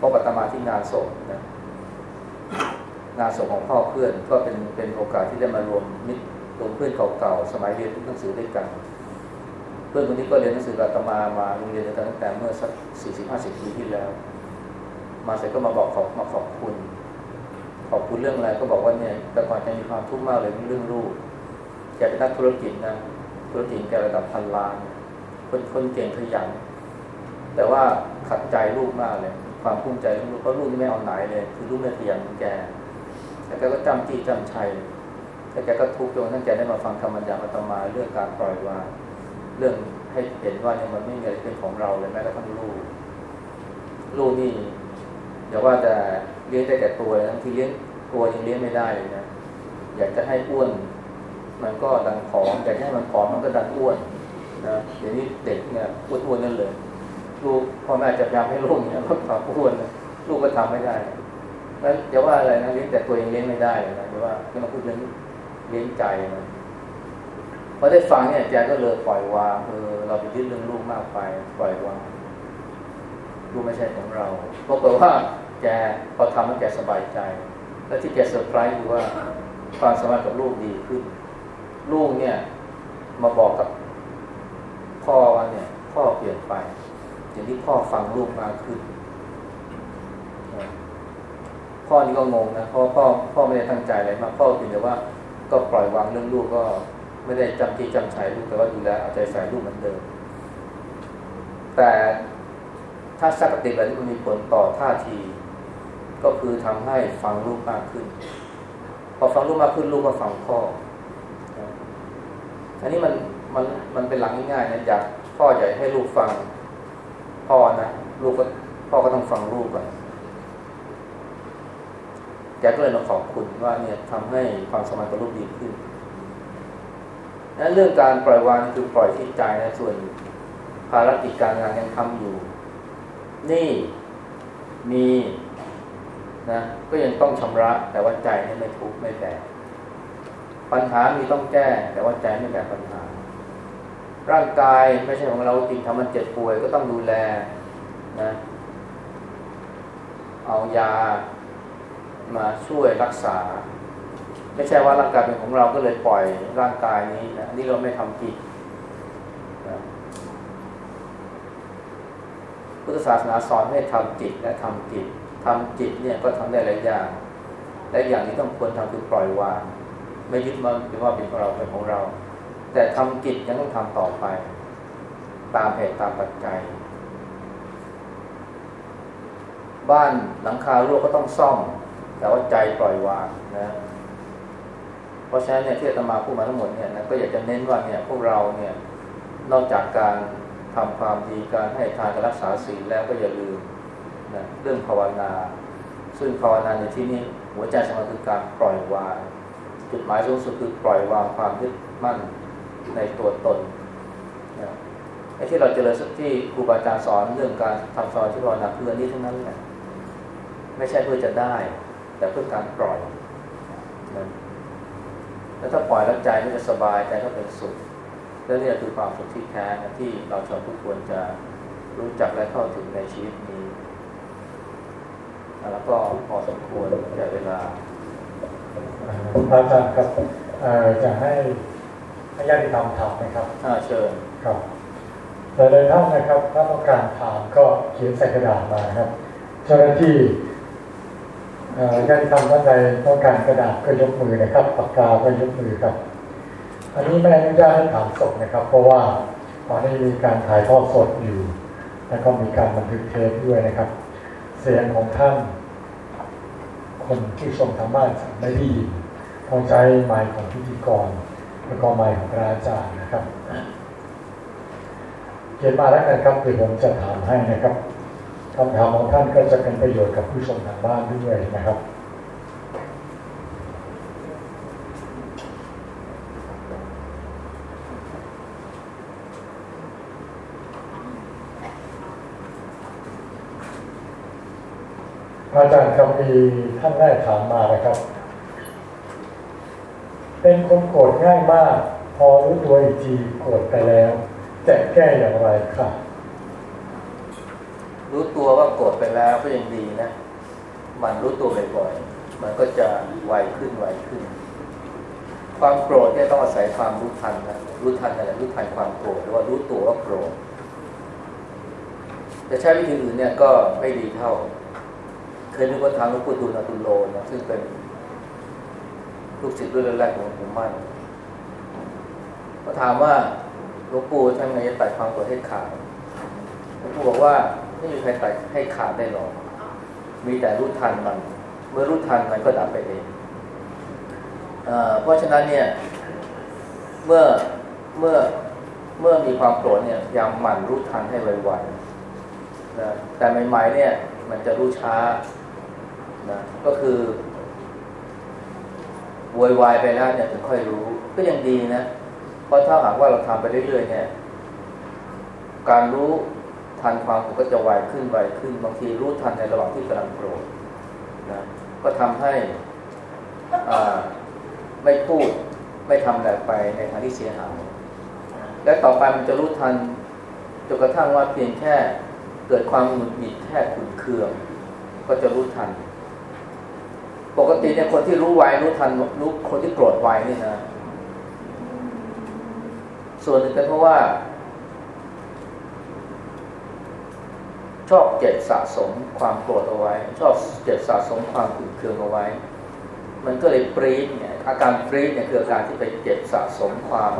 พบปัตมาที่งานศพนะงานศพของพ่อเพื่อนก็เป็นเป็นโอกาสที่ได้มารวมมิตรรวมเพื่อนเก่าๆสมัยเรียนหนังสือด้วยกัน เพื่อนคนนี้ก็เรียนหนังสือกับตมามาโรงเรียนกันตั้งแต่เมื่อสักสี่สิบห้าสิบปีที่แล้ว มาเสร็จก็มาบอกขอบมาขอบคุณ ขอบคุณเรื่องอะไรก็บอกว่าเนี่ยแต่ก่อนจะมีความทุกข์มากเลยเรื่องลูกแกเป็นนักธุรกิจนะธุรกิจแกระดับพันล้านคนคนเก่งขยันแต่ว่าขัดใจลูกมากเลย ความภูมิใจลูกเพราะลูกนี่ไม่เอาไหนเลย คือลูกไม่ขยันเหมือนแกแต่แกก็จำจี้จำชัยแต่แกก็ทุกข์จนทั้งแกได้มาฟังธรรมยาอาตมาเรื่องการปล่อยวางเรื่องให้เห็นว่าเนี่ยมันไม่มีอะไรเป็นของเราเลยแม้กระทั่งลูก ลูกนี่อย่าว่าแต่ เลี้ยงได้แต่ตัวทั้งที่เลี้ยงตัวยังเลี้ยงไม่ได้เลยนะอยากจะให้อ้วน มันก็ดันผอมอยากให้มันผอมมันก็ดันอ้วนนะเดี๋ยวนี้เด็กเนี่ยอ้วนๆนั่นเลย ลูกพ่อแม่จะพยายามให้ลูกเนี่ยลดความอ้วนลูกก็ทำไม่ได้แล้วจะว่าอะไรนะเลี้ยงแต่ตัวยังเลี้ยงไม่ได้เลยนะจะว่าไม่ต้องพูดเรื่องเลี้ยงใจนะพอได้ฟังเนี่ยแกก็เลยปล่อยวางเออเราไปยึดเรื่องลูกมากไปปล่อยวางลูกไม่ใช่ของเราปรากฏว่า แกพอทำแล้วแกสบายใจ แล้วที่แกเซอร์ไพรส์คือว่าความสามารถกับลูกดีขึ้น ลูกเนี่ยมาบอกกับพ่อว่าเนี่ย พ่อเปลี่ยนไปอย่างที่พ่อฟังลูกมากขึ้น พ่อนี่ก็งงนะเพราะพ่อพ่อไม่ได้ตั้งใจอะไรมากพ่อเพียงแต่ว่าก็ปล่อยวางเรื่องลูกก็ไม่ได้จำที่จำชัยลูกแต่ว่าดูแลเอาใจใส่ลูกเหมือนเดิม แต่ถ้าสักติแบบนี้มันมีผลต่อท่าที ก็คือทำให้ฟังลูกมากขึ้น พอฟังลูกมากขึ้นลูกก็ฟังพ่ออันนี้มันมันมันเป็นหลังง่ายๆนะจากพ่อใหญ่ให้ลูกฟังพ่อนะลูกก็พ่อก็ต้องฟังลูกก่อนแกก็เลยมาขอบคุณว่าเนี่ยทำให้ความสมานกับลูกดีขึ้นนั้นเรื่องการปล่อยวางคือปล่อยที่ใจนะส่วนภารกิจการงานยังทำอยู่ นี่มี นะก็ยังต้องชำระแต่ว่าใจไม่ทุกข์ไม่แบกปัญหามีต้องแก้ แต่ว่าใจไม่แบกปัญหา ร่างกายไม่ใช่ของเราจริงทำมันเจ็บป่วยก็ต้องดูแลนะเอายามาช่วยรักษา ไม่ใช่ว่าร่างกายเป็นของเราก็เลยปล่อยร่างกายนี้นะนี่เราไม่ทำผิดนะพุทธศาสนาสอนให้ทำจิตและทำจิต ทำจิตเนี่ยก็ทำได้หลายอย่างและอย่างนี้ต้องควรทำคือปล่อยวาง ไม่ยึดมันเป็นว่าเป็นของเราเป็นของเรา แต่ทำจิตยังต้องทำต่อไป ตามเหตุตามปัจจัย บ้านหลังคารั่วก็ต้องซ่อม แต่ว่าใจปล่อยวางนะเพราะฉะนั้นเนี่ยที่อาตมาพูดมาทั้งหมดเนี่ยนะก็อยากจะเน้นว่าเนี่ยพวกเราเนี่ยนอกจากการทำความดีการให้ทานการรักษาศีลแล้วก็อย่าลืม นะเรื่องภาวนา ซึ่งภาวนาในที่นี้หัวใจสำคัญคือการปล่อยวาง จุดหมายสูงสุดคือปล่อยวางความยึดมั่นในตัวตนนะไอ้ที่เราเจริญที่ครูบาอาจารย์สอนเรื่องการทำสมาธิภาวนาเพื่อนี้ทั้งนั้นแหละไม่ใช่เพื่อจะได้ แต่เพื่อการปล่อยนะแล้วถ้าปล่อยแล้วใจก็จะสบายใจก็เป็นสุขแล้วนี่คือความสุขที่แท้นะที่เราชาวทุกควรจะรู้จักและเข้าถึงในชีวิตนี้ แล้วก็พอสมควรแก่เวลาอาจารย์ครับจะให้ให้ญาติธรรมถามไหมครับอ่าเชิญครับหลายๆท่านนะครับถ้าต้องการถามก็เขียนใส่กระดาษมาครับ เจ้าหน้าที่ญาติธรรมท่านใดต้องการกระดาษก็ยกมือนะครับปากกาก็ยกมือครับ อันนี้ไม่อนุญาตให้ถามสดนะครับ เพราะว่าตอนนี้มีการถ่ายทอดสดอยู่ แล้วก็มีการบันทึกเทปด้วยนะครับ เสียงของท่าน คนที่ชมทางบ้านไม่ได้ยินต้อใช้ไมค์ของพิธีกร แล้วก็ไมค์ของพระอาจารย์นะครับเขียนมาแล้วกันครับเดี๋ยวผมจะถามให้นะครับคำถามของท่านก็จะเป็นประโยชน์กับผู้ชมทางบ้านด้วยนะครับ อาจารย์ครับมีท่านแรกถามมานะครับ เป็นคนโกรธง่ายมาก พอรู้ตัวอีกทีโกรธไปแล้ว จะแก้อย่างไรครับรู้ตัวว่าโกรธไปแล้วก็ยังดีนะ มันรู้ตัวบ่อยๆ มันก็จะไวขึ้นไวขึ้น ความโกรธเนี่ยต้องอาศัยความรู้ทันนะ รู้ทันอะไรรู้ทันความโกรธหรือว่ารู้ตัวว่าโกรธจะใช้วิธีอื่นเนี่ยก็ไม่ดีเท่า เคยมีคนถามหลวงปู่ดูลอตุโลนะซึ่งเป็นลูกศิษย์รุ่นแรกของหลวงปู่มั่นเขาถามว่าหลวงปู่ทำไงจะตัดความโกรธให้ขาดหลวงปู่บอกว่าไม่มีใครตัดให้ขาดได้หรอกมีแต่รู้ทันมัน เมื่อรู้ทันมันก็ดับไปเองเพราะฉะนั้นเนี่ย เมื่อเมื่อเมื่อมีความโกรธเนี่ยยาหมั่นรู้ทันให้ไวๆนะแต่ใหม่ๆเนี่ย มันจะรู้ช้า นะก็คือวอยวายไปแล้วเนี่ยถึงค่อยรู้ ก็ยังดีนะ เพราะถ้าหากว่าเราทำไปเรื่อยๆเนี่ย การรู้ทันความโกรธก็จะไวขึ้นไวขึ้น บางทีรู้ทันในระหว่างที่กำลังโกรธนะก็ทำให้อ่าไม่พูดไม่ทำอะไรไปในทางที่เสียหายและต่อไปมันจะรู้ทันจนกระทั่งว่าเพียงแค่เกิดความหงุดหงิดแค่ขุนเคือง ก็จะรู้ทัน ปกติเนี่ยคนที่รู้ไวรู้ทันรู้คนที่โกรธไวนี่นะ ส่วนหนึ่งเป็นเพราะว่า ชอบเก็บสะสมความโกรธเอาไว้ ชอบเก็บสะสมความขุ่นเคืองเอาไว้ มันก็เลยปรี๊ดเนี่ยอาการปรี๊ดเนี่ยคืออาการที่ไปเก็บสะสมความ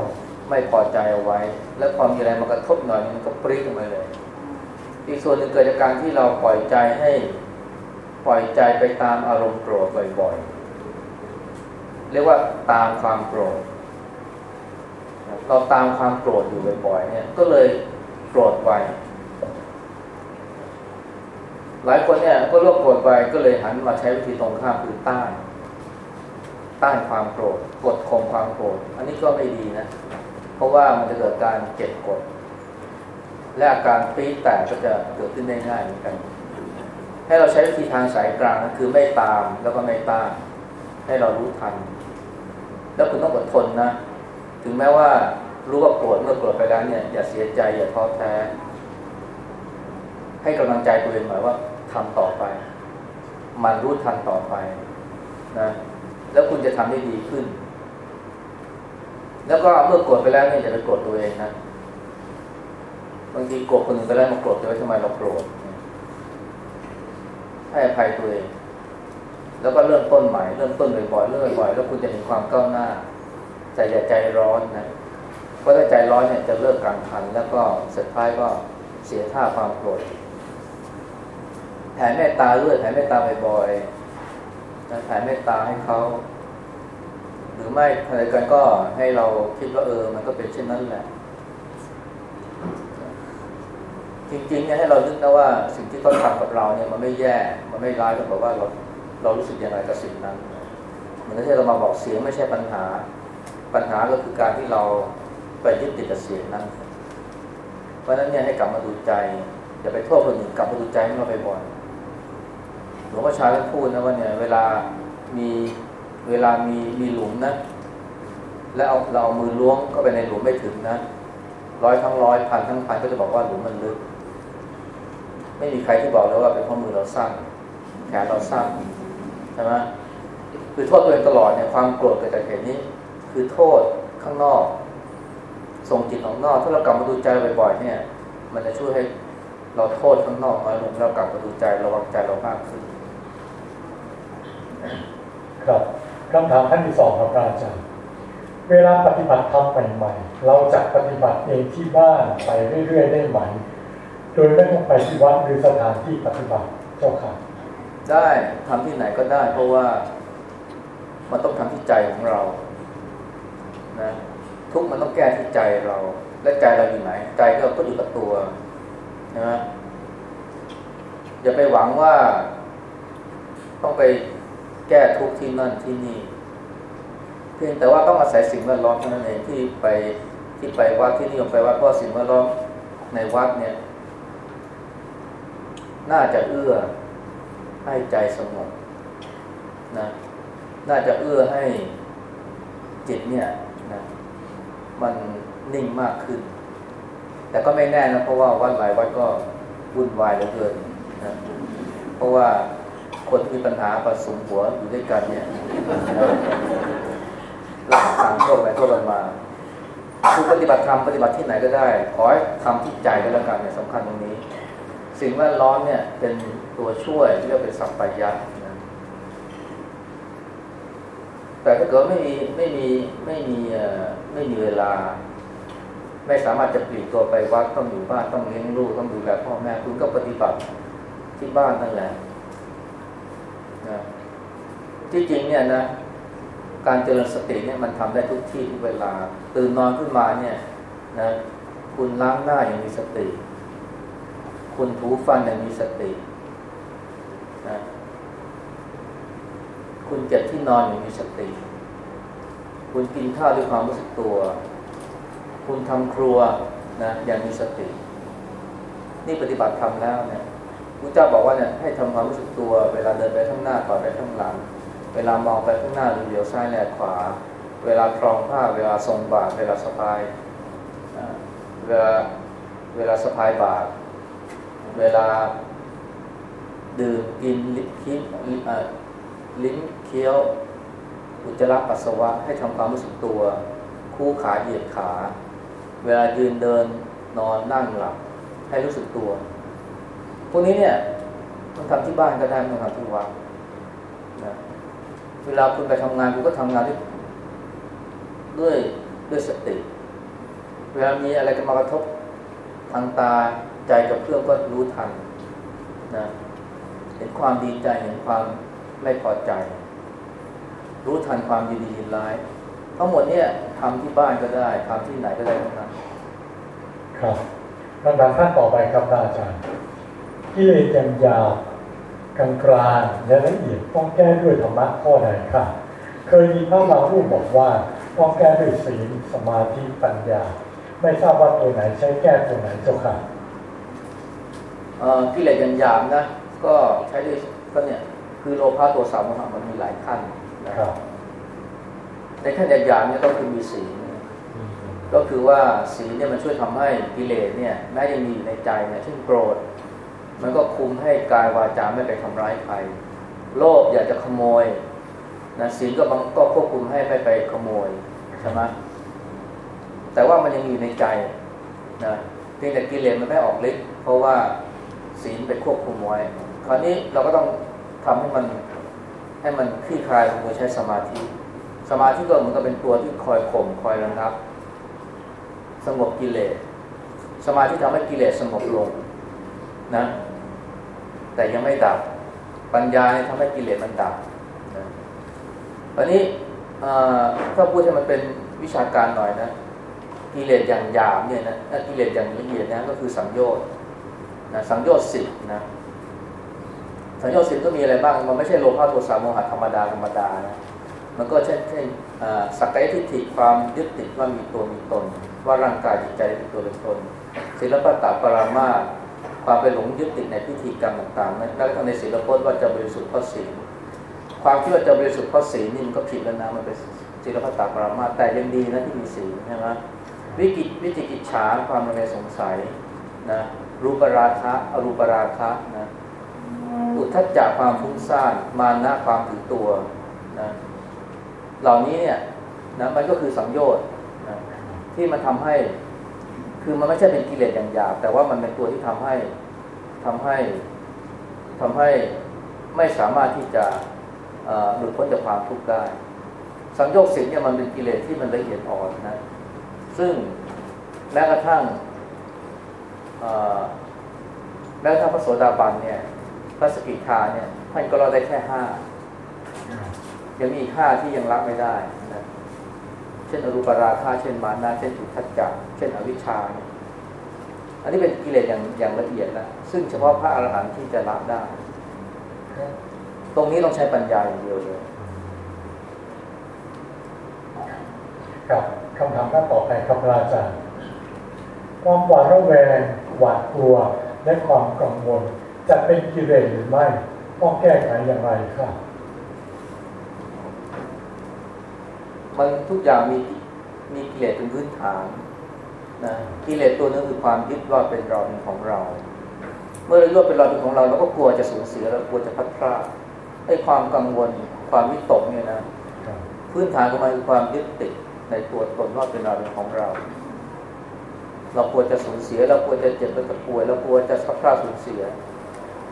ไม่พอใจเอาไว้ และความมีอะไรมากระทบหน่อยมันก็ปรี๊ดออกมาเลย อีกส่วนหนึ่งเกิดจากการที่เราปล่อยใจให้ ปล่อยใจไปตามอารมณ์โกรธบ่อยๆ เรียกว่าตามความโกรธ เราตามความโกรธอยู่บ่อยๆ เนี่ย ก็เลยโกรธไวหลายคนเนี่ยก็โลภโกรธไปก็เลยหันมาใช้วิธีตรงข้ามคือต้านต้านความโกรธกดข่มความโกรธ อันนี้ก็ไม่ดีนะ เพราะว่ามันจะเกิดการเก็บกด และอาการปี๊แตกก็จะเกิดขึ้นได้ง่ายเหมือนกัน ให้เราใช้วิธีทางสายกลางนะคือไม่ตามแล้วก็ไม่ต้านให้เรารู้ทัน แล้วคุณต้องอดทนนะ ถึงแม้ว่ารู้ว่าโกรธเมื่อโกรธไปแล้วเนี่ย อย่าเสียใจอย่าท้อแท้ ให้กำลังใจตัวเองหน่อยว่าทำต่อไป มันรู้ทันต่อไปนะแล้วคุณจะทำได้ดีขึ้น แล้วก็เมื่อโกรธไปแล้วเนี่ยอย่าไปโกรธตัวเองนะบางทีโกรธคนอื่นไปแล้วมาโกรธตัวเองทำไมเราโกรธ ให้อภัยตัวเอง แล้วก็เริ่มต้นใหม่เริ่มต้นบ่อยๆเรื่อยๆแล้วคุณจะเห็นความก้าวหน้าใจอย่าใจร้อนนะเพราะถ้าใจร้อนเนี่ยจะเลิกการทัน แล้วก็สุดท้ายก็เสียท่าความโกรธแผ่เมตตาด้วยแผ่เมตตาบ่อยๆแผ่เมตตาให้เขาหรือไม่อะไรกันก็ให้เราคิดว่าเออ มันก็เป็นเช่นนั้นแหละ จริงๆเนี่ยให้เรานึกนะว่าสิ่งที่เขาทำกับเราเนี่ยมันไม่แย่มันไม่ร้ายก็บอกว่าเราเรารู้สึกยังไงกับสิ่งนั้นเหมือนที่เรามาบอกเสียงไม่ใช่ปัญหา ปัญหาก็คือการที่เราไปยึดติดกับเสียงนั้น เพราะฉะนั้นเนี่ยให้กลับมาดูใจอย่าไปโทษคนอื่นกลับมาดูใจของเราบ่อยหลวงพ่อชาท่านพูดนะว่าเนี่ยเวลามีเวลามีมีหลุมนะ แล้วเอาเราเอามือล้วงก็ไปในหลุมไม่ถึงนะร้อยทั้งร้อยพันทั้งพันก็จะบอกว่าหลุมมันลึก ไม่มีใครที่บอกเลยว่าเป็นเพราะมือเราสั้นแขนเราสั้นใช่ไหมคือโทษตัวเองตลอดเนี่ยความโกรธเกิดจากเหตุนี้ คือโทษข้างนอก ส่งจิตออกนอก ถ้าเรากลับมาดูใจบ่อยๆเนี่ย มันจะช่วยให้เราโทษข้างนอกน้อยลงเรากลับมาดูใจระวังใจเรามากขึ้น ครับคำถามท่านที่สองครับอาจารย์เวลาปฏิบัติธรรมใหม่ๆ เราจะปฏิบัติเองที่บ้านไปเรื่อยๆได้ไหม โดยไม่ต้องไปที่วัดหรือสถานที่ปฏิบัติเจ้าค่ะได้ทำที่ไหนก็ได้ เพราะว่ามันต้องทำที่ใจของเรานะทุกมันต้องแก้ที่ใจเรา และใจเราอยู่ไหน ใจเราก็อยู่กับตัวนะอย่าไปหวังว่าต้องไปแก้ทุกที่นั่นที่นี่ เพียงแต่ว่าต้องอาศัยสิ่งแวดล้อมเท่านั้นเองที่ไปที่ไปวัดที่นิยมไปวัดเพราะสิ่งแวดล้อมในวัดเนี่ย น่าจะเอื้อให้ใจสงบนะน่าจะเอื้อให้จิตเนี่ยนะมันนิ่งมากขึ้น แต่ก็ไม่แน่นะเพราะว่าวัดหลายวัดก็วุ่นวายเหลือเกินนะเพราะว่าคนที่มีปัญหาประสมหัวอยู่ด้วยกันเนี่ยรักต่างโทษไปโทษกันมาคือปฏิบัติธรรมปฏิบัติที่ไหนก็ได้ ขอให้ทำที่ใจก็แล้วกันเนี่ยสำคัญตรงนี้ สิ่งแวดล้อมเนี่ยเป็นตัวช่วยที่เรียกเป็นสัพพยะนะแต่ถ้าเกิดไม่มีไม่มีไม่มีไม่มีเวลา ไม่สามารถจะปลีกตัวไปวัดต้องอยู่บ้านต้องเลี้ยงลูกต้องดูแลพ่อแม่คุณก็ปฏิบัติที่บ้านนั่นแหละนะที่จริงเนี่ยนะการเจริญสติเนี่ยมันทำได้ทุกที่ทุกเวลาตื่นนอนขึ้นมาเนี่ยนะคุณล้างหน้าอย่างมีสติ คุณถูฟันอย่างมีสตินะคุณเก็บที่นอนอย่างมีสติ คุณกินข้าวด้วยความรู้สึกตัว คุณทำครัวนะอย่างมีสติ นี่ปฏิบัติทำแล้วเนี่ยพระเจ้าบอกว่าเนี่ยให้ทำความรู้สึกตัว เวลาเดินไปข้างหน้าต่อไปข้างหลัง เวลามองไปข้างหน้าหรือเดียวซ้ายแลขวา เวลาครองผ้า เวลาทรงบาตรเวลาสะพายเวลาเวลาสะพายบาตร เวลา ดื่มกินลิ้นลิ้นเคี้ยว อุจจาระปัสสาวะให้ทำความรู้สึกตัว คู่ขาเหยียดขา เวลายืนเดินนอนนั่งหลับให้รู้สึกตัว พวกนี้เนี่ยต้องทำที่บ้านก็ได้ต้องทำที่วัดนะเวลาคุณไปทำงานคุณก็ทำงานด้วยด้วยด้วยสติ เวลามีอะไรก็มากระทบทางตา ใจกับเพื่อนก็รู้ทันนะเห็นความดีใจเห็นความไม่พอใจ รู้ทันความดีดีร้าย ทั้งหมดเนี่ยทำที่บ้านก็ได้ทำที่ไหนก็ได้ทั้งนั้นครับคำถามท่านต่อไปครับอาจารย์กิเลสยังยาวกลางกลางและละเอียดต้องแก้ด้วยธรรมะข้อใดค่ะ เคยมีพระบางรูปบอกว่าต้องแก้ด้วยศีลสมาธิปัญญา ไม่ทราบว่าตัวไหนใช้แก้ตัวไหนเจ้าค่ะ กิเลสยังยามนะก็ใช้ด้วยก็เนี่ยคือโลภะตัวสามมมันมีหลายขั้นนะครับในขั้นยามเนี่ยก็คือมีศีลก็คือว่าศีลเนี่ยมันช่วยทำให้กิเลสเนี่ยแม้ยังมีในใจเนี่ยเช่นโกรธ มันก็คุมให้กายวาจาไม่ไปทำร้ายใครโลภอยากจะขโมยนะศีลก็บังก็ควบคุมให้ไม่ไปขโมยใช่ไหมแต่ว่ามันยังอยู่ในใจนะเพียงแต่กิเลสมันไม่ออกฤทธิ์เพราะว่า ศีลไปควบคุมไว้คราวนี้เราก็ต้องทำให้มันให้มันคลี่คลายโดยใช้สมาธิ สมาธิก็เหมันก็เป็นตัวที่คอยข่มคอยระงับ สงบกิเลสสมาธิทำให้กิเลสสงบลงนะ แต่ยังไม่ดับปัญญาเนี่ยทำให้กิเลสมันดับนะวันนี้ถ้าพูดให้มันเป็นวิชาการหน่อยนะกิเลสอย่างหยาบเนี่ยนะกิเลสอย่างละเอียดนะก็คือสังโยชน์ นะสังโยชน์สิบนะสังโยชน์สิบก็มีอะไรบ้าง มันไม่ใช่โลภะโทสะโมหะธรรมดาธรรมดานะมันก็เช่นเช่นสักกายทิฏฐิความยึดติดว่ามีตัวมีตน ว่าร่างกายจิตใจเป็นตัวเป็นตนศิลปะตาปรามาความไปหลงยึดติดในพิธีกรรมต่างๆนั้นแล้วในศีลพจน์ว่าจะบริสุทธิ์เพราะศีลความที่ว่าจะบริสุทธิ์เพราะศีลนี่มันก็ผิดแล้วนะมันเป็นศีลพัตตาปรามาแต่ยังดีนะที่มีศีลใช่ไหมวิกิวิจิกิจฉาความระเมสงสัยนะ รูปราคะ อรูปราคะนะอุทธัจจะความฟุ้งซ่านมานะความถือตัวนะเหล่านี้เนี่ยนะมันก็คือสังโยชน์นะที่มันทำให้ คือมันไม่ใช่เป็นกิเลสอย่างหยาบแต่ว่ามันเป็นตัวที่ทำให้ทำให้ทำให้ไม่สามารถที่จะหลุดพ้นจากความทุกข์ได้ สังโยชน์สิ่งเนี่ยมันเป็นกิเลสที่มันละเอียดอ่อนนะ ซึ่งแม้กระทั่ง แม้กระทั่งพระโสดาบันเนี่ย พระสกิทาเนี่ยท่านก็เราได้แค่ห้ายังมีอีกห้าที่ยังรับไม่ได้นะเช่นอรูปราคาเช่นมานาเช่นอุทัจจะเช่นอวิชชาอันนี้เป็นกิเลสอย่างอย่างละเอียดนะซึ่งเฉพาะพระอรหันต์ที่จะละได้ ตรงนี้ต้องใช้ปัญญาอย่างเดียวเลยครับคำถามข้อต่อไปครับอาจารย์ความหวาดระแวง หวาดกลัวและความกังวลจะเป็นกิเลสหรือไม่ต้องแก้ไขอย่างไรครับมันทุกอย่างมีมีกิเลสเป็นพื้นฐานนะกิเลสตัวนึงคือความยึดว่าเป็นเราเป็นของเรา เมื่อเรายึดเป็นเราเป็นของเราเราก็กลัวจะสูญเสียเรากลัวจะพัดพลาดไอ้ความกังวลความวิตกเนี่ยนะพื้นฐานของมันคือความยึดติดในตัวตนว่าเป็นเราเป็นของเรา เรากลัวจะสูญเสีย เรากลัวจะเจ็บเราจะป่วยเรากลัวจะพัดพลาดสูญเสีย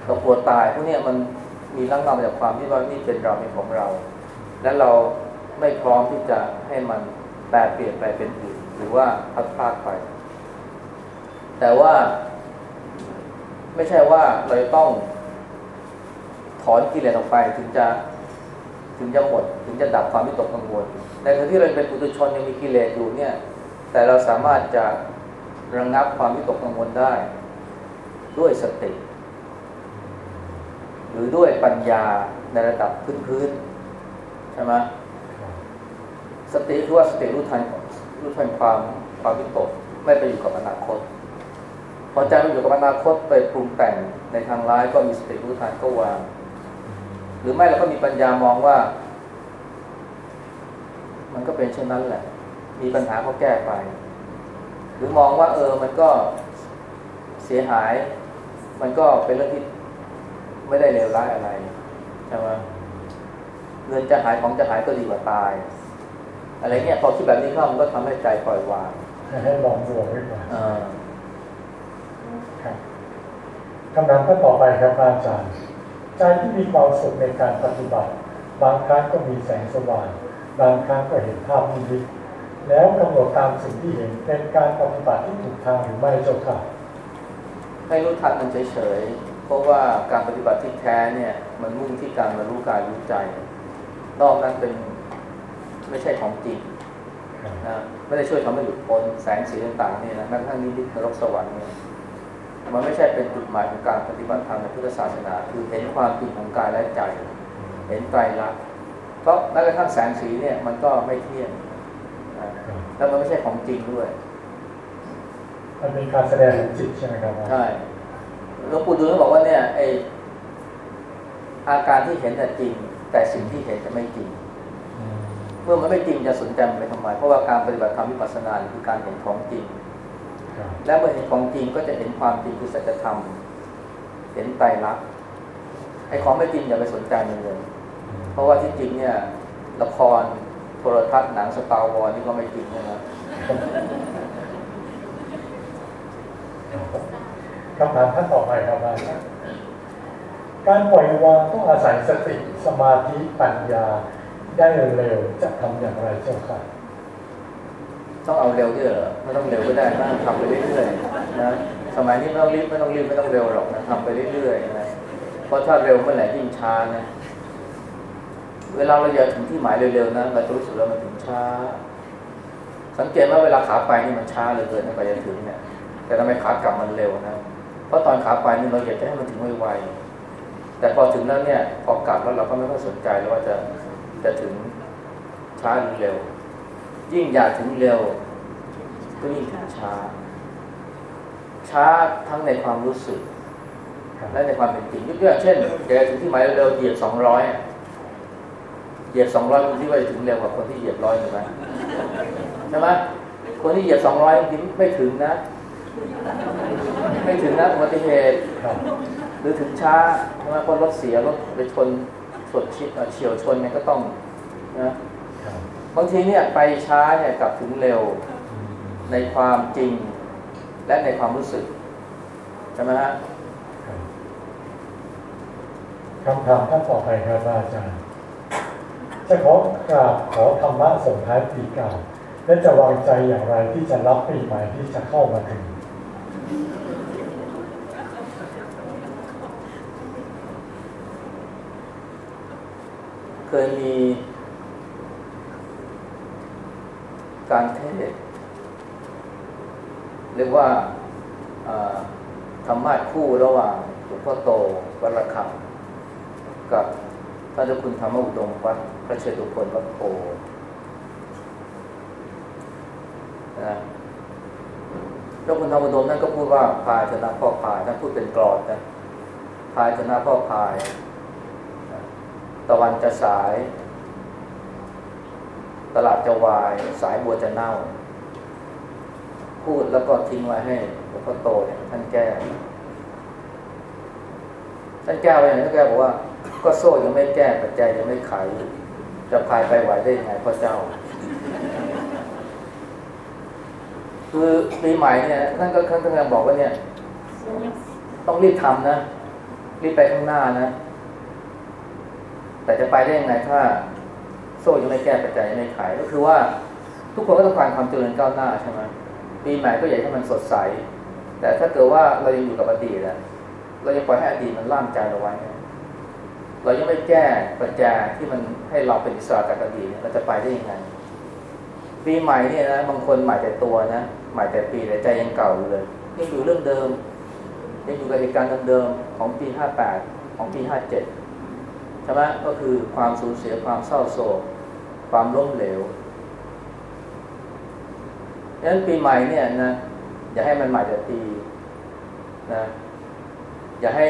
เรากลัวตายพวกนี้มันมีร่างนามจากความที่ว่านี่เป็นเราเป็นของเรา และเราไม่พร้อมที่จะให้มันแปลเปลี่ยนไปเป็นอื่นหรือว่าพัดพลาดไป แต่ว่า ไม่ใช่ว่าเราต้องถอนกิเลสออกไปถึงจะถึงจะหมด ถึงจะดับความวิตกกังวลในขณะที่เราเป็นปุถุชนยังมีกิเลสอยู่เนี่ย แต่เราสามารถจะ ระงงับความวิตกกังวลได้ ด้วยสติ หรือด้วยปัญญาในระดับพื้นๆใช่ไหมสติคือว่าสติรู้ทันรู้ทันความความวิตกไม่ไปอยู่กับอนาคตพอใจมันอยู่กับอนาคตไปปรุงแต่งในทางร้ายก็มีสติรู้ทันก็วาง หรือไม่เราก็มีปัญญามองว่า มันก็เป็นเช่นนั้นแหละ มีปัญหาก็แก้ไป หรือมองว่า เออ มันก็เสียหาย มันก็เป็นเรื่องที่ไม่ได้เลวร้ายอะไรใช่ไหมเงินจะหายของจะหายก็ดีกว่าตาย อะไรเงี้ยพอคิดแบบนี้เข้ามันก็ทำให้ใจปล่อยวางให้ลองบวกไว้ก่อนครับคำถามก็ต่อไปครับอาจารย์ใจที่มีความสุขในการปฏิบัติ บางครั้งก็มีแสงสว่าง บางครั้งก็เห็นภาพนิมิต แล้วกำหนดตามสิ่งที่เห็นเป็นการปฏิบัติที่ถูกทางหรือไม่เจ้าค่ะให้รู้ทันมันเฉยๆเพราะว่าการปฏิบัติที่แท้เนี่ยมันมุ่งที่การมารู้กายรู้ใจนอกนั้นเป็นไม่ใช่ของจริงนะไม่ได้ช่วยทำให้หลุดพ้นแสงสีต่างๆนี่นะแม้กระทั่งนิมิตนรกสวรรค์เนี่ยมันไม่ใช่เป็นจุดหมายของการปฏิบัติธรรมในพุทธศาสนา คือเห็นความจริงของกายและใจ เห็นไตรลักษณ์เพราะแม้กระทั่งแสงสีเนี่ยมันก็ไม่เที่ยง แล้วมันไม่ใช่ของจริงด้วย มันเป็นการแสดงจิตใช่ไหมครับใช่หลวงปู่ดูลบอกว่าเนี่ยไออาการที่เห็นแต่จริง แต่สิ่งที่เห็นจะไม่จริง เมื่อมันไม่จริงจะสนใจมันไปทำไมเพราะว่าการปฏิบัติธรรมวิปัสสนาคือการเห็นของจริง และเมื่อเห็นของจริงก็จะเห็นความจริงคือสัจธรรมเห็นไตรลักษณ์ไอ้ของไม่จริงอย่าไปสนใจมันเลย เพราะว่าที่จริงเนี่ยละครโทรทัศน์หนังสตาร์วอร์นี่ก็ไม่จริงนะคำถามท่านต่อไปครับอาจารย์การปล่อยวางต้องอาศัยสติสมาธิปัญญาได้เร็วจะทำอย่างไรเจ้าค่ะต้องเอาเร็วด้วยเหรอไม่ต้องเร็วก็ได้นะทำไปเรื่อยๆนะสมัยนี้ไม่ต้องรีบไม่ต้องรีบไม่ต้องเร็วหรอกนะทำไปเรื่อยๆนะเพราะถ้าเร็วเมื่อไหร่ยิ่งช้านะ เวลาเราอยากถึงที่หมายเร็วๆนะเราจะรู้สึกว่ามันถึงช้า สังเกตว่าเวลาขาไปนี่มันช้าเลยเกินไปจะถึงเนี่ย แต่ทำไมขากลับมันเร็วนะ เพราะตอนขาไปนี่เราอยากจะให้มันถึงไวๆแต่พอถึงแล้วเนี่ยพอกลับแล้วเราก็ไม่ค่อยสนใจแล้วว่าจะจะถึงช้าหรือเร็ว ยิ่งอยากถึงเร็วก็ยิ่งถึงช้า ช้าทั้งในความรู้สึกและในความเป็นจริงยกตัวอย่างเช่นอยากถึงที่หมายเร็วเหยียบสองร้อย เหยียบสองร้อยคนที่ว่าจะถึงเร็วกว่าคนที่เหยียบร้อยถูกไหมใช่ไหมคนที่เหยียบสองร้อยจริงไม่ถึงนะ ไม่ถึงนะอุบัติเหตุหรือถึงช้าใช่ไหมเพราะรถเสียรถไปชนชนชิดเฉียวชนเนี่ยก็ต้องนะบางทีเนี่ยไปช้าเนี่ยกลับถึงเร็วในความจริงและในความรู้สึกใช่ไหมฮะคำถามท่านต่อไปครับอาจารย์ จะขอกราบขอธรรมะส่งท้ายปีเก่า และจะวางใจอย่างไรที่จะรับปีใหม่ที่จะเข้ามาถึงเคยมีการเทศเรียกว่าธรรมะคู่ระหว่างหลวงพ่อโตวัรคังกับ ท่านเจ้าคุณธรรมอุดมวัดพระเชตุพนวัดโพนะเจ้าคุณธรรมอุดมนั่นก็พูดว่าพายชนะพ่อพายท่านพูดเป็นกรอดนะพายชนะพ่อพาย ตะวันจะสาย ตลาดจะวาย สายบัวจะเน่า พูดแล้วก็ทิ้งไว้ให้หลวงพ่อโตเนี่ยท่านแก้ท่านแก้ไว้อย่างท่านแก้บอกว่า ก็โซ่ยังไม่แก้ปัจจัยยังไม่ไข จะพายไปไหวได้ยังไงพ่อเจ้า คือปีใหม่เนี่ยท่านก็ท่านกำลังบอกว่าเนี่ย ต้องรีบทำนะ รีบไปข้างหน้านะ แต่จะไปได้ยังไงถ้า โซ่ยังไม่แก้ปัจจัยยังไม่ไข ก็คือว่าทุกคนก็ต้องการความเจริญก้าวหน้าใช่ไหมปีใหม่ก็อยากให้มันสดใส แต่ถ้าเกิดว่าเรายังอยู่กับอดีตอะเราจะปล่อยให้อดีตมันล่ามใจเราไว้ เรายังไม่แก้ปัจจัยที่มันให้เราเป็นอิสระจากอดีตเราจะไปได้ยังไงปีใหม่เนี่ยนะบางคนใหม่แต่ตัวนะใหม่แต่ปีแต่ใจยังเก่าอยู่เลยยังอยู่เรื่องเดิมยังอยู่กับเหตุการณ์เดิมๆของปีห้าแปดของปีห้าเจ็ดใช่ไหมก็คือความสูญเสียความเศร้าโศกความล้มเหลวดังนั้นปีใหม่เนี่ยนะอย่าให้มันใหม่แต่ปีนะอย่าให้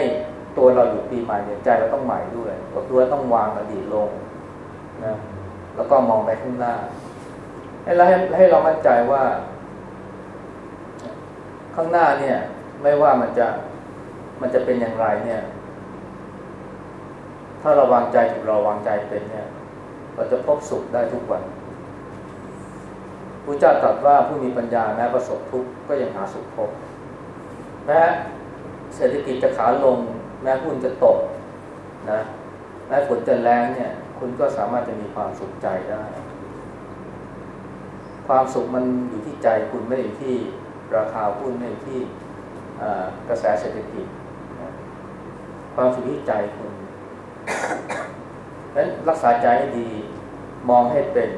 ตัวเราอยู่ปีใหม่เนี่ยใจเราต้องใหม่ด้วยตัวต้องวางอดีตลงนะแล้วก็มองไปข้างหน้า ให้เราให้ให้เรามั่นใจว่า ข้างหน้าเนี่ย ไม่ว่ามันจะมันจะเป็นอย่างไรเนี่ย ถ้าเราวางใจถูกเราวางใจเป็นเนี่ย เราจะพบสุขได้ทุกวันพระเจ้าตรัสว่าผู้มีปัญญาแม้ประสบทุกข์ก็ยังหาสุขพบแม้เศรษฐกิจจะขาลง แม้หุ้นจะตกนะแม้ฝนจะแรงเนี่ย คุณก็สามารถจะมีความสุขใจได้ ความสุขมันอยู่ที่ใจคุณไม่ได้ที่ราคาหุ้นไม่ได้ที่กระแสเศรษฐกิจความสุขที่ใจคุณนั้นรักษาใจให้ดี มองให้เป็น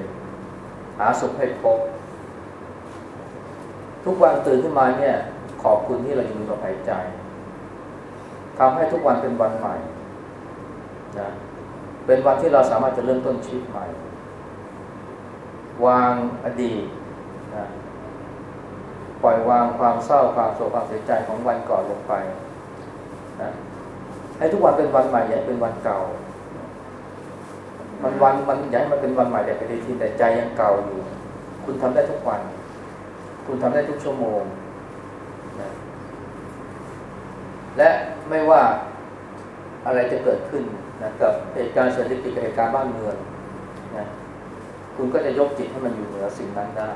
หาสุขให้พบ ทุกวันตื่นขึ้นมาเนี่ย ขอบคุณที่เรายังมีลมหายใจ ทำให้ทุกวันเป็นวันใหม่นะเป็นวันที่เราสามารถจะเริ่มต้นชีวิตใหม่ วางอดีตนะปล่อยวางความเศร้าความโศกความเสียใจของวันก่อนลงไปนะให้ทุกวันเป็นวันใหม่อย่าเป็นวันเก่า มันวันมันอย่าให้มันเป็นวันใหม่แต่ปได้ทีแต่ใจยังเก่าอยู่ คุณทำได้ทุกวัน คุณทำได้ทุกชั่วโมงนะ และไม่ว่าอะไรจะเกิดขึ้นนะกับเหตุการณ์เศรษฐกิจกับเหตุการณ์บ้านเมืองนะคุณก็จะยกจิตให้มันอยู่เหนือสิ่งนั้นได้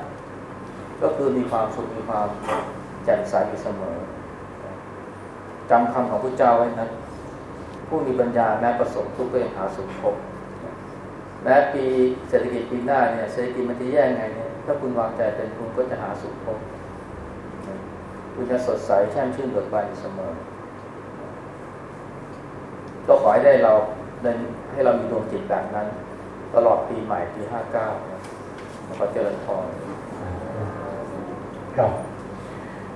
ก็คือมีความสุขมีความแจ่มใสอยู่เสมอจำคำของพระเจ้าไว้นะผู้มีปัญญาแม้ประสบทุกข์ก็ยังหาสุขพบแม้ปีเศรษฐกิจปีหน้าเนี่ยเศรษฐกิจมันจะแย่ไงเนี่ยถ้าคุณวางใจเป็นคุณก็จะหาสุขพบคุณจะสดใสแช่มชื่นเบิกบานอยู่เสมอ ก็ขอให้ได้เราให้เรามีดวงจิตแบบนั้น ตลอดปีใหม่ปีห้าเก้าขอเจริญพรครับ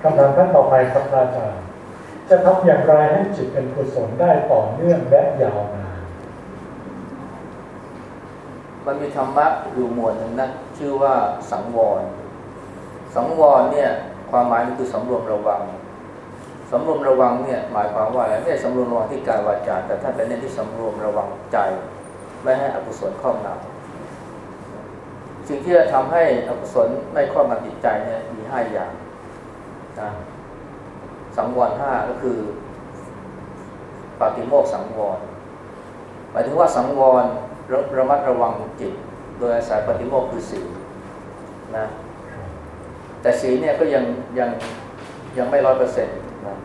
คำถามท่านต่อไปครับอาจารย์จะทำอย่างไรให้จิตเป็นกุศลได้ต่อเนื่องและยาวนานมันมีธรรมะอยู่หมวดหนึ่งนะชื่อว่าสังวร สังวรเนี่ย ความหมายมันคือสำรวมระวัง สำรวมระวังเนี่ยหมายความว่าอะไรไม่ใช่สำรวมระวังที่กายวาจาแต่ท่านเป็นเน้นที่สำรวมระวังใจ ไม่ให้อกุศลครอบงำสิ่งที่จะทำให้อกุศลไม่ครอบงำจิตใจเนี่ยมีห้าอย่างนะสังวรห้าก็คือปฏิโมกสังวรหมายถึงว่าสังวรระระมัดระวังจิต โดยอาศัยปฏิโมกคือสีนะแต่สีเนี่ยก็ยังยังยังไม่ร้อยเปอร์เซ็นต์นะ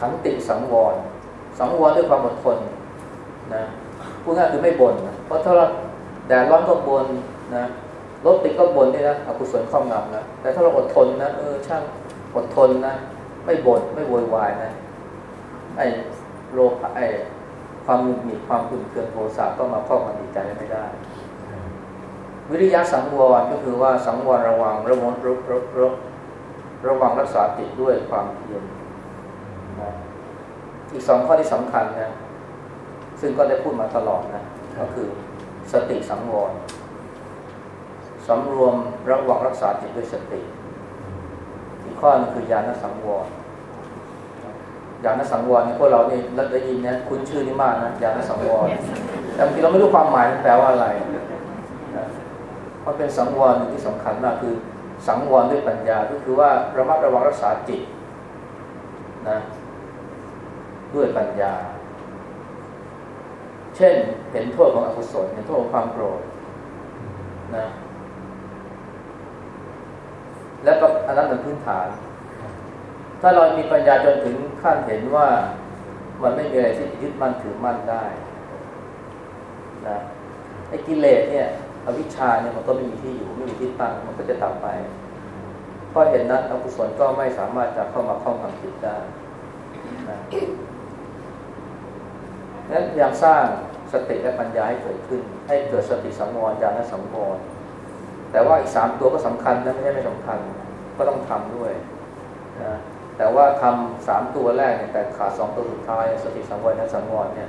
ขันติสังวร สังวรด้วยความอดทนนะพูดง่ายคือไม่บ่นเพราะถ้าเราแดดร้อนก็บ่นนะรถติดก็บ่นนี่นะอกุศลครอบงำนะแต่ถ้าเราอดทนนะเออช่างอดทนนะ ไม่บ่นไม่โวยวายนะไอ้โลภไอ้ความหงุดหงิดความขุ่นเคืองโทสะก็มาครอบงำจิตใจไม่ได้ วิริยะสังวรก็คือว่าสังวรระวังระวังระระระวังรักษาจิตด้วยความเพียร อีกสองข้อที่สำคัญนะ ซึ่งก็ได้พูดมาตลอดนะ ก็คือสติสังวรสำรวมระวังรักษาจิตด้วยสติ อีกข้อนึงคือญาณสังวรอย่างนั้นสังวรเนี่ยพวกเรานี่รัได้ยินเนี่ยคุ้นชื่อนี้มากนะอย่างนั้นสังวรแต่บางทีเราไม่รู้ความหมายมันแปลว่าอะไรนะมันเป็นสังวรที่สำคัญมากคือสังวรด้วยปัญญาก็คือว่าระมัดระวังรักษาจิตนะ ด้วยปัญญา เช่นเห็นโทษของอกุศลเห็นโทษของความโกรธนะแล้วก็อันนั้นเป็นพื้นฐาน ถ้าเรามีปัญญาจนถึงขั้นเห็นว่ามันไม่มีอะไรที่ยึดมั่นถือมั่นได้นะไอ้กิเลสเนี่ยอวิชชาเนี่ยมันก็ไม่มีที่อยู่ไม่มีที่ตั้งมันก็จะดับไปเพราะเห็นนั้นอกุศลก็ไม่สามารถจะเข้ามาครอบงำจิตได้นะ นั้นพยายามสร้างสติและปัญญาให้เกิดขึ้น ให้เกิดสติสังวรญาณสังวรแต่ว่าอีกสามตัวก็สำคัญนะไม่ใช่ไม่สำคัญก็ต้องทำด้วยนะแต่ว่าทำสามตัวแรกเนี่ยแต่ขาดสองตัวสุดท้าย สติสังวรและสังวรเนี่ย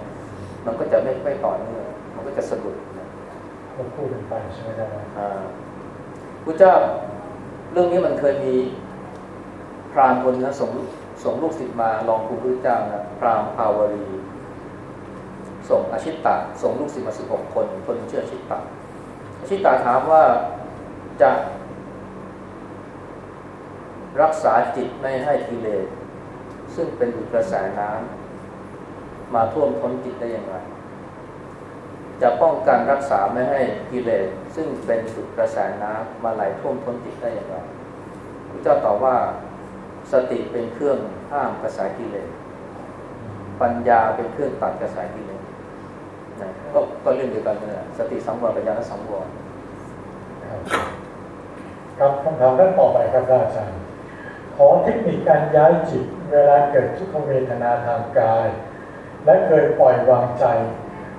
มันก็จะไม่ไม่ต่อเนื่องมันก็จะสะดุดนะก็พูดกันไปใช่ไหมครับอ่าพระเจ้าเรื่องนี้มันเคยมีพราหมณ์คนนะส่งส่งลูกศิษย์มาลองครูพระเจ้านะพราหมณ์ภาวรี ส่งอาชิตตะส่งลูกศิษย์มาสิบหกคนคนหนึ่งชื่ออาชิตตะอาชิตตะถามว่าจะรักษาจิตไม่ให้กิเลสซึ่งเป็นดุกระแสน้ำมาท่วมท้นจิตได้อย่างไร จะป้องกันรักษาไม่ให้กิเลสซึ่งเป็นดุจกระแสน้ำมาไหลท่วมท้นจิตได้อย่างไรพระเจ้าตอบว่าสติเป็นเครื่องห้ามกระแสกิเลสปัญญาเป็นเครื่องตัดกระแสกิเลส นะก็ก็เรื่องเดียวกันเลยสติสังวรปัญญาและสังวรครับคำถามด้านต่อไปครับอาจารย์ขอเทคนิคการย้ายจิตเวลาเกิดทุกขเวทนาทางกาย และเคยปล่อยวางใจ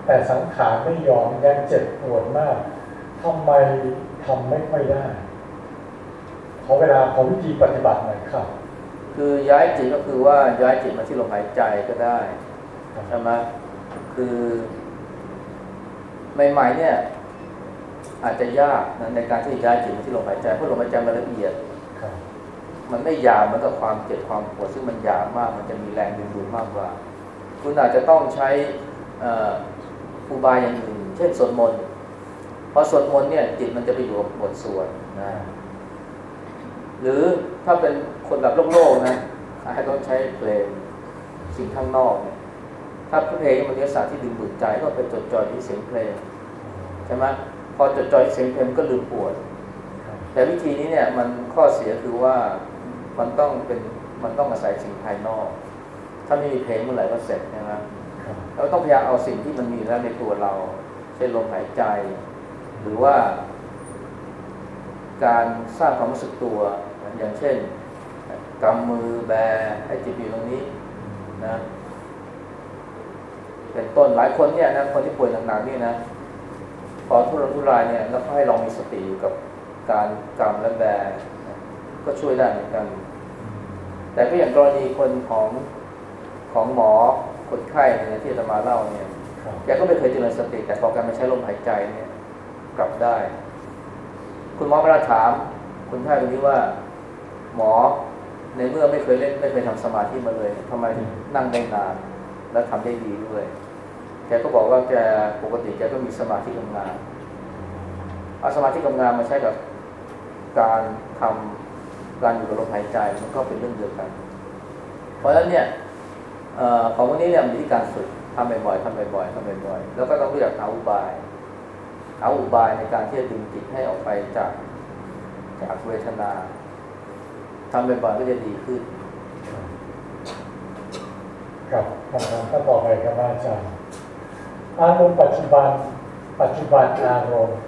แต่สังขารไม่ยอมยังเจ็บปวดมากทำไมทำไม่ค่อยได้ขอเวลาขอวิธีปฏิบัติหน่อยครับ คือย้ายจิตก็คือว่าย้ายจิตมาที่ลมหายใจก็ได้ใช่ไหมคือ ใหม่ๆเนี่ย อาจจะยากนะในการที่ย้ายจิตมาที่ลมหายใจเพราะลมหายใจมันละเอียดครับมันไม่หยาบเหมือนกับความเจ็บความปวดซึ่งมันหยาบมาก มันจะมีแรงดึงดูดมากกว่า คุณอาจจะต้องใช้เอ่ออุบายอย่างอื่นเช่นสวดมนต์พอสวดมนต์เนี่ยจิตมันจะไปอยู่กับบทสวดนะหรือถ้าเป็นคนแบบโลกๆนะอาจจะต้องใช้เพลงสิ่งข้างนอกเนี่ยถ้าเพลงมันเนื้อสารที่ดึงดูดใจก็ไปจดจ่อที่เสียงเพลงใช่ไหมพอจดจ่อที่เสียงเพลงมันก็ลืมปวดครับแต่วิธีนี้เนี่ยมันข้อเสียคือว่ามันต้องเป็นมันต้องอาศัยสิ่งภายนอก ถ้าไม่มีเพลงเมื่อไหร่ก็เสร็จใช่ไหมครับเราต้องพยายามเอาสิ่งที่มันมีแล้วในตัวเราเช่นลมหายใจ หรือว่า การสร้างความรู้สึกตัว อย่างเช่นกำมือแบให้จิตอยู่ตรงนี้นะเป็นต้นหลายคนเนี่ยนะคนที่ป่วยหนักๆนี่นะ พอทุรนทุรายเนี่ยแล้วก็ให้ลองมีสติอยู่กับการกำและแบนะก็ช่วยได้เหมือนกัน แต่ก็อย่างกรณีคนของของหมอคนไข้เนี่ยที่อาจะมาเล่าเนี่ยครับแกก็ไม่เคยเจริญสติ แต่พอแการมาใช้ลมหายใจเนี่ยกลับได้ คุณหมอเวลาถามคนไข้คนนี้ว่า หมอในเมื่อไม่เคยเล่นไม่เคยทำสมาธิมาเลยทำไมถึงนั่งได้นาน และทำได้ดีด้วย แกก็บอกว่าแกปกติแกก็มีสมาธิทำงานเอาสมาธิทำงานมาใช้กับการทำการอยู่กับลมหายใจมันก็เป็นเรื่องเดียวกัน เพราะฉะนั้นเนี่ยอของวันนี้เนี่ยมันอยู่ที่การฝึกทำบ่อยๆทำบ่อยๆทำบ่อยๆแล้วก็ต้องรู้จักหาอุบายหาอุบายในการที่จะดึงจิตให้ออกไปจากจากเวทนาทำบ่อยๆก็จะดีขึ้น ครับคำถามก็ต่อไปครับอาจารย์ อารมณ์ปัจจุบัน ปัจจุบันอารมณ์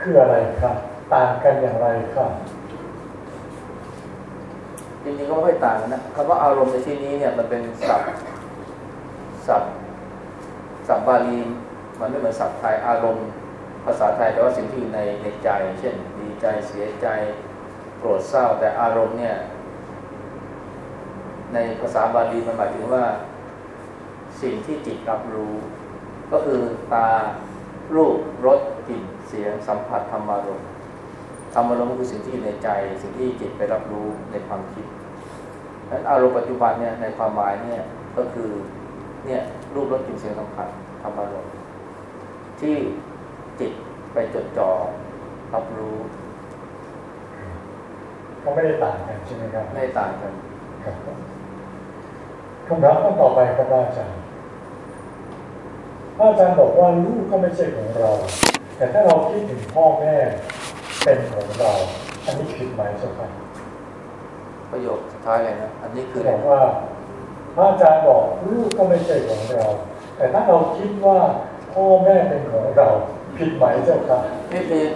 คืออะไรครับ ต่างกันอย่างไรครับจริงๆก็ไม่ค่อยต่างนนะคำว่าอารมณ์ในที่นี้เนี่ยมันเป็นศัพท์ศัพท์ศัพท์บาลีมันไม่เหมือนศัพท์ไทยอารมณ์ ภาษาไทยแปลว่าสิ่งที่อยู่ในในใจ เช่น ดีใจเสียใจโกรธเศร้า แต่อารมณ์เนี่ย ในภาษาบาลีมันหมายถึงว่า สิ่งที่จิตรับรู้ ก็คือตารูปรสกลิ่นเสียงสัมผัสธรรมารมณ์ธรรมารมณ์ก็คือสิ่งที่อยู่ในใจ สิ่งที่จิตไปรับรู้ในความคิดนั้นอารมณ์ปัจจุบันเนี่ยในความหมายเนี่ยก็คือเนี่ยรูปรสกลิ่นเสียงสัมผัสธรรมารมณ์ที่จิตไปจดจ่อรับรู้ก็ไม่ได้ต่างกันใช่ไหมครับไม่ต่างกันครับคำถามข้อต่อไปครับอาจารย์ อาจารย์บอกว่าลูกก็ไม่ใช่ของเรา แต่ถ้าเราคิดถึงพ่อแม่เป็นของเรา อันนี้ผิดไหมเจ้าค่ะประโยคสุดท้ายเลยนะ อันนี้คือบอกว่าพระอาจารย์บอกลูกก็ไม่ใช่ของเรา แต่ถ้าเราคิดว่าพ่อแม่เป็นของเรา ผิดไหมเจ้าค่ะไม่ผิด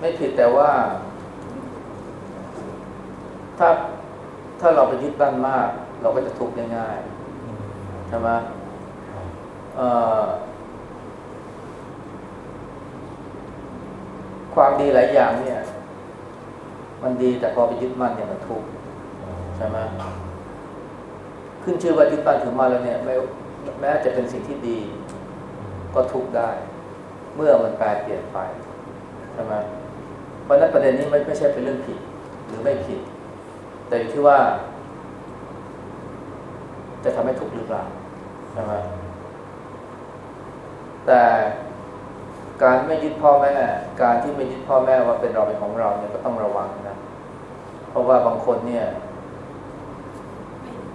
ไม่ผิดแต่ว่า ถ้าถ้าเราไปยึดบ้านมาก เราก็จะทุกข์ง่ายๆใช่ไหมเอ่อ ความดีหลายอย่างเนี่ย มันดีแต่พอไปยึดมั่นเนี่ยมันทุกข์ใช่ไหมขึ้นชื่อว่ายึดมั่นถือมั่นแล้วเนี่ยไม่แม้จะเป็นสิ่งที่ดี ก็ทุกข์ได้ เมื่อมันแปลเปลี่ยนไปใช่ไหมเพราะฉะนั้นประเด็นนี้ไม่ไม่ใช่เป็นเรื่องผิด หรือไม่ผิด แต่อยู่ที่ว่า จะทำให้ทุกข์หรือเปล่าใช่ไหม แต่การไม่ยึดพ่อแม่ การที่ไม่ยึดพ่อแม่ว่าเป็นเราเป็นของเราเนี่ยก็ต้องระวังนะ เพราะว่าบางคนเนี่ย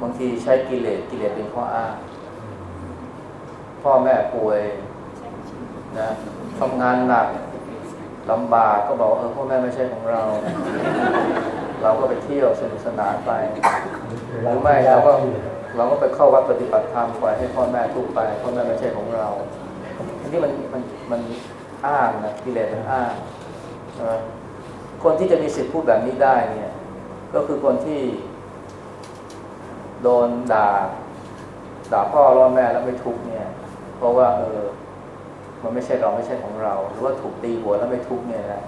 บางทีใช้กิเลสกิเลสเป็นข้ออ้างพ่อแม่ป่วยนะทำงานหนักลำบากก็บอกเออพ่อแม่ไม่ใช่ของเรา เราก็ไปเที่ยวสนุกสนานไปหรือไม่เราก็เราก็ไปเข้าวัดปฏิบัติธรรมปล่อยให้พ่อแม่ทุกไปพ่อแม่ไม่ใช่ของเรา นี้มันมันมันอ้างนะกิเลสมันอ้างใช่ไหมคนที่จะมีสิทธิ์พูดแบบนี้ได้เนี่ย ก็คือคนที่ โดนด่าด่าพ่อร่อแม่แล้วไม่ทุกเนี่ย เพราะว่า เออ มันไม่ใช่เราไม่ใช่ของเรา หรือว่าถูกตีหัวแล้วไม่ทุกเนี่ยนะ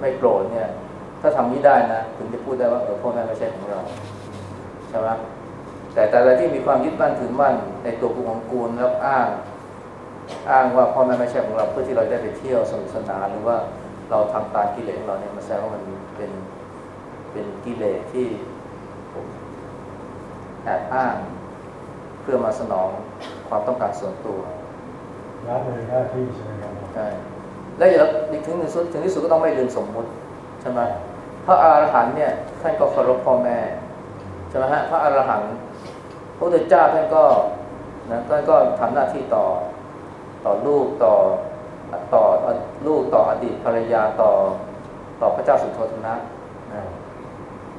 ไม่โกรธเนี่ย ถ้าทำนี้ได้นะถึงจะพูดได้ว่าเออพ่อแม่ไม่ใช่ของเราใช่ไหมแต่แต่อะที่มีความยึดมั่นถือมั่นในตัวกูของกูแล้วอ้าง อ้างว่าพ่อแม่ไม่ใช่ของเราเพื่อที่เราได้ไปเที่ยวสนุกสนานหรือว่าเราทำตามกิเลสของเราเนี่ยมันแสดงว่ามันเป็นเป็นกิเลสที่แอบอ้างเพื่อมาสนองความต้องการส่วนตัวละเลยหน้าที่ใช่ไหมครับใช่แล้วอย่าถึงที่สุดถึงที่สุดก็ต้องไม่ลืมสมมุติใช่ไหมพระอรหันต์เนี่ยท่านก็เคารพพ่อแม่ใช่ไหมฮะพระอรหันต์พระพุทธเจ้าท่านก็นะท่านก็ทำหน้าที่ต่อ ต่อลูกต่อต่อลูกต่ออดีตภรรยาต่อต่อพระเจ้าสุโธทนะนะ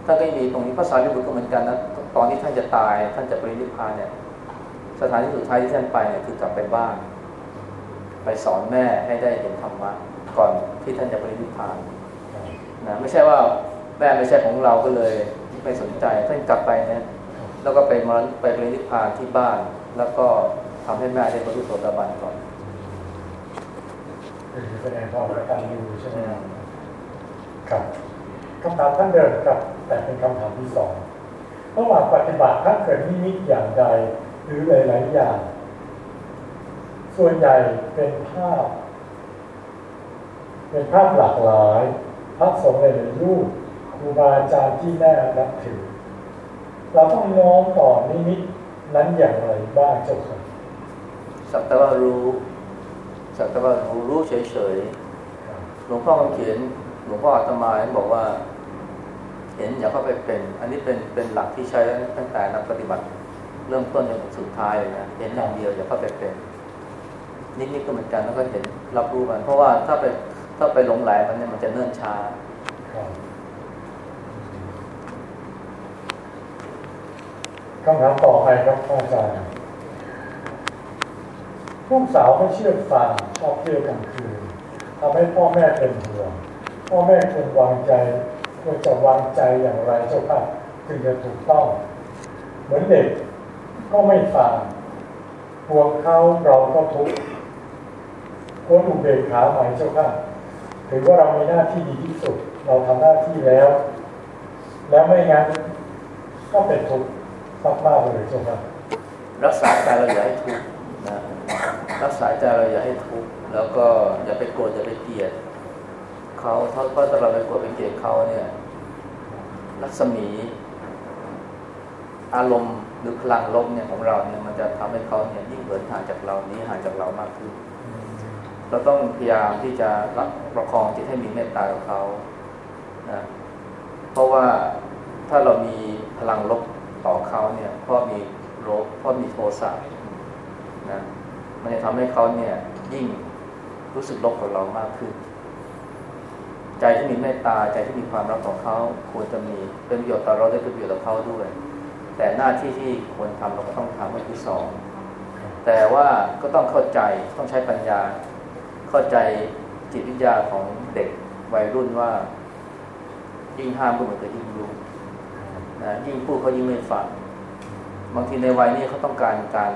ท่านก็มีตรงนี้พระสารีบุตรก็เหมือนกันนะตอนที่ท่านจะตาย ท่านจะปรินิพพานเนี่ย สถานที่สุดท้ายที่ท่านไปเนี่ยคือกลับไปบ้าน ไปสอนแม่ให้ได้เห็นธรรมะก่อนที่ท่านจะปรินิพพานนะไม่ใช่ว่าแม่ไม่ใช่ของเราก็เลยไม่สนใจท่านกลับไปเนี่ยแล้วก็ไปมรณไปปรินิพพานที่บ้าน แล้วก็ทำให้แม่ได้บรรลุโสดาบันก่อน แสดงความกตัญญูใช่ไหมครับครับคำถามท่านเดิมครับ แต่เป็นคำถามที่สองระหว่างปฏิบัติถ้าเกิดนิมิตอย่างใดหรือหลายๆอย่าง ส่วนใหญ่เป็นภาพ เป็นภาพหลากหลายพระสงฆ์หลายรูปครูบาอาจารย์ที่น่านับถือ เราต้องน้อมต่อนิมิตนั้นอย่างไรบ้างเจ้าค่ะสักแต่ว่ารู้ สักแต่ว่ารู้รู้เฉยๆ หลวงพ่อคำเขียนหลวงพ่ออาตมาบอกว่า เห็นอย่าเข้าไปเป็น อันนี้เป็นเป็นหลักที่ใช้ตั้งแต่นักปฏิบัติ เริ่มต้นจนถึงสุดท้ายเลยนะเห็นอย่างเดียวอย่าเข้าไปเป็นนิดๆก็เหมือนกันแล้วก็เห็นรับรู้มัน เพราะว่าถ้าไปถ้าไปหลงไหลมันเนี่ยมันจะเนิ่นช้าครับคำถามต่อไปครับอาจารย์ ลูกสาวไม่เชื่อฟังชอบเที่ยวกลางคืนทำให้พ่อแม่เป็นห่วงพ่อแม่ควรวางใจควรจะวางใจอย่างไรเจ้าค่ะถึงจะถูกต้อง เหมือนเด็กก็ไม่ฟังห่วงเขาเราก็ทุกข์ควรอุเบกขาไหมเจ้าค่ะถือว่าเรามีหน้าที่ดีที่สุด เราทำหน้าที่แล้ว แล้วไม่งั้นก็เป็นทุกข์มากๆเลยเจ้าค่ะรักษาใจเราอย่าให้ทุกข์ รักษาใจเราอย่าให้ทุกข์แล้วก็อย่าไปโกรธอย่าไปเกลียดเขาเพราะถ้าเราไปโกรธไปเกลียดเขาเนี่ยรัศมี อารมณ์หรือพลังลบเนี่ยของเราเนี่ยมันจะทำให้เขาเนี่ยยิ่งเหินห่างจากเรานี้ห่างจากเรามากขึ้น เราต้องพยายามที่จะรับประคองจิตให้มีเมตตากับเขานะเพราะว่าถ้าเรามีพลังลบต่อเขาเนี่ยพราะมีโลภเพราะมีโทสะนะ มันจะทำให้เขาเนี่ยยิ่งรู้สึกลบกับเรามากขึ้น ใจที่มีเมตตาใจที่มีความรักของเขาควรจะมีเป็นประโยชน์ต่อเราได้เป็นประโยชน์ต่อเขาด้วย แต่หน้าที่ที่ควรทำเราก็ต้องทำก็คือสองแต่ว่าก็ต้องเข้าใจต้องใช้ปัญญา เข้าใจจิตวิทยาของเด็กวัยรุ่นว่า ยิ่งห้ามก็เหมือนกับยิ่งรู้นะยิ่งพูดเขายิ่งไม่ฟังบางทีในวัยนี้เขาต้องการการ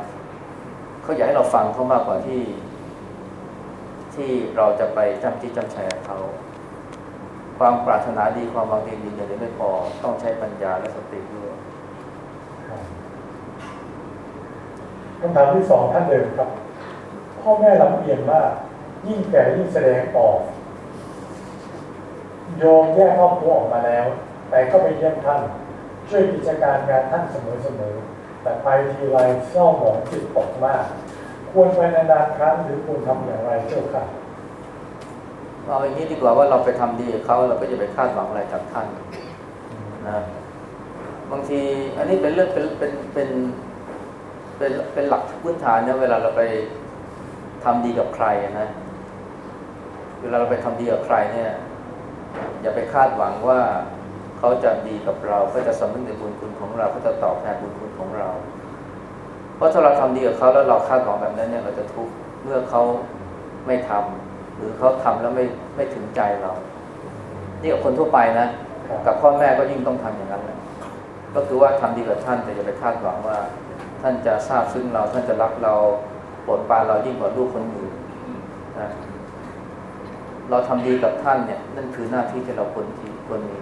เขาอยากให้เราฟังเขามากกว่าที่ ที่เราจะไปจำจี้จำชัยกับเขาความปรารถนาดีความบางดีดีอย่างเดียวไม่พอต้องใช้ปัญญาและสติด้วยคำถามที่สองท่านเดิมครับ พ่อแม่ลำเอียงมาก ยิ่งแก่ยิ่งแสดงออก โยมแยกครอบครัวออกมาแล้ว แต่ก็ไปเยี่ยมท่าน ช่วยกิจการงานท่านเสมอๆ แต่ไปทีไรเศร้าหมองจิตตกมาก ควรไปนานๆครั้งหรือควรทำอย่างไรเจ้าค่ะเอาอย่างนี้ดีกว่าว่าเราไปทำดีกับเขาเราก็จะไปคาดหวังอะไรจากท่านนะบางทีอันนี้เป็นเรื่องเป็นเป็นเป็นเป็นเป็นหลักพื้นฐานนะเวลาเราไปทำดีกับใครนะเวลาเราไปทำดีกับใครเนี่ย อย่าไปคาดหวังว่า เขาจะดีกับเราเขาจะสำนึกในบุญคุณของเราเขาจะตอบแทนบุญคุณของเรา เพราะถ้าเราทำดีกับเขาแล้วเราคาดหวังแบบนั้นเนี่ยเราจะทุกข์เมื่อเขาไม่ทำหรือเขาทำแล้วไม่ไม่ถึงใจเรา นี่กับคนทั่วไปนะ กับพ่อแม่ก็ยิ่งต้องทำอย่างนั้นแหละก็คือว่าทำดีกับท่านแต่อย่าไปคาดหวังว่า ท่านจะทราบซึ้งเราท่านจะรักเราโปรดปรานเรายิ่งกว่าลูกคนอื่นนะเราทำดีกับท่านเนี่ยนั่นคือหน้าที่ที่เราควรที่ควรมี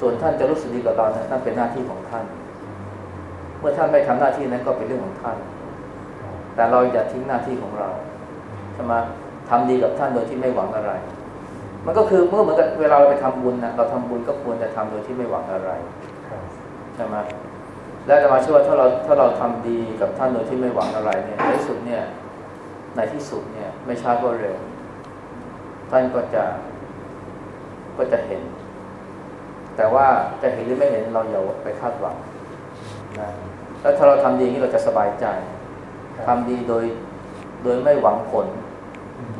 ส่วนท่านจะรู้สึกดีกับเราเนี่ยนั่นเป็นหน้าที่ของท่าน เมื่อท่านไม่ทำหน้าที่นั้นก็เป็นเรื่องของท่าน แต่เราอย่าทิ้งหน้าที่ของเราใช่ไหมทำดีกับท่านโดยที่ไม่หวังอะไร มันก็คือเมื่อเหมือนกับเวลาเราไปทำบุญนะเราทำบุญก็ควรจะทำโดยที่ไม่หวังอะไรใช่ไหมและจะมาเชื่อว่าถ้าเราถ้าเราทำดีกับท่านโดยที่ไม่หวังอะไรเนี่ยในที่สุดเนี่ยในที่สุดเนี่ย ไม่ช้าก็เร็ว ท่านก็จะก็จะเห็น แต่ว่าจะเห็นหรือไม่เห็นเราอย่าไปคาดหวังนะแล้วถ้าเราทำดีนี้เราจะสบายใจทำดีโดยโดยไม่หวังผล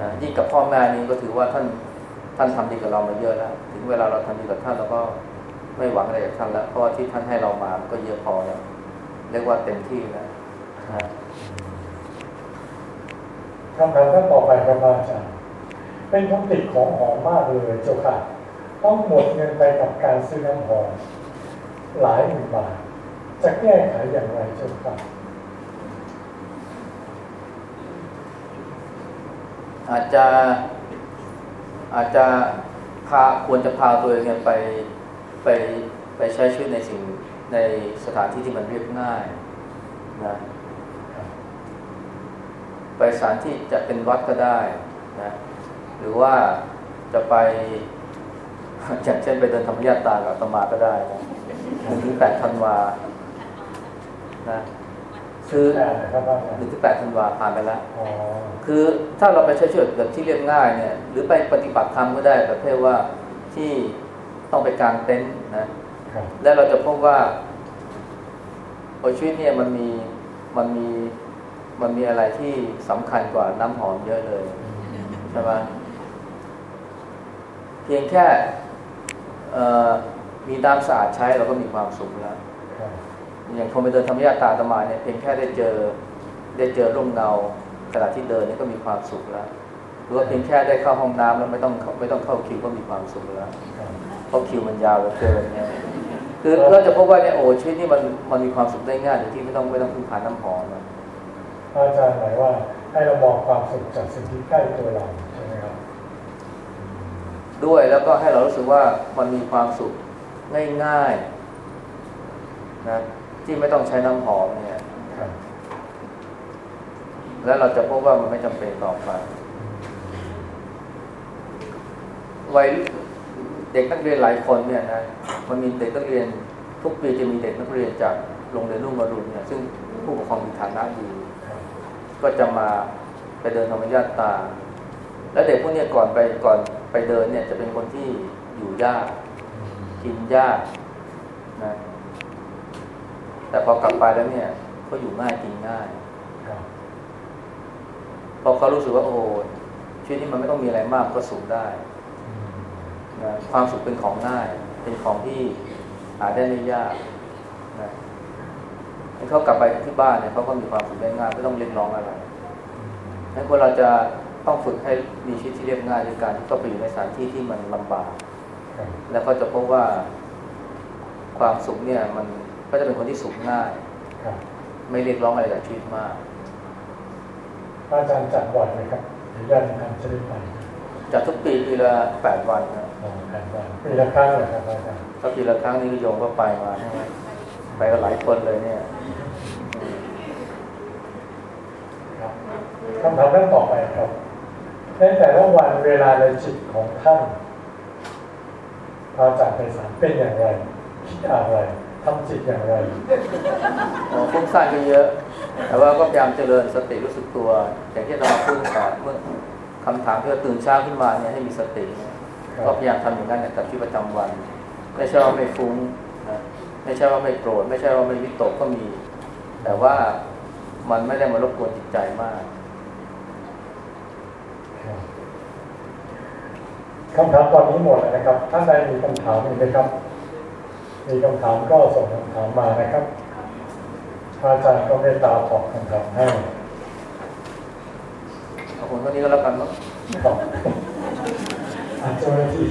นะยิ่งกับพ่อแม่นี่ก็ถือว่าท่านท่านทำดีกับเรามาเยอะแล้วถึงเวลาเราทำดีกับท่านเราก็ไม่หวังอะไรจากท่านแล้วเพราะว่าที่ท่านให้เรามาก็เยอะพอแล้วเรียกว่าเต็มที่แล้วนะคำถามท่านต่อไปครับอาจารย์เป็นคำติดของหอมมากเลยเจ้าค่ะ ต้องหมดเงินไปกับการซื้อน้ำหอมหลายหมื่นบาท จะแก้ไขอย่างไรจ้าค่ะอาจจะอาจจะพาควรจะพาตัวเองไปไปไปใช้ชีวิตในสิ่งในสถานที่ที่มันเรียบง่ายนะไปสถานที่จะเป็นวัดก็ได้นะหรือว่าจะไป อย่างเช่นไปเดินธรรมยาตรากับอาตมาก็ได้นะหนึ่งถึงแปดธันวานะคือแปดนะครับอาจารหนึ่งย์ถึงแปดธันวาผ่านไปแล้วอ๋อคือถ้าเราไปใช้ชีวิตแบบที่เรียบง่ายเนี่ย หรือไปปฏิบัติธรรมก็ได้ประเภทว่าที่ต้องไปกางเต็นท์นะครับแล้วเราจะพบว่าโอชีวิตเนี่ยมันมีมันมีมันมีอะไรที่สำคัญกว่าน้ำหอมเยอะเลยใช่ไหมเพียงแค่เอ่อ มีน้ำสะอาดใช้เราก็มีความสุขแล้วครับอย่างคนไปเดินธรรมยาตราอาตมาเนี่ยเพียงแค่ได้เจอได้เจอร่มเงาขณะที่เดินเนี่ยก็มีความสุขแล้วหรือว่าเพียงแค่ได้เข้าห้องน้ำแล้วไม่ต้องไม่ต้องเข้าคิวก็มีความสุขแล้วครับเพราะคิวมันยาวเหลือเกินเนี่ยคือเราจะพบว่าเนี่ยโอ้ชีวิตนี่มันมันมีความสุขได้ง่ายโดยที่ไม่ต้องไม่ต้องพึ่งพาน้ำหอมอะอาจารย์หมายว่าให้เรามองความสุขจากสิ่งที่ใกล้ตัวเราใช่ไหมครับ ด้วย แล้วก็ให้เรารู้สึกว่ามันมีความสุขง่ายๆนะที่ไม่ต้องใช้น้ำหอมเนี่ยครับแล้วเราจะพบว่ามันไม่จำเป็นต่อไปวัยเด็กนักเรียนหลายคนเนี่ยนะมันมีเด็กนักเรียนทุกปีจะมีเด็กนักเรียนจากโรงเรียนรุ่งอรุณเนี่ยซึ่งผู้ปกครองมีฐานะดี ก็จะมาไปเดินธรรมญาตา แล้วเด็กพวกเนี้ยก่อนไปก่อน ไปเดินเนี่ยจะเป็นคนที่อยู่ยากกินยากนะแต่พอกลับไปแล้วเนี่ยเขาอยู่ง่ายกินง่ายครับพอเขารู้สึกว่าโอ้ชีวิตนี้มันไม่ต้องมีอะไรมากก็สุขได้อืมนะความสุขเป็นของง่าย เป็นของที่หาได้ไม่ยากนะให้เขากลับไปที่บ้านเนี่ยเขาก็มีความสุขได้ง่ายไม่ต้องเรียกร้องอะไรงั้นคนเราจะ ต้องฝึกให้มีชีวิตที่เรียบง่ายด้วยการที่เขาไปอยู่ในสถานที่ที่มันลำบากครับแล้วเขาจะพบว่าความสุขเนี่ยมันก็จะเป็นคนที่สุขง่ายครับไม่เรียกร้องอะไรจากชีวิตมากพระอาจารย์จัดบ่อยไหมครับหรือญาติธรรมจะได้ไปจัดทุกปีปีละแปดวันนะอ๋อแผนวันปีละครั้งเหรอครับพระอาจารย์ก็ปีละครั้งนี้โยมก็ไปมาใช่ไหมไปกันหลายคนเลยเนี่ยครับคำถามเรื่องต่อไปครับ ในแต่ละวันเวลาในจิตของท่านพระอาจารย์ไปสารเป็นอย่างไรคิดอะไรทำจิตอย่างไรอ๋อฟุ้งซ่านก็เยอะ แต่ว่าก็พยายามเจริญสติรู้สึกตัว อย่างที่เรามาพูดแต่เมื่อคำถามที่เราตื่นเช้าขึ้นมาเนี่ยให้มีสติเนี่ยครับก็พยายามทำอย่างนั้นเนี่ยกับชีวิตประจำวัน ไม่ใช่ว่าไม่ฟุ้งนะไม่ใช่ว่าไม่โกรธไม่ใช่ว่าไม่วิตกก็มี แต่ว่ามันไม่ได้มารบกวนจิตใจมาก ครับ คำถามตอนนี้หมดแล้วนะครับท่านใดมีคำถามอีกไหมครับ มีคำถามก็ส่งคำถามมานะครับพระอาจารย์ก็เมตตาตอบคำถามให้ขอบคุณเท่านี้ก็แล้วกันเนาะครับอาจารย์ที่